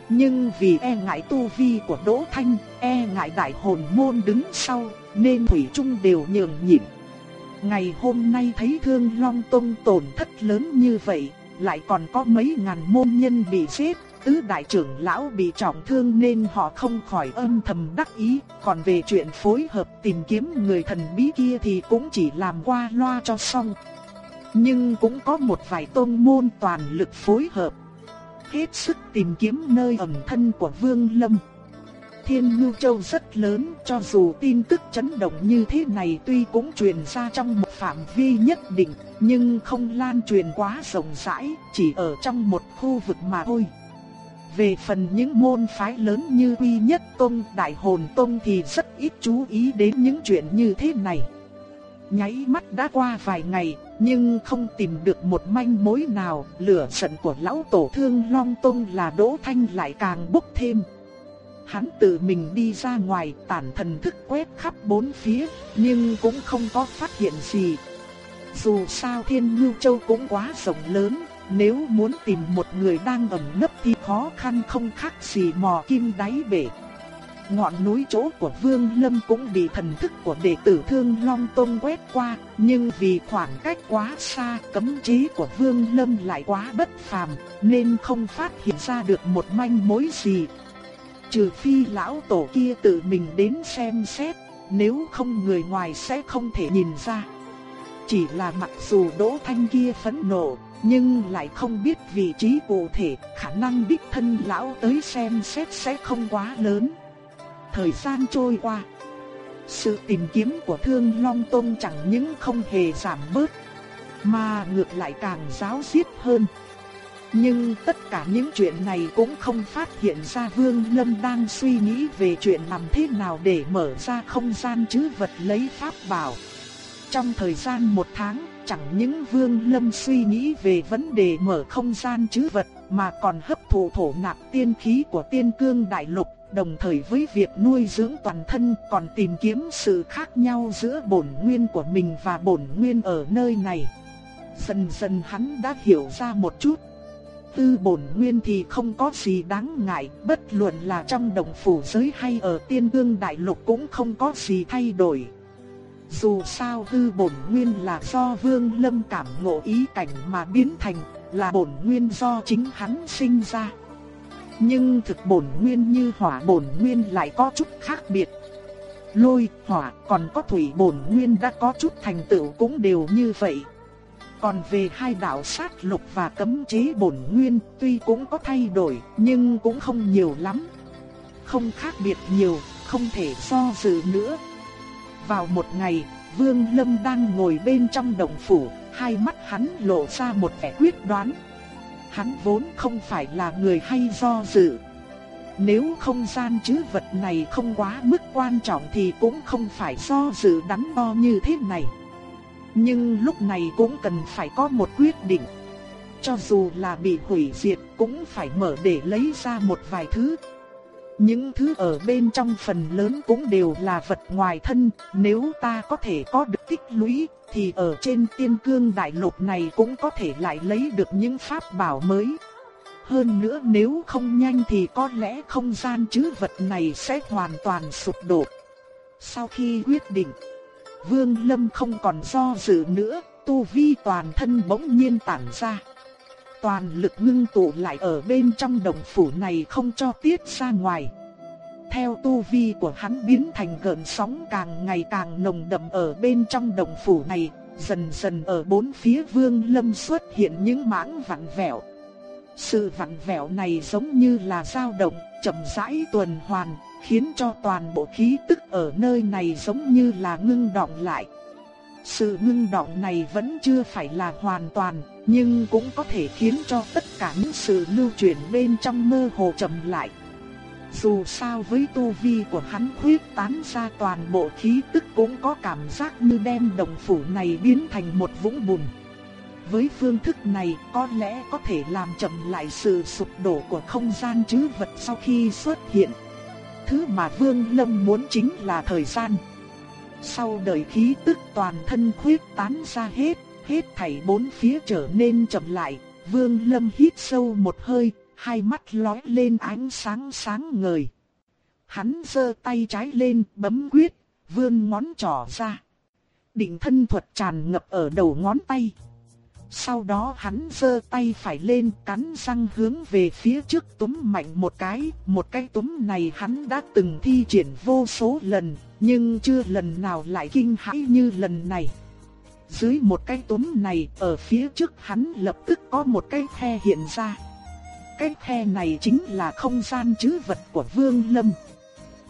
Nhưng vì e ngại tu vi của Đỗ Thanh, e ngại đại hồn môn đứng sau, nên Thủy Trung đều nhường nhịn. Ngày hôm nay thấy Thương Long Tông tổn thất lớn như vậy, lại còn có mấy ngàn môn nhân bị giết, tứ đại trưởng lão bị trọng thương nên họ không khỏi âm thầm đắc ý, còn về chuyện phối hợp tìm kiếm người thần bí kia thì cũng chỉ làm qua loa cho xong. Nhưng cũng có một vài tôn môn toàn lực phối hợp, hết sức tìm kiếm nơi ẩn thân của Vương Lâm. Thiên Ngưu Châu rất lớn, cho dù tin tức chấn động như thế này tuy cũng truyền ra trong một phạm vi nhất định, nhưng không lan truyền quá rộng rãi, chỉ ở trong một khu vực mà thôi. Về phần những môn phái lớn như Quy Nhất Tông, Đại Hồn Tông thì rất ít chú ý đến những chuyện như thế này. Nháy mắt đã qua vài ngày, nhưng không tìm được một manh mối nào, lửa giận của lão tổ thương Long Tông là Đỗ Thanh lại càng bốc thêm. hắn tự mình đi ra ngoài tản thần thức quét khắp bốn phía, nhưng cũng không có phát hiện gì. Dù sao Thiên Ngưu Châu cũng quá rộng lớn, nếu muốn tìm một người đang ẩn nấp thì khó khăn không khác gì mò kim đáy bể. Ngọn núi chỗ của Vương Lâm cũng bị thần thức của đệ tử Thương Long Tông quét qua, nhưng vì khoảng cách quá xa, cấm chế của Vương Lâm lại quá bất phàm, nên không phát hiện ra được một manh mối gì. Trừ phi lão tổ kia tự mình đến xem xét, nếu không người ngoài sẽ không thể nhìn ra. Chỉ là mặc dù Đỗ Thanh kia phẫn nộ, nhưng lại không biết vị trí cụ thể, khả năng đích thân lão tới xem xét sẽ không quá lớn. Thời gian trôi qua, sự tìm kiếm của Thương Long Tông chẳng những không hề giảm bớt, mà ngược lại càng giáo diết hơn. Nhưng tất cả những chuyện này cũng không phát hiện ra Vương Lâm đang suy nghĩ về chuyện làm thế nào để mở ra không gian chứ vật lấy pháp bảo. Trong thời gian một tháng, chẳng những Vương Lâm suy nghĩ về vấn đề mở không gian chứ vật, mà còn hấp thụ thổ nạp tiên khí của tiên cương đại lục, đồng thời với việc nuôi dưỡng toàn thân còn tìm kiếm sự khác nhau giữa bổn nguyên của mình và bổn nguyên ở nơi này. Dần dần hắn đã hiểu ra một chút. Tư bổn nguyên thì không có gì đáng ngại, bất luận là trong đồng phủ giới hay ở tiên cương đại lục cũng không có gì thay đổi. Dù sao hư bổn nguyên là do Vương Lâm cảm ngộ ý cảnh mà biến thành, là bổn nguyên do chính hắn sinh ra. Nhưng thực bổn nguyên như hỏa bổn nguyên lại có chút khác biệt. Lôi, hỏa còn có thủy bổn nguyên đã có chút thành tựu cũng đều như vậy. Còn về hai đạo sát lục và cấm chế bổn nguyên tuy cũng có thay đổi nhưng cũng không nhiều lắm. Không khác biệt nhiều, không thể so dự nữa, vào một ngày, Vương Lâm đang ngồi bên trong động phủ, hai mắt hắn lộ ra một vẻ quyết đoán. Hắn vốn không phải là người hay do dự. Nếu không gian chứ vật này không quá mức quan trọng thì cũng không phải do dự đắn đo như thế này. Nhưng lúc này cũng cần phải có một quyết định. Cho dù là bị hủy diệt cũng phải mở để lấy ra một vài thứ những thứ ở bên trong phần lớn cũng đều là vật ngoài thân, nếu ta có thể có được tích lũy, thì ở trên tiên cương đại lục này cũng có thể lại lấy được những pháp bảo mới. Hơn nữa nếu không nhanh thì có lẽ không gian chứ vật này sẽ hoàn toàn sụp đổ. Sau khi quyết định, Vương Lâm không còn do dự nữa, tu vi toàn thân bỗng nhiên tản ra toàn lực ngưng tụ lại ở bên trong đồng phủ này không cho tiết ra ngoài. Theo tu vi của hắn biến thành gợn sóng càng ngày càng nồng đậm ở bên trong đồng phủ này, dần dần ở bốn phía vương lâm xuất hiện những mảng vặn vẹo. Sự vặn vẹo này giống như là dao động, chậm rãi tuần hoàn, khiến cho toàn bộ khí tức ở nơi này giống như là ngưng động lại. Sự ngưng động này vẫn chưa phải là hoàn toàn, nhưng cũng có thể khiến cho tất cả những sự lưu chuyển bên trong mơ hồ chậm lại. Dù sao với tu vi của hắn khuyết tán ra toàn bộ khí tức cũng có cảm giác như đem đồng phủ này biến thành một vũng bùn. Với phương thức này có lẽ có thể làm chậm lại sự sụp đổ của không gian chứ vật sau khi xuất hiện. Thứ mà Vương Lâm muốn chính là thời gian. Sau đời khí tức toàn thân khuyết tán ra hết, hết thảy bốn phía trở nên chậm lại, Vương Lâm hít sâu một hơi, hai mắt lóe lên ánh sáng sáng ngời. Hắn giơ tay trái lên, bấm quyết, vươn ngón trỏ ra. Định thân thuật tràn ngập ở đầu ngón tay. Sau đó hắn giơ tay phải lên cắn răng hướng về phía trước túm mạnh một cái, một cái túm này hắn đã từng thi triển vô số lần, nhưng chưa lần nào lại kinh hãi như lần này. Dưới một cái túm này, ở phía trước hắn lập tức có một cái khe hiện ra. Cái khe này chính là không gian chứ vật của Vương Lâm.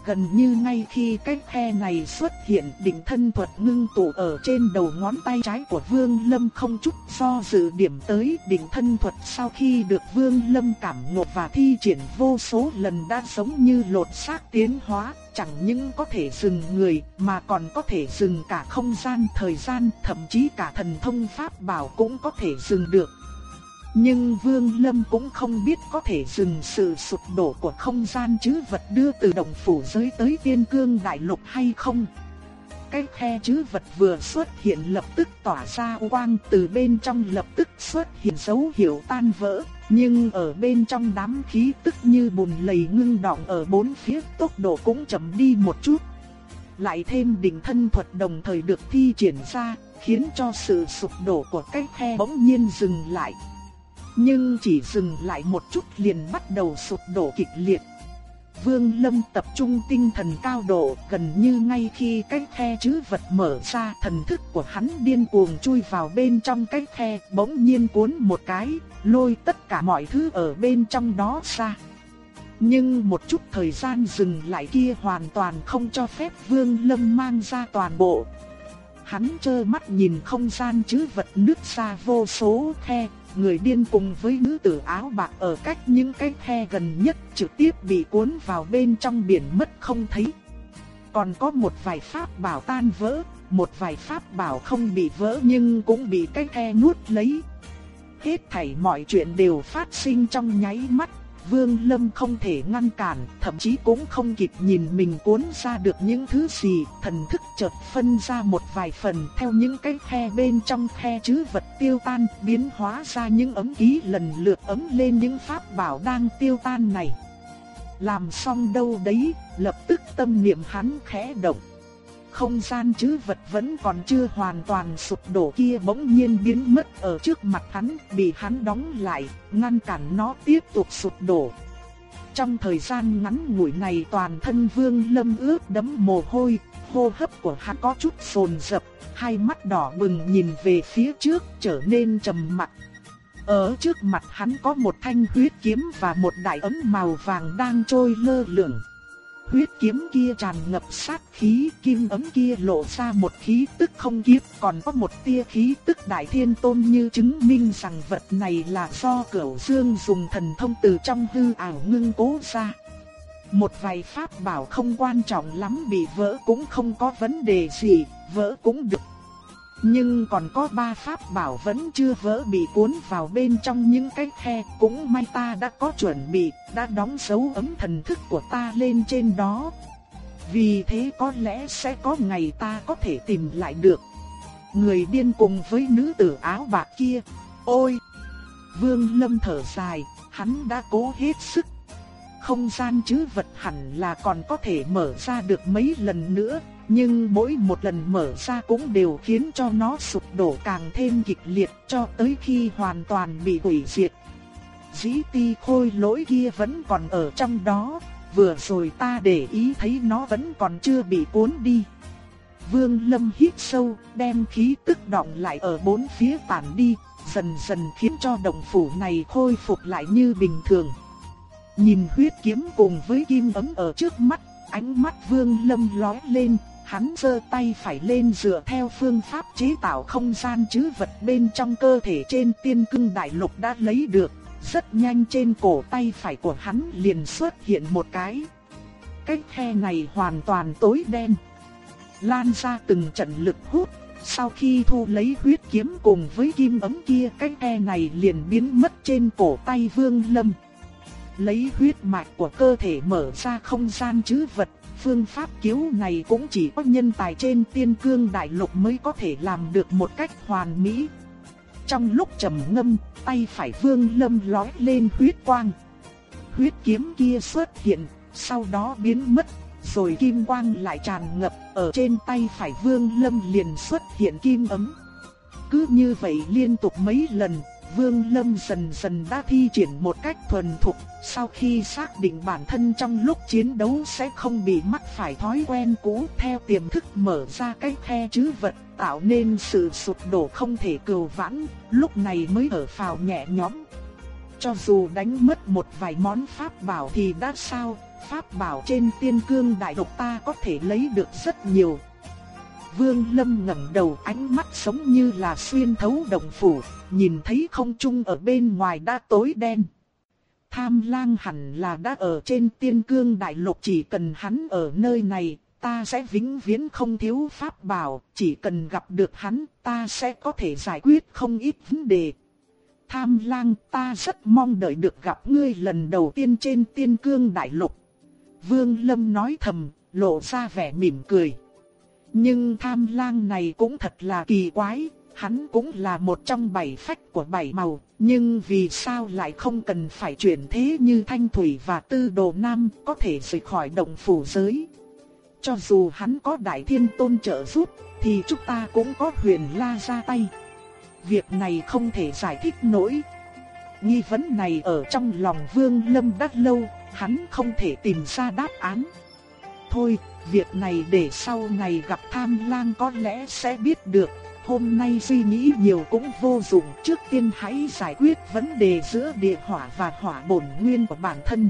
Gần như ngay khi cái khe này xuất hiện đỉnh thân thuật ngưng tụ ở trên đầu ngón tay trái của Vương Lâm không chút do dự điểm tới đỉnh thân thuật sau khi được Vương Lâm cảm ngộ và thi triển vô số lần đã giống như lột xác tiến hóa, chẳng những có thể dừng người mà còn có thể dừng cả không gian thời gian thậm chí cả thần thông pháp bảo cũng có thể dừng được. Nhưng Vương Lâm cũng không biết có thể dừng sự sụp đổ của không gian chứ vật đưa từ động phủ giới tới tiên cương đại lục hay không. Cái khe chứ vật vừa xuất hiện lập tức tỏa ra quang từ bên trong lập tức xuất hiện dấu hiệu tan vỡ. Nhưng ở bên trong đám khí tức như bùn lầy ngưng đọng ở bốn phía tốc độ cũng chậm đi một chút. Lại thêm đỉnh thân thuật đồng thời được thi triển ra, khiến cho sự sụp đổ của cái khe bỗng nhiên dừng lại. Nhưng chỉ dừng lại một chút liền bắt đầu sụp đổ kịch liệt. Vương Lâm tập trung tinh thần cao độ, gần như ngay khi cái khe chữ vật mở ra, thần thức của hắn điên cuồng chui vào bên trong cái khe, bỗng nhiên cuốn một cái, lôi tất cả mọi thứ ở bên trong đó ra. Nhưng một chút thời gian dừng lại kia hoàn toàn không cho phép Vương Lâm mang ra toàn bộ. Hắn trơ mắt nhìn không gian chữ vật nước xa vô số khe, người điên cùng với nữ tử áo bạc ở cách những cái khe gần nhất trực tiếp bị cuốn vào bên trong biển mất không thấy. Còn có một vài pháp bảo tan vỡ, một vài pháp bảo không bị vỡ nhưng cũng bị cái khe nuốt lấy. Hết thảy mọi chuyện đều phát sinh trong nháy mắt, Vương Lâm không thể ngăn cản, thậm chí cũng không kịp nhìn mình cuốn ra được những thứ gì, thần thức chợt phân ra một vài phần theo những cái khe bên trong khe chứ vật tiêu tan, biến hóa ra những ấm ký lần lượt ấm lên những pháp bảo đang tiêu tan này. Làm xong đâu đấy, lập tức tâm niệm hắn khẽ động không gian chứ vật vẫn còn chưa hoàn toàn sụp đổ kia bỗng nhiên biến mất ở trước mặt hắn, bị hắn đóng lại, ngăn cản nó tiếp tục sụp đổ. Trong thời gian ngắn ngủi này toàn thân Vương Lâm ướt đẫm mồ hôi, hô hấp của hắn có chút sồn sập, hai mắt đỏ bừng nhìn về phía trước trở nên trầm mặc. Ở trước mặt hắn có một thanh huyết kiếm và một đại ấm màu vàng đang trôi lơ lửng. Huyết kiếm kia tràn ngập sát khí, kim ấm kia lộ ra một khí tức không kiếp, còn có một tia khí tức đại thiên tôn như chứng minh rằng vật này là do cửu dương dùng thần thông từ trong hư ảo ngưng cố ra. Một vài pháp bảo không quan trọng lắm bị vỡ cũng không có vấn đề gì, vỡ cũng được nhưng còn có ba pháp bảo vẫn chưa vỡ bị cuốn vào bên trong những cái khe, cũng may ta đã có chuẩn bị, đã đóng dấu ấm thần thức của ta lên trên đó. Vì thế có lẽ sẽ có ngày ta có thể tìm lại được. Người điên cùng với nữ tử áo bạc kia. Ôi! Vương Lâm thở dài, hắn đã cố hết sức. Không gian chứ vật hẳn là còn có thể mở ra được mấy lần nữa, nhưng mỗi một lần mở ra cũng đều khiến cho nó sụp đổ càng thêm kịch liệt cho tới khi hoàn toàn bị hủy diệt. Dĩ ti khôi lỗi kia vẫn còn ở trong đó, vừa rồi ta để ý thấy nó vẫn còn chưa bị cuốn đi. Vương Lâm hít sâu, đem khí tức động lại ở bốn phía tản đi, dần dần khiến cho đồng phủ này khôi phục lại như bình thường. Nhìn huyết kiếm cùng với kim ấm ở trước mắt, ánh mắt Vương Lâm lóe lên, Hắn giơ tay phải lên dựa theo phương pháp chế tạo không gian chứ vật bên trong cơ thể trên tiên cưng đại lục đã lấy được. Rất nhanh trên cổ tay phải của hắn liền xuất hiện một cái. Cái khe này hoàn toàn tối đen. Lan ra từng trận lực hút. Sau khi thu lấy huyết kiếm cùng với kim ấm kia, cái khe này liền biến mất trên cổ tay vương lâm. Lấy huyết mạch của cơ thể mở ra không gian chứ vật phương pháp cứu này cũng chỉ có nhân tài trên tiên cương đại lục mới có thể làm được một cách hoàn mỹ. Trong lúc trầm ngâm, tay phải vương lâm lói lên huyết quang. Huyết kiếm kia xuất hiện, sau đó biến mất, rồi kim quang lại tràn ngập, ở trên tay phải vương lâm liền xuất hiện kim ấm. Cứ như vậy liên tục mấy lần, Vương Lâm dần dần đã thi triển một cách thuần thục, sau khi xác định bản thân trong lúc chiến đấu sẽ không bị mắc phải thói quen cũ theo tiềm thức mở ra cái khe chứ vật, tạo nên sự sụp đổ không thể cứu vãn, lúc này mới ở phào nhẹ nhõm. Cho dù đánh mất một vài món pháp bảo thì đã sao, pháp bảo trên tiên cương đại độc ta có thể lấy được rất nhiều, Vương Lâm ngẩng đầu ánh mắt sống như là xuyên thấu đồng phủ, nhìn thấy không trung ở bên ngoài đã tối đen. Tham lang hẳn là đã ở trên tiên cương đại lục chỉ cần hắn ở nơi này, ta sẽ vĩnh viễn không thiếu pháp bảo, chỉ cần gặp được hắn ta sẽ có thể giải quyết không ít vấn đề. tham lang ta rất mong đợi được gặp ngươi lần đầu tiên trên tiên cương đại lục. Vương Lâm nói thầm, lộ ra vẻ mỉm cười. Nhưng tham lang này cũng thật là kỳ quái, hắn cũng là một trong bảy phách của bảy màu, nhưng vì sao lại không cần phải chuyển thế như Thanh Thủy và Tư Đồ Nam có thể rời khỏi động phủ giới. Cho dù hắn có Đại Thiên Tôn trợ giúp, thì chúng ta cũng có huyền la ra tay. Việc này không thể giải thích nổi. Nghi vấn này ở trong lòng Vương Lâm đã lâu, hắn không thể tìm ra đáp án. Thôi, việc này để sau này gặp tham lang có lẽ sẽ biết được. Hôm nay suy nghĩ nhiều cũng vô dụng, trước tiên hãy giải quyết vấn đề giữa địa hỏa và hỏa bổn nguyên của bản thân.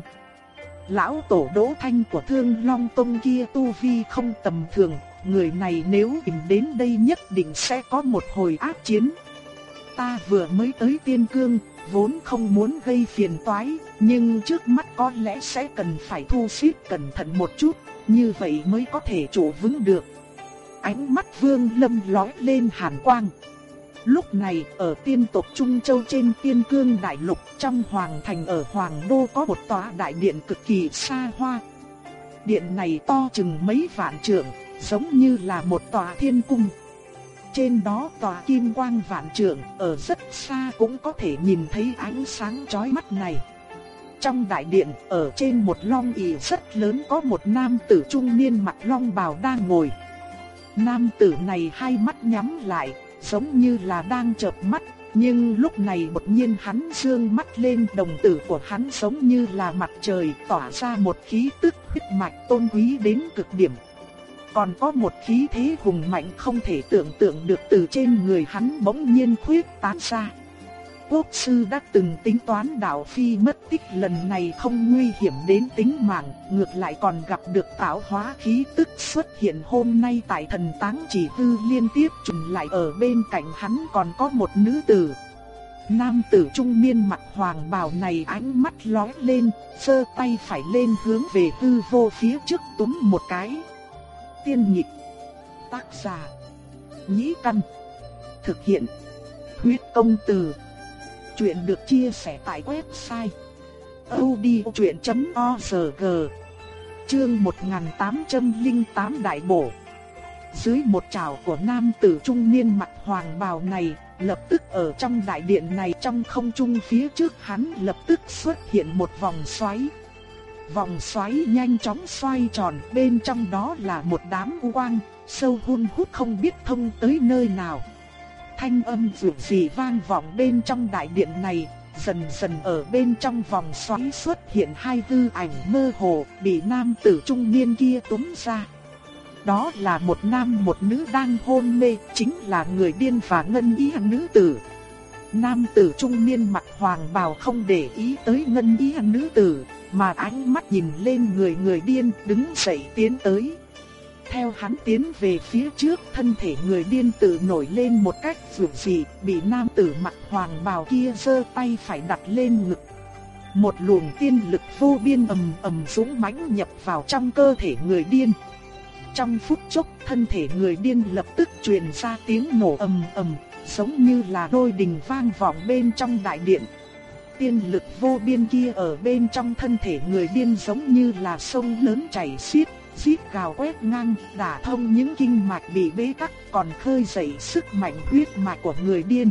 Lão tổ đỗ thanh của thương long tông kia tu vi không tầm thường, người này nếu tìm đến đây nhất định sẽ có một hồi ác chiến. Ta vừa mới tới tiên cương, vốn không muốn gây phiền toái, nhưng trước mắt có lẽ sẽ cần phải thu xếp cẩn thận một chút, như vậy mới có thể trụ vững được. Ánh mắt vương lâm lói lên hàn quang. Lúc này, ở tiên tộc Trung Châu trên tiên cương đại lục, trong hoàng thành ở Hoàng Đô có một tòa đại điện cực kỳ xa hoa. Điện này to chừng mấy vạn trượng, giống như là một tòa thiên cung. Trên đó tòa kim quang vạn trượng, ở rất xa cũng có thể nhìn thấy ánh sáng chói mắt này. Trong đại điện, ở trên một long ỷ rất lớn có một nam tử trung niên mặc long bào đang ngồi. Nam tử này hai mắt nhắm lại, giống như là đang chợp mắt, nhưng lúc này đột nhiên hắn dương mắt lên đồng tử của hắn giống như là mặt trời tỏa ra một khí tức huyết mạch tôn quý đến cực điểm. Còn có một khí thế hùng mạnh không thể tưởng tượng được từ trên người hắn bỗng nhiên khuyết tán ra. Quốc sư đã từng tính toán đạo phi mất tích lần này không nguy hiểm đến tính mạng, ngược lại còn gặp được tạo hóa khí tức xuất hiện hôm nay tại thần táng chỉ Tư liên tiếp trùng lại ở bên cạnh hắn còn có một nữ tử. Nam tử trung niên mặt hoàng bào này ánh mắt lóe lên, sơ tay phải lên hướng về Tư vô phía trước túm một cái. Tiên nhịp, tác giả, nhĩ căn, thực hiện, huyết công từ. Chuyện được chia sẻ tại website odchuyện.org Chương 1808 Đại Bổ. Dưới một trào của nam tử trung niên mặt hoàng bào này, lập tức ở trong đại điện này trong không trung phía trước hắn lập tức xuất hiện một vòng xoáy. Vòng xoáy nhanh chóng xoay tròn, bên trong đó là một đám quang, sâu hun hút không biết thông tới nơi nào thanh âm dịu dị vang vọng bên trong đại điện này, dần dần ở bên trong vòng xoáy xuất hiện hai hư ảnh mơ hồ, bị nam tử trung niên kia túm ra. Đó là một nam một nữ đang hôn mê, chính là người điên và ngân ý nữ tử. Nam tử trung niên mặc hoàng bào không để ý tới ngân ý nữ tử, mà ánh mắt nhìn lên người người điên đứng dậy tiến tới. Theo hắn tiến về phía trước, thân thể người điên tử nổi lên một cách dữ dị, bị nam tử mặc hoàng bào kia giơ tay phải đặt lên ngực. Một luồng tiên lực vô biên ầm ầm dũng mãnh nhập vào trong cơ thể người điên. Trong phút chốc, thân thể người điên lập tức truyền ra tiếng nổ ầm ầm, giống như là đôi đình vang vọng bên trong đại điện. Tiên lực vô biên kia ở bên trong thân thể người điên giống như là sông lớn chảy xiết, giết gào quét ngang, đả thông những kinh mạch bị bế tắc, còn khơi dậy sức mạnh huyết mạch của người điên.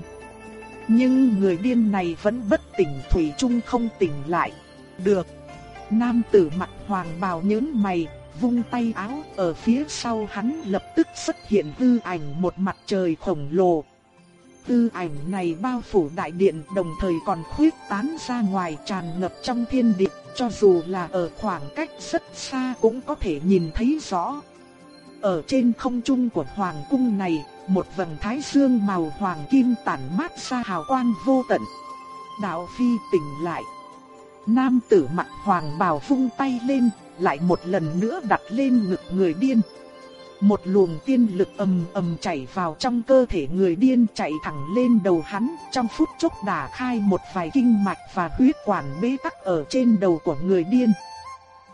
Nhưng người điên này vẫn bất tỉnh thủy chung không tỉnh lại. Được. Nam tử mặt hoàng bào nhớn mày, vung tay áo, ở phía sau hắn lập tức xuất hiện tư ảnh một mặt trời khổng lồ. Tư ảnh này bao phủ đại điện đồng thời còn khuyết tán ra ngoài tràn ngập trong thiên địa cho dù là ở khoảng cách rất xa cũng có thể nhìn thấy rõ. Ở trên không trung của hoàng cung này, một vầng thái dương màu hoàng kim tản mát ra hào quang vô tận. Đạo phi tỉnh lại. Nam tử mặt hoàng bào vung tay lên, lại một lần nữa đặt lên ngực người điên. Một luồng tiên lực ầm ầm chảy vào trong cơ thể người điên chạy thẳng lên đầu hắn, trong phút chốc đả khai một vài kinh mạch và huyết quản bế tắc ở trên đầu của người điên.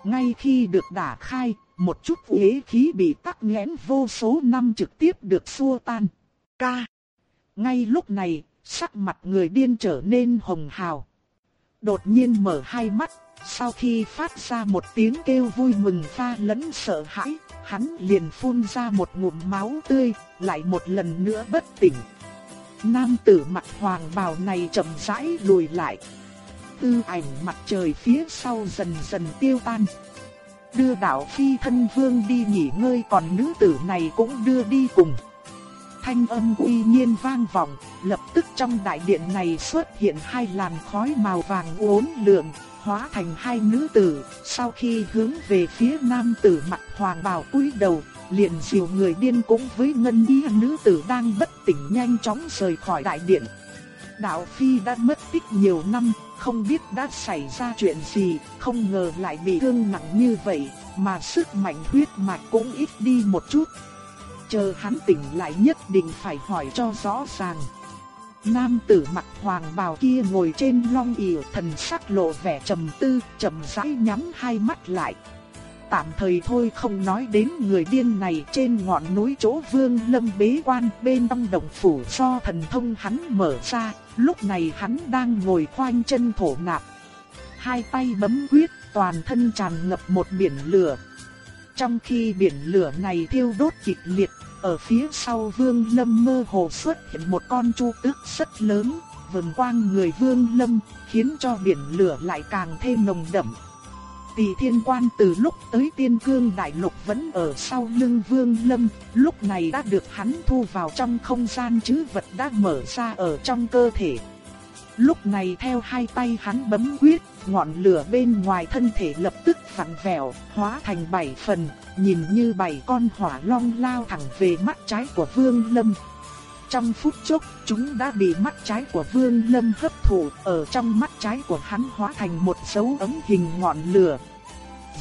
Ngay khi được đả khai, một chút uế khí bị tắc nghẽn vô số năm trực tiếp được xua tan. Ca. Ngay lúc này, sắc mặt người điên trở nên hồng hào. Đột nhiên mở hai mắt, sau khi phát ra một tiếng kêu vui mừng pha lẫn sợ hãi, hắn liền phun ra một ngụm máu tươi, lại một lần nữa bất tỉnh. Nam tử mặt hoàng bào này chậm rãi lùi lại. Tư ảnh mặt trời phía sau dần dần tiêu tan. Đưa đạo phi thân vương đi nghỉ ngơi còn nữ tử này cũng đưa đi cùng. Thanh âm uy nhiên vang vọng, lập tức trong đại điện này xuất hiện hai làn khói màu vàng uốn lượn, hóa thành hai nữ tử, sau khi hướng về phía nam tử mặt hoàng bào cúi đầu, liền dìu người điên cũng với ngân y nữ tử đang bất tỉnh nhanh chóng rời khỏi đại điện. Đạo Phi đã mất tích nhiều năm, không biết đã xảy ra chuyện gì, không ngờ lại bị thương nặng như vậy, mà sức mạnh huyết mạch cũng ít đi một chút. Chờ hắn tỉnh lại nhất định phải hỏi cho rõ ràng. Nam tử mặt hoàng bào kia ngồi trên long ỷ thần sắc lộ vẻ trầm tư, chậm rãi nhắm hai mắt lại. Tạm thời thôi không nói đến người điên này trên ngọn núi chỗ vương lâm bế quan bên trong đồng phủ do thần thông hắn mở ra, lúc này hắn đang ngồi khoanh chân thổ nạp. Hai tay bấm quyết, toàn thân tràn ngập một biển lửa. Trong khi biển lửa này thiêu đốt kịch liệt, ở phía sau vương lâm mơ hồ xuất hiện một con chu tước rất lớn, vần quang người vương lâm, khiến cho biển lửa lại càng thêm nồng đậm. Tỷ thiên quan từ lúc tới tiên cương đại lục vẫn ở sau lưng vương lâm, lúc này đã được hắn thu vào trong không gian chứ vật đã mở ra ở trong cơ thể. Lúc này theo hai tay hắn bấm quyết, ngọn lửa bên ngoài thân thể lập tức vặn vẹo, hóa thành bảy phần, nhìn như bảy con hỏa long lao thẳng về mắt trái của Vương Lâm. Trong phút chốc, chúng đã bị mắt trái của Vương Lâm hấp thụ, ở trong mắt trái của hắn hóa thành một dấu ấm hình ngọn lửa.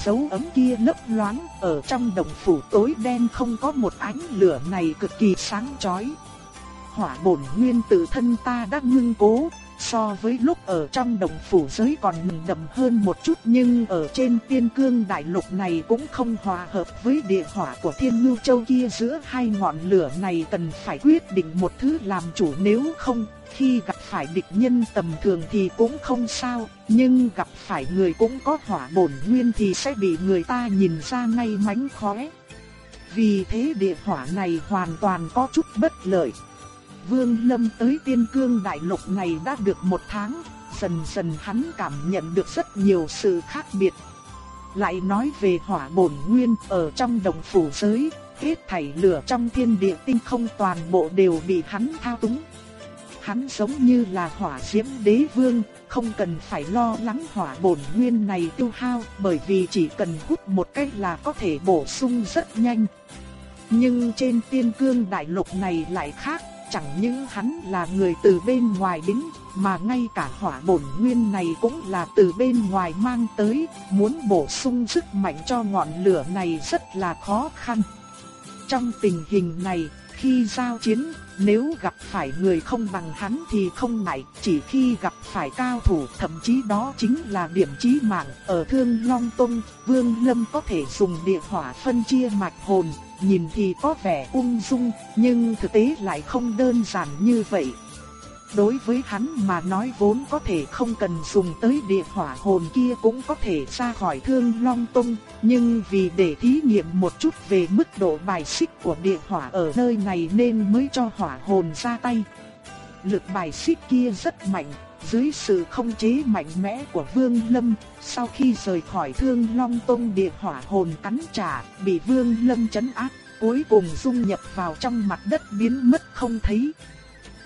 Dấu ấm kia lấp loáng, ở trong đồng phủ tối đen không có một ánh lửa này cực kỳ sáng chói. Hỏa bổn nguyên tự thân ta đã ngưng cố, So với lúc ở trong đồng phủ giới còn nồng đậm hơn một chút nhưng ở trên tiên cương đại lục này cũng không hòa hợp với địa hỏa của thiên ngưu châu kia giữa hai ngọn lửa này cần phải quyết định một thứ làm chủ nếu không, khi gặp phải địch nhân tầm thường thì cũng không sao, nhưng gặp phải người cũng có hỏa bổn nguyên thì sẽ bị người ta nhìn ra ngay mánh khóe. Vì thế địa hỏa này hoàn toàn có chút bất lợi. Vương Lâm tới tiên cương đại lục này đã được một tháng, dần dần hắn cảm nhận được rất nhiều sự khác biệt. Lại nói về hỏa bổn nguyên ở trong đồng phủ giới, hết thảy lửa trong thiên địa tinh không toàn bộ đều bị hắn thao túng. Hắn giống như là hỏa diễm đế vương, không cần phải lo lắng hỏa bổn nguyên này tiêu hao, bởi vì chỉ cần hút một cách là có thể bổ sung rất nhanh. Nhưng trên tiên cương đại lục này lại khác, chẳng những hắn là người từ bên ngoài đến, mà ngay cả hỏa bổn nguyên này cũng là từ bên ngoài mang tới, muốn bổ sung sức mạnh cho ngọn lửa này rất là khó khăn. Trong tình hình này, khi giao chiến, nếu gặp phải người không bằng hắn thì không ngại, chỉ khi gặp phải cao thủ thậm chí đó chính là điểm chí mạng. Ở Thương Long Tông, Vương Lâm có thể dùng địa hỏa phân chia mạch hồn, nhìn thì có vẻ ung dung, nhưng thực tế lại không đơn giản như vậy. Đối với hắn mà nói vốn có thể không cần dùng tới địa hỏa hồn kia cũng có thể ra khỏi thương long tung, nhưng vì để thí nghiệm một chút về mức độ bài xích của địa hỏa ở nơi này nên mới cho hỏa hồn ra tay. Lực bài xích kia rất mạnh, dưới sự không chế mạnh mẽ của Vương Lâm, sau khi rời khỏi Thương Long Tông địa hỏa hồn cắn trả, bị Vương Lâm chấn áp, cuối cùng dung nhập vào trong mặt đất biến mất không thấy.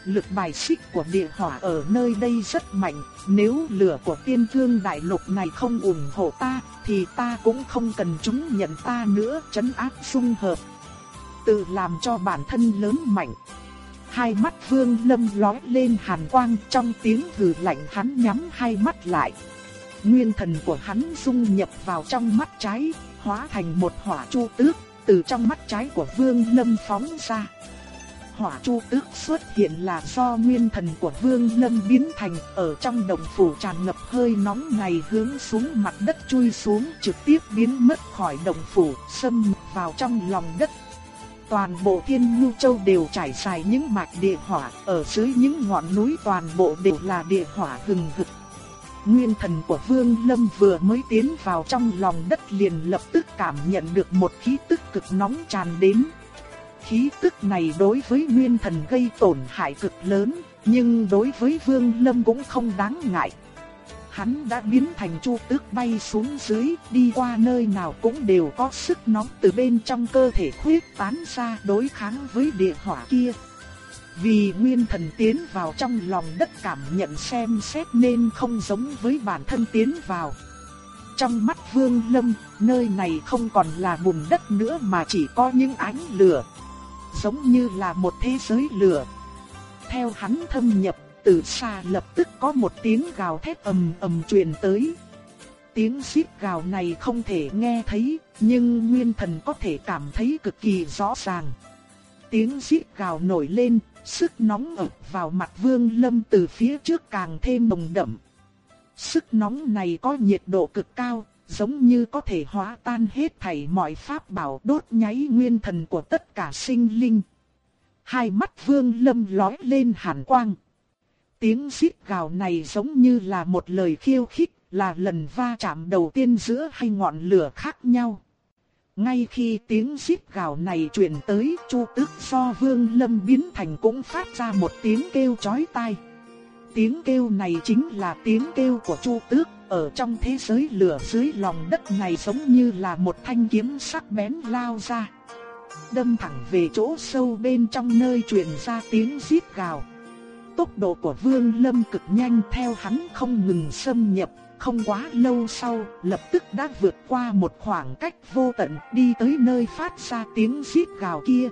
Lực bài xích của địa hỏa ở nơi đây rất mạnh, nếu lửa của tiên thương đại lục này không ủng hộ ta, thì ta cũng không cần chúng nhận ta nữa, chấn áp dung hợp. Tự làm cho bản thân lớn mạnh. Hai mắt vương lâm lói lên hàn quang trong tiếng hừ lạnh hắn nhắm hai mắt lại. Nguyên thần của hắn dung nhập vào trong mắt trái, hóa thành một hỏa chu tước, từ trong mắt trái của vương lâm phóng ra. Hỏa chu tước xuất hiện là do nguyên thần của vương lâm biến thành ở trong đồng phủ tràn ngập hơi nóng này hướng xuống mặt đất chui xuống trực tiếp biến mất khỏi đồng phủ xâm vào trong lòng đất toàn bộ Thiên Nhu Châu đều trải dài những mạch địa hỏa, ở dưới những ngọn núi toàn bộ đều là địa hỏa hừng hực. Nguyên thần của Vương Lâm vừa mới tiến vào trong lòng đất liền lập tức cảm nhận được một khí tức cực nóng tràn đến. Khí tức này đối với nguyên thần gây tổn hại cực lớn, nhưng đối với Vương Lâm cũng không đáng ngại. Hắn đã biến thành chu tước bay xuống dưới, đi qua nơi nào cũng đều có sức nóng từ bên trong cơ thể khuyết tán ra đối kháng với địa hỏa kia. Vì nguyên thần tiến vào trong lòng đất cảm nhận xem xét nên không giống với bản thân tiến vào. Trong mắt Vương Lâm, nơi này không còn là bùn đất nữa mà chỉ có những ánh lửa. Giống như là một thế giới lửa. Theo hắn thâm nhập, từ xa lập tức có một tiếng gào thét ầm ầm truyền tới. Tiếng xít gào này không thể nghe thấy, nhưng nguyên thần có thể cảm thấy cực kỳ rõ ràng. Tiếng xít gào nổi lên, Sức nóng ập vào mặt Vương Lâm từ phía trước càng thêm nồng đậm. Sức nóng này có nhiệt độ cực cao, giống như có thể hóa tan hết thảy mọi pháp bảo đốt nháy nguyên thần của tất cả sinh linh. Hai mắt Vương Lâm lói lên hàn quang. Tiếng xít gào này giống như là một lời khiêu khích, là lần va chạm đầu tiên giữa hai ngọn lửa khác nhau. Ngay khi tiếng xít gào này truyền tới, Chu Tước so Vương Lâm biến thành cũng phát ra một tiếng kêu chói tai. Tiếng kêu này chính là tiếng kêu của Chu Tước, ở trong thế giới lửa dưới lòng đất này giống như là một thanh kiếm sắc bén lao ra. Đâm thẳng về chỗ sâu bên trong nơi truyền ra tiếng xít gào. Tốc độ của Vương Lâm cực nhanh theo hắn không ngừng xâm nhập không quá lâu sau, lập tức đã vượt qua một khoảng cách vô tận đi tới nơi phát ra tiếng rít gào kia.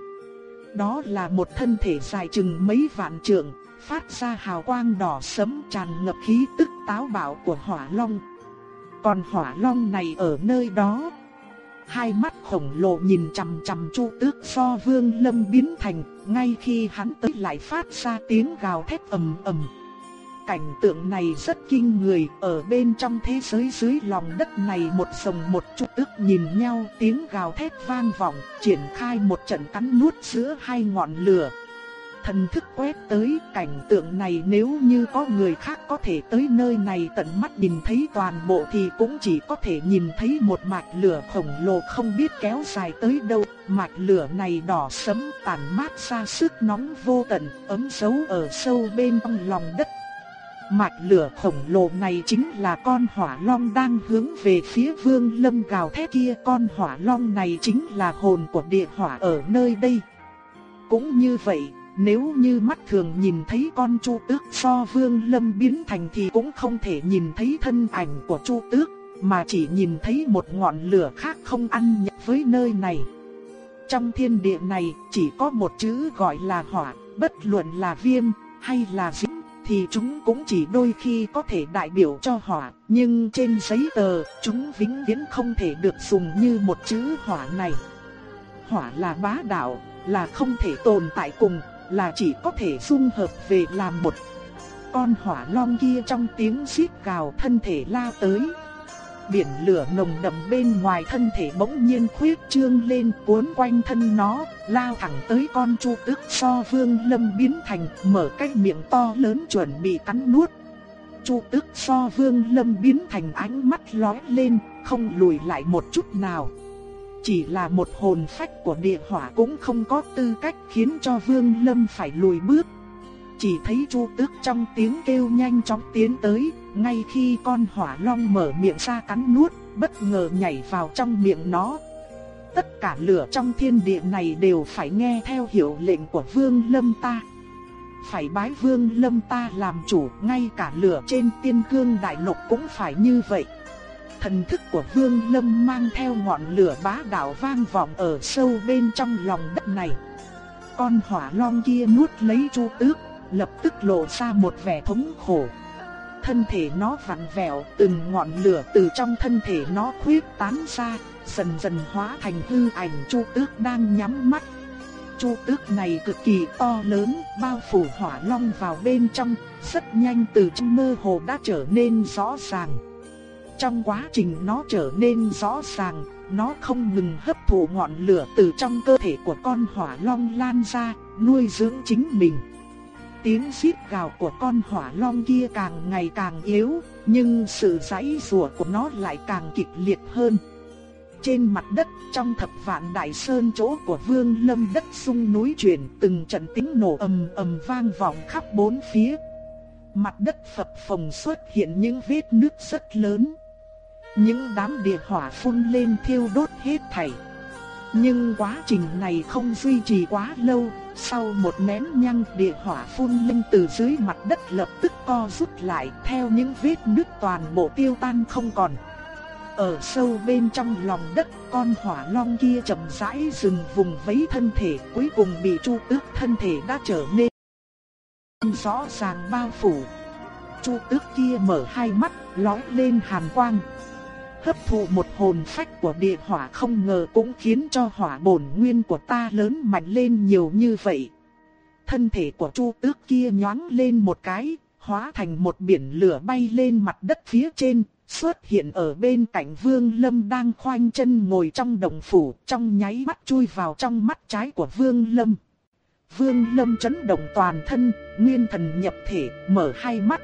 Đó là một thân thể dài chừng mấy vạn trượng, phát ra hào quang đỏ sẫm tràn ngập khí tức táo bạo của hỏa long. Còn hỏa long này ở nơi đó, hai mắt khổng lồ nhìn chằm chằm Chu Tước so Vương Lâm biến thành, ngay khi hắn tới lại phát ra tiếng gào thét ầm ầm. Cảnh tượng này rất kinh người, ở bên trong thế giới dưới lòng đất này một sòng một chu tước nhìn nhau tiếng gào thét vang vọng, triển khai một trận cắn nuốt giữa hai ngọn lửa. Thần thức quét tới cảnh tượng này nếu như có người khác có thể tới nơi này tận mắt nhìn thấy toàn bộ thì cũng chỉ có thể nhìn thấy một mạch lửa khổng lồ không biết kéo dài tới đâu. Mạch lửa này đỏ sẫm tàn mát ra sức nóng vô tận, ấm dấu ở sâu bên trong lòng đất Mạch lửa khổng lồ này chính là con hỏa long đang hướng về phía vương lâm gào thét kia. Con hỏa long này chính là hồn của địa hỏa ở nơi đây. Cũng như vậy, nếu như mắt thường nhìn thấy con chu tước so vương lâm biến thành thì cũng không thể nhìn thấy thân ảnh của chu tước, mà chỉ nhìn thấy một ngọn lửa khác không ăn nhập với nơi này. Trong thiên địa này chỉ có một chữ gọi là hỏa, bất luận là viêm hay là dính thì chúng cũng chỉ đôi khi có thể đại biểu cho hỏa, nhưng trên giấy tờ, chúng vĩnh viễn không thể được dùng như một chữ hỏa này. Hỏa là bá đạo, là không thể tồn tại cùng, là chỉ có thể dung hợp về làm một. Con hỏa long kia trong tiếng xít gào thân thể la tới, biển lửa nồng đậm bên ngoài thân thể bỗng nhiên khuyết trương lên cuốn quanh thân nó, lao thẳng tới con chu tước so vương lâm biến thành, mở cái miệng to lớn chuẩn bị cắn nuốt. Chu tước so vương lâm biến thành ánh mắt lóe lên, không lùi lại một chút nào. Chỉ là một hồn phách của địa hỏa cũng không có tư cách khiến cho vương lâm phải lùi bước. Chỉ thấy chu tước trong tiếng kêu nhanh chóng tiến tới, ngay khi con hỏa long mở miệng ra cắn nuốt, bất ngờ nhảy vào trong miệng nó. Tất cả lửa trong thiên địa này đều phải nghe theo hiệu lệnh của vương lâm ta. Phải bái vương lâm ta làm chủ, ngay cả lửa trên tiên cương đại lục cũng phải như vậy. Thần thức của vương lâm mang theo ngọn lửa bá đạo vang vọng ở sâu bên trong lòng đất này. Con hỏa long kia nuốt lấy chu tước, lập tức lộ ra một vẻ thống khổ thân thể nó vặn vẹo, từng ngọn lửa từ trong thân thể nó khuyết tán ra, dần dần hóa thành hư ảnh Chu Tước đang nhắm mắt. Chu Tước này cực kỳ to lớn, bao phủ hỏa long vào bên trong, rất nhanh từ trong mơ hồ đã trở nên rõ ràng trong quá trình nó trở nên rõ ràng, nó không ngừng hấp thụ ngọn lửa từ trong cơ thể của con hỏa long lan ra, nuôi dưỡng chính mình. Tiếng xít gào của con hỏa long kia càng ngày càng yếu, nhưng sự giãy giụa của nó lại càng kịch liệt hơn. Trên mặt đất, trong thập vạn đại sơn chỗ của Vương Lâm đất sung núi chuyển, từng trận tiếng nổ ầm ầm vang vọng khắp bốn phía. Mặt đất phập phồng xuất hiện những vết nứt rất lớn. Những đám địa hỏa phun lên thiêu đốt hết thảy. Nhưng quá trình này không duy trì quá lâu, sau một nén nhang địa hỏa phun lên từ dưới mặt đất lập tức co rút lại theo những vết nứt toàn bộ tiêu tan không còn. Ở sâu bên trong lòng đất, con hỏa long kia chậm rãi dừng vùng vẫy thân thể, cuối cùng bị Chu Tước thân thể đã trở nên rõ ràng bao phủ. Chu Tước kia mở hai mắt, lói lên hàn quang. Hấp thụ một hồn phách của địa hỏa không ngờ cũng khiến cho hỏa bổn nguyên của ta lớn mạnh lên nhiều như vậy. Thân thể của Chu Tước kia nhoáng lên một cái, hóa thành một biển lửa bay lên mặt đất phía trên, xuất hiện ở bên cạnh Vương Lâm đang khoanh chân ngồi trong đồng phủ, trong nháy mắt chui vào trong mắt trái của Vương Lâm. Vương Lâm chấn động toàn thân, nguyên thần nhập thể, mở hai mắt.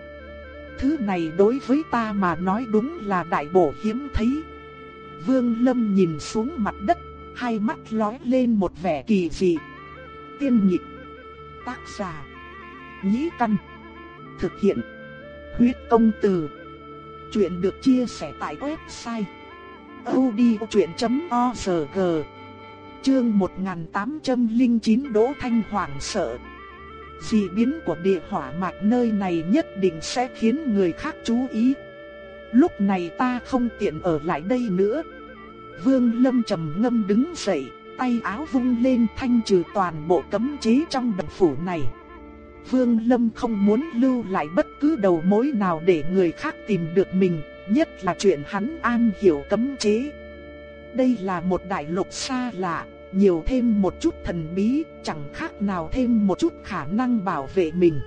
Thứ này đối với ta mà nói đúng là đại bổ hiếm thấy. Vương Lâm nhìn xuống mặt đất, hai mắt lóe lên một vẻ kỳ dị. Tiên nhịp, tác giả, nhĩ căn, thực hiện, huyết công từ. Chuyện được chia sẻ tại website odchuyện.org Chương 1809 Đỗ Thanh Hoàng sợ Dị biến của địa hỏa mạch nơi này nhất định sẽ khiến người khác chú ý. Lúc này ta không tiện ở lại đây nữa. Vương Lâm trầm ngâm đứng dậy Tay áo vung lên thanh trừ toàn bộ cấm chế trong đồng phủ này. Vương Lâm không muốn lưu lại bất cứ đầu mối nào để người khác tìm được mình, nhất là chuyện hắn an hiểu cấm chế. Đây là một đại lục xa lạ, nhiều thêm một chút thần bí, chẳng khác nào thêm một chút khả năng bảo vệ mình.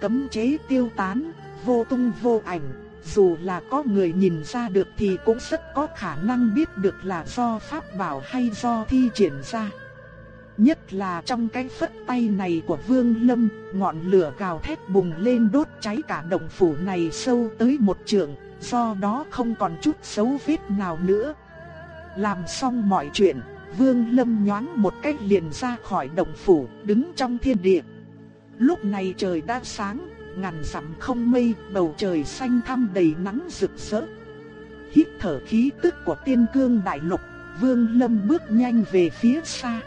Cấm chế tiêu tán, vô tung vô ảnh, dù là có người nhìn ra được thì cũng rất có khả năng biết được là do pháp bảo hay do thi triển ra. Nhất là trong cái phất tay này của Vương Lâm, ngọn lửa gào thét bùng lên đốt cháy cả động phủ này sâu tới một trượng, do đó không còn chút dấu vết nào nữa. Làm xong mọi chuyện, Vương Lâm nhoáng một cách liền ra khỏi động phủ, đứng trong thiên địa. Lúc này trời đã sáng, ngàn dặm không mây, bầu trời xanh thăm đầy nắng rực rỡ. Hít thở khí tức của tiên cương đại lục, Vương Lâm bước nhanh về phía xa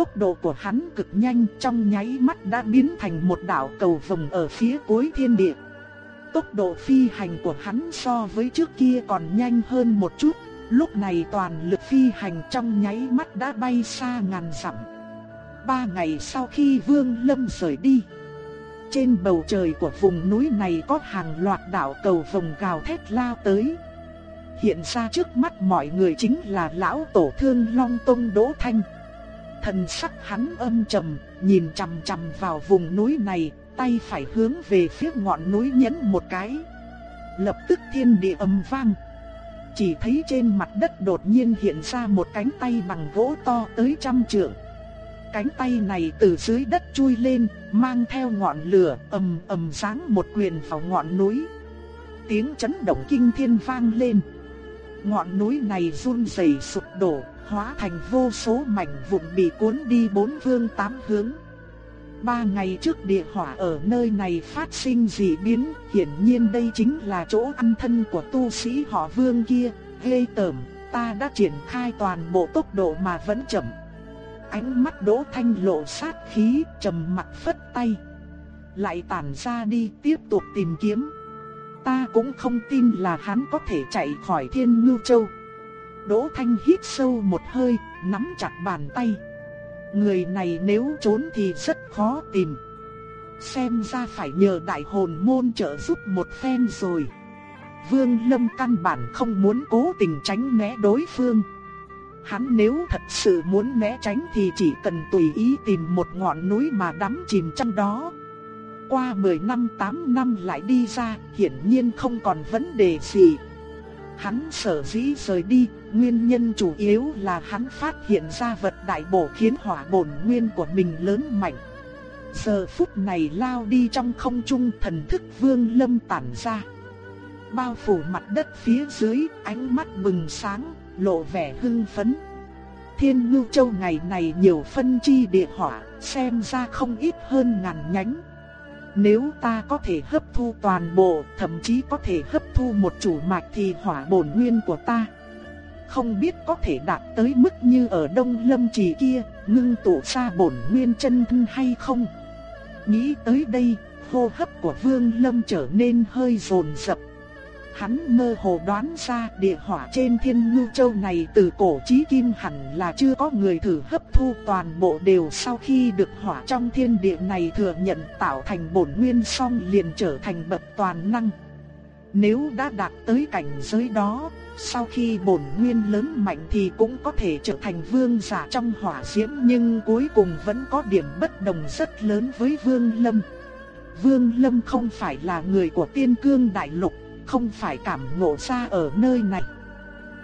tốc độ của hắn cực nhanh trong nháy mắt đã biến thành một đảo cầu vồng ở phía cuối thiên địa. Tốc độ phi hành của hắn so với trước kia còn nhanh hơn một chút, lúc này toàn lực phi hành trong nháy mắt đã bay xa ngàn dặm. Ba ngày sau khi Vương Lâm rời đi, trên bầu trời của vùng núi này có hàng loạt đảo cầu vồng gào thét lao tới. Hiện ra trước mắt mọi người chính là lão tổ thương Long Tông Đỗ Thanh. Thần sắc hắn âm trầm, nhìn chằm chằm vào vùng núi này, tay phải hướng về phía ngọn núi nhấn một cái. Lập tức thiên địa âm vang. Chỉ thấy trên mặt đất đột nhiên hiện ra một cánh tay bằng gỗ to tới trăm trượng. Cánh tay này từ dưới đất chui lên, mang theo ngọn lửa ầm ầm giáng một quyền vào ngọn núi. Tiếng chấn động kinh thiên vang lên. Ngọn núi này run rẩy sụp đổ, hóa thành vô số mảnh vụn bị cuốn đi bốn phương tám hướng. Ba ngày trước địa hỏa ở nơi này phát sinh dị biến, hiển nhiên đây chính là chỗ ăn thân của tu sĩ họ vương kia, ghê tởm, ta đã triển khai toàn bộ tốc độ mà vẫn chậm. Ánh mắt đỗ thanh lộ sát khí, trầm mặt phất tay. Lại tản ra đi tiếp tục tìm kiếm. Ta cũng không tin là hắn có thể chạy khỏi thiên ngưu châu. Đỗ Thanh hít sâu một hơi, nắm chặt bàn tay. Người này nếu trốn thì rất khó tìm. Xem ra phải nhờ đại hồn môn trợ giúp một phen rồi. Vương Lâm căn bản không muốn cố tình tránh né đối phương. Hắn nếu thật sự muốn né tránh thì chỉ cần tùy ý tìm một ngọn núi mà đắm chìm trong đó. Qua 10 năm 8 năm lại đi ra, hiển nhiên không còn vấn đề gì. Hắn sở dĩ rời đi, nguyên nhân chủ yếu là hắn phát hiện ra vật đại bổ khiến hỏa bổn nguyên của mình lớn mạnh. Giờ phút này lao đi trong không trung thần thức vương lâm tản ra. Bao phủ mặt đất phía dưới, ánh mắt bừng sáng, lộ vẻ hưng phấn. Thiên Ngưu Châu ngày này nhiều phân chi địa hỏa, xem ra không ít hơn ngàn nhánh. Nếu ta có thể hấp thu toàn bộ, thậm chí có thể hấp thu một chủ mạch thì hỏa bổn nguyên của ta không biết có thể đạt tới mức như ở Đông Lâm Trì kia, ngưng tụ ra bổn nguyên chân thân hay không. Nghĩ tới đây, hô hấp của Vương Lâm trở nên hơi rồn rập. Hắn mơ hồ đoán ra địa hỏa trên thiên ngư châu này từ cổ chí kim hẳn là chưa có người thử hấp thu toàn bộ đều sau khi được hỏa trong thiên địa này thừa nhận tạo thành bổn nguyên song liền trở thành bậc toàn năng. Nếu đã đạt tới cảnh giới đó, sau khi bổn nguyên lớn mạnh thì cũng có thể trở thành vương giả trong hỏa diễm nhưng cuối cùng vẫn có điểm bất đồng rất lớn với Vương Lâm. Vương Lâm không phải là người của tiên cương đại lục, không phải cảm ngộ ra ở nơi này.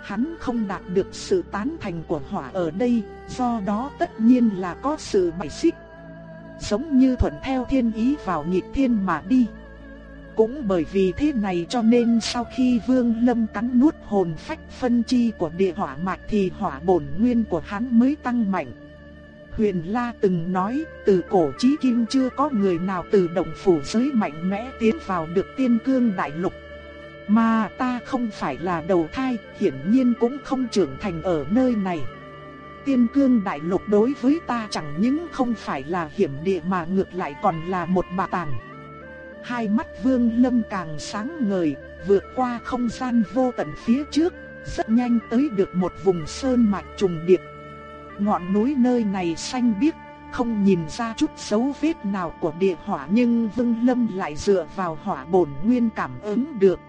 Hắn không đạt được sự tán thành của hỏa ở đây, do đó tất nhiên là có sự bài xích. Giống như thuận theo thiên ý vào nghịch thiên mà đi. Cũng bởi vì thế này cho nên sau khi Vương Lâm cắn nuốt hồn phách phân chi của địa hỏa mạch thì hỏa bổn nguyên của hắn mới tăng mạnh. Huyền La từng nói, từ cổ chí kim chưa có người nào từ động phủ giới mạnh mẽ tiến vào được tiên cương đại lục. Mà ta không phải là đầu thai, hiển nhiên cũng không trưởng thành ở nơi này. Tiên cương đại lục đối với ta chẳng những không phải là hiểm địa mà ngược lại còn là một bà tàng. Hai mắt vương lâm càng sáng ngời, vượt qua không gian vô tận phía trước, rất nhanh tới được một vùng sơn mạch trùng điệp. Ngọn núi nơi này xanh biếc, không nhìn ra chút dấu vết nào của địa hỏa nhưng Vương Lâm lại dựa vào hỏa bổn nguyên cảm ứng được.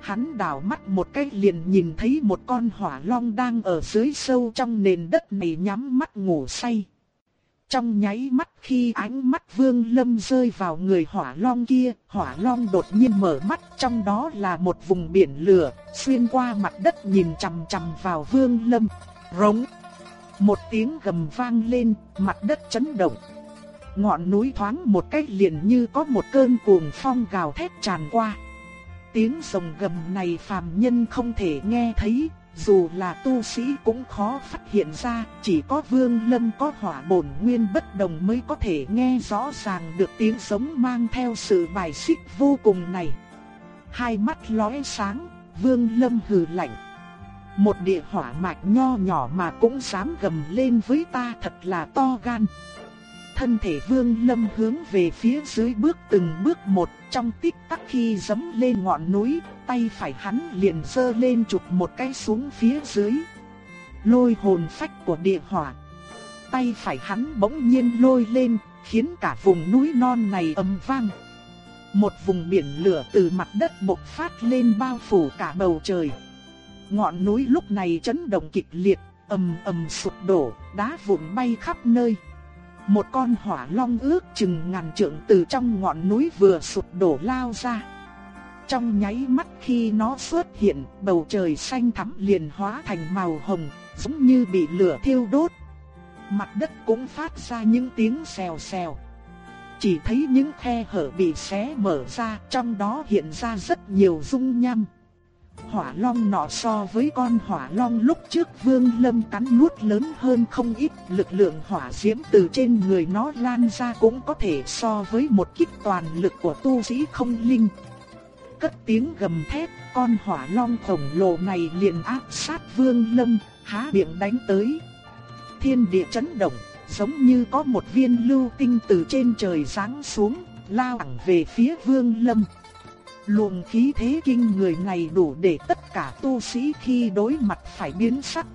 Hắn đảo mắt một cái liền nhìn thấy một con hỏa long đang ở dưới sâu trong nền đất này nhắm mắt ngủ say. Trong nháy mắt khi ánh mắt Vương Lâm rơi vào người hỏa long kia, hỏa long đột nhiên mở mắt, trong đó là một vùng biển lửa, xuyên qua mặt đất nhìn chằm chằm vào Vương Lâm. Rống. Một tiếng gầm vang lên, mặt đất chấn động. Ngọn núi thoáng một cách liền như có một cơn cuồng phong gào thét tràn qua. Tiếng rồng gầm này phàm nhân không thể nghe thấy, dù là tu sĩ cũng khó phát hiện ra, chỉ có Vương Lâm có hỏa bổn nguyên bất đồng mới có thể nghe rõ ràng được tiếng sống mang theo sự bài xích vô cùng này. Hai mắt lóe sáng, Vương Lâm hừ lạnh. Một địa hỏa mạch nho nhỏ mà cũng dám gầm lên với ta thật là to gan thân thể Vương Lâm hướng về phía dưới bước từng bước một, trong tích tắc khi dẫm lên ngọn núi, tay phải hắn liền sơ lên chụp một cái xuống phía dưới. Lôi hồn phách của địa hỏa. Tay phải hắn bỗng nhiên lôi lên, khiến cả vùng núi non này ầm vang. Một vùng biển lửa từ mặt đất bộc phát lên bao phủ cả bầu trời. Ngọn núi lúc này chấn động kịch liệt, ầm ầm sụp đổ, đá vụn bay khắp nơi. Một con hỏa long ước chừng ngàn trượng từ trong ngọn núi vừa sụp đổ lao ra. Trong nháy mắt khi nó xuất hiện, bầu trời xanh thắm liền hóa thành màu hồng, giống như bị lửa thiêu đốt. Mặt đất cũng phát ra những tiếng xèo xèo. Chỉ thấy những khe hở bị xé mở ra, trong đó hiện ra rất nhiều dung nham hỏa long nọ so với con hỏa long lúc trước vương lâm cắn nuốt lớn hơn không ít, lực lượng hỏa diễm từ trên người nó lan ra cũng có thể so với một kích toàn lực của tu sĩ không linh. Cất tiếng gầm thét, con hỏa long khổng lồ này liền áp sát vương lâm, há miệng đánh tới. Thiên địa chấn động, giống như có một viên lưu tinh từ trên trời giáng xuống, lao thẳng về phía vương lâm. Luồng khí thế kinh người này đủ để tất cả tu sĩ khi đối mặt phải biến sắc.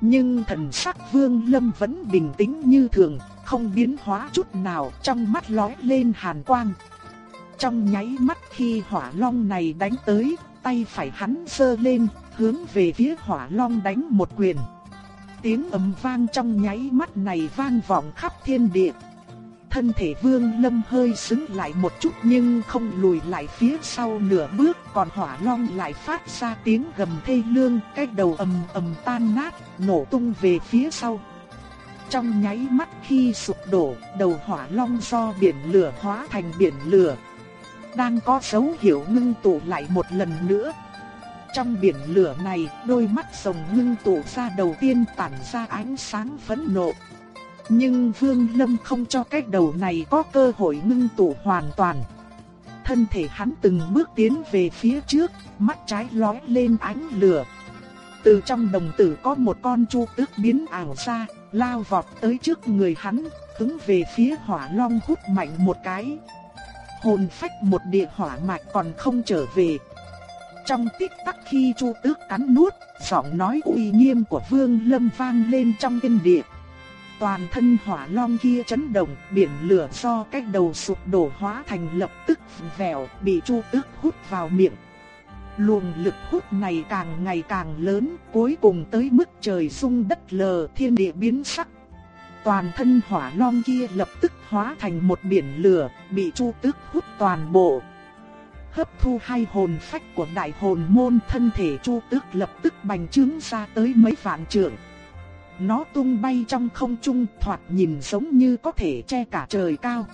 Nhưng thần sắc vương lâm vẫn bình tĩnh như thường, không biến hóa chút nào trong mắt lóe lên hàn quang. Trong nháy mắt khi hỏa long này đánh tới, tay phải hắn sơ lên, hướng về phía hỏa long đánh một quyền. Tiếng ầm vang trong nháy mắt này vang vọng khắp thiên địa thân thể Vương Lâm hơi xứng lại một chút nhưng không lùi lại phía sau nửa bước, còn hỏa long lại phát ra tiếng gầm thê lương, cái đầu ầm ầm tan nát, nổ tung về phía sau. Trong nháy mắt khi sụp đổ, đầu hỏa long do biển lửa hóa thành biển lửa. Đang có dấu hiệu ngưng tụ lại một lần nữa. Trong biển lửa này, đôi mắt rồng ngưng tụ ra đầu tiên tản ra ánh sáng phẫn nộ. Nhưng Vương Lâm không cho cái đầu này có cơ hội ngưng tụ hoàn toàn. Thân thể hắn từng bước tiến về phía trước, mắt trái lóe lên ánh lửa. Từ trong đồng tử có một con chu tước biến ảo ra, lao vọt tới trước người hắn, hướng về phía hỏa long hút mạnh một cái. Hồn phách một địa hỏa mạch còn không trở về. Trong tích tắc khi chu tước cắn nuốt, giọng nói uy nghiêm của vương lâm vang lên trong thiên địa. Toàn thân hỏa long kia chấn động, biển lửa do cách đầu sụp đổ hóa thành lập tức vẹo, bị chu tước hút vào miệng. Luồng lực hút này càng ngày càng lớn, cuối cùng tới mức trời sung đất lờ thiên địa biến sắc. Toàn thân hỏa long kia lập tức hóa thành một biển lửa, bị chu tước hút toàn bộ. Hấp thu hai hồn phách của đại hồn môn thân thể chu tước lập tức bành trướng ra tới mấy vạn trượng. Nó tung bay trong không trung thoạt nhìn giống như có thể che cả trời cao.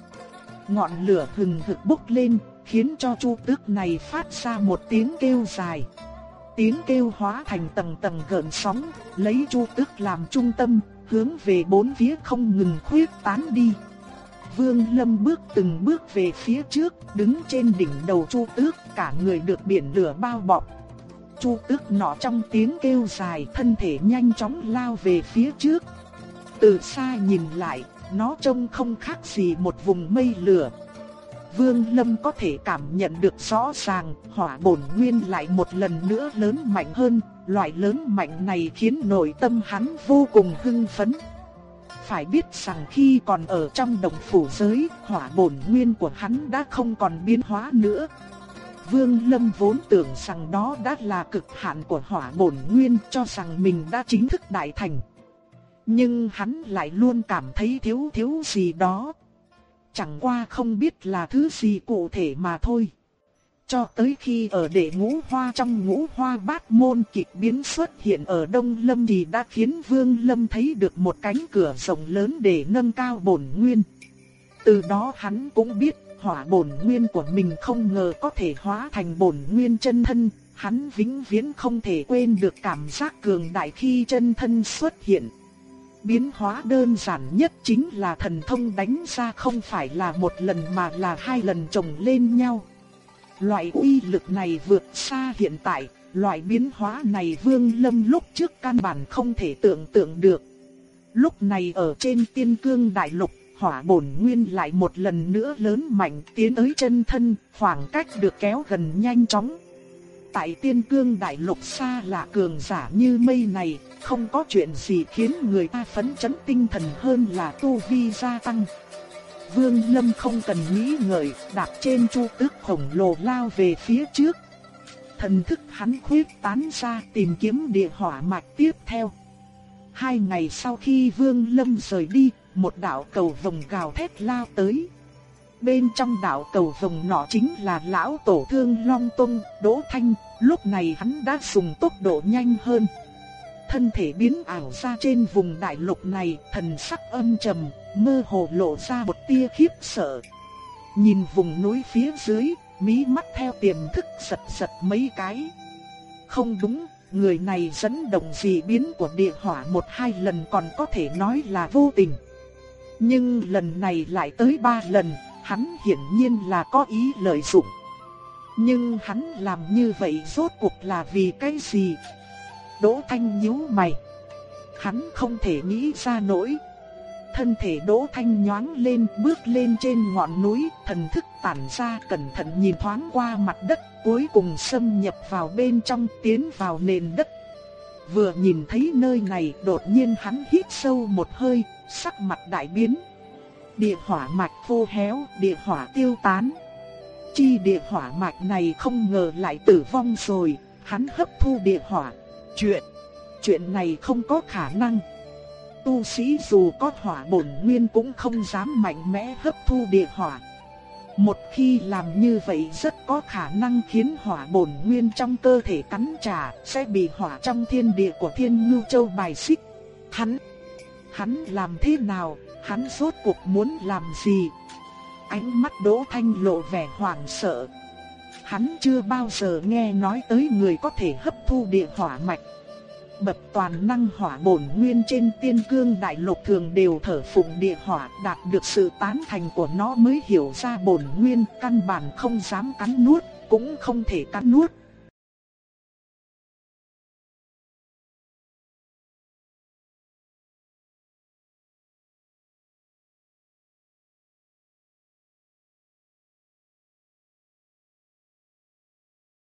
Ngọn lửa hừng hực bốc lên, khiến cho chu tước này phát ra một tiếng kêu dài. Tiếng kêu hóa thành tầng tầng gợn sóng, lấy chu tước làm trung tâm, hướng về bốn phía không ngừng khuyết tán đi. Vương Lâm bước từng bước về phía trước, đứng trên đỉnh đầu chu tước, cả người được biển lửa bao bọc. Chu tước nọ trong tiếng kêu dài thân thể nhanh chóng lao về phía trước. Từ xa nhìn lại, nó trông không khác gì một vùng mây lửa. Vương Lâm có thể cảm nhận được rõ ràng, hỏa bổn nguyên lại một lần nữa lớn mạnh hơn, loại lớn mạnh này khiến nội tâm hắn vô cùng hưng phấn. Phải biết rằng khi còn ở trong đồng phủ giới, hỏa bổn nguyên của hắn đã không còn biến hóa nữa, Vương Lâm vốn tưởng rằng đó đã là cực hạn của hỏa bổn nguyên cho rằng mình đã chính thức đại thành. Nhưng hắn lại luôn cảm thấy thiếu thiếu gì đó. Chẳng qua không biết là thứ gì cụ thể mà thôi. Cho tới khi ở đệ ngũ hoa trong ngũ hoa bát môn kịch biến xuất hiện ở Đông Lâm thì đã khiến Vương Lâm thấy được một cánh cửa rộng lớn để nâng cao bổn nguyên. Từ đó hắn cũng biết hỏa bổn nguyên của mình không ngờ có thể hóa thành bổn nguyên chân thân, hắn vĩnh viễn không thể quên được cảm giác cường đại khi chân thân xuất hiện. Biến hóa đơn giản nhất chính là thần thông đánh ra không phải là một lần mà là hai lần chồng lên nhau. Loại uy lực này vượt xa hiện tại, loại biến hóa này Vương Lâm lúc trước căn bản không thể tưởng tượng được. Lúc này ở trên tiên cương đại lục hỏa bổn nguyên lại một lần nữa lớn mạnh tiến tới chân thân, khoảng cách được kéo gần nhanh chóng. Tại tiên cương đại lục xa là cường giả như mây này, không có chuyện gì khiến người ta phấn chấn tinh thần hơn là tu vi gia tăng. Vương Lâm không cần nghĩ ngợi, đạp trên chu tước khổng lồ lao về phía trước. Thần thức hắn khuyết tán ra tìm kiếm địa hỏa mạch tiếp theo. Hai ngày sau khi Vương Lâm rời đi, một đạo cầu vồng gào thét lao tới. Bên trong đạo cầu vồng nọ chính là lão tổ thương Long Tông, Đỗ Thanh, lúc này hắn đã dùng tốc độ nhanh hơn. Thân thể biến ảo ra trên vùng đại lục này, thần sắc âm trầm, mơ hồ lộ ra một tia khiếp sợ. Nhìn vùng núi phía dưới, mí mắt theo tiềm thức giật giật mấy cái. Không đúng, người này dẫn động dị biến của địa hỏa một hai lần còn có thể nói là vô tình. Nhưng lần này lại tới ba lần, hắn hiển nhiên là có ý lợi dụng. Nhưng hắn làm như vậy rốt cuộc là vì cái gì? Đỗ Thanh nhíu mày. Hắn không thể nghĩ ra nổi. Thân thể Đỗ Thanh nhoáng lên bước lên trên ngọn núi, thần thức tản ra cẩn thận nhìn thoáng qua mặt đất, cuối cùng xâm nhập vào bên trong tiến vào nền đất. Vừa nhìn thấy nơi này đột nhiên hắn hít sâu một hơi, sắc mặt đại biến. Địa hỏa mạch khô héo, địa hỏa tiêu tán. Chi địa hỏa mạch này không ngờ lại tử vong rồi, hắn hấp thu địa hỏa. Chuyện, chuyện này không có khả năng. tu sĩ dù có hỏa bổn nguyên cũng không dám mạnh mẽ hấp thu địa hỏa. Một khi làm như vậy rất có khả năng khiến hỏa bổn nguyên trong cơ thể cắn trả, sẽ bị hỏa trong thiên địa của thiên ngưu châu bài xích. Hắn, hắn làm thế nào, hắn rốt cuộc muốn làm gì? Ánh mắt Đỗ Thanh lộ vẻ hoảng sợ. Hắn chưa bao giờ nghe nói tới người có thể hấp thu địa hỏa mạch bập toàn năng hỏa bổn nguyên trên tiên cương đại lục thường đều thở phụng địa hỏa đạt được sự tán thành của nó mới hiểu ra bổn nguyên căn bản không dám cắn nuốt, cũng không thể cắn nuốt.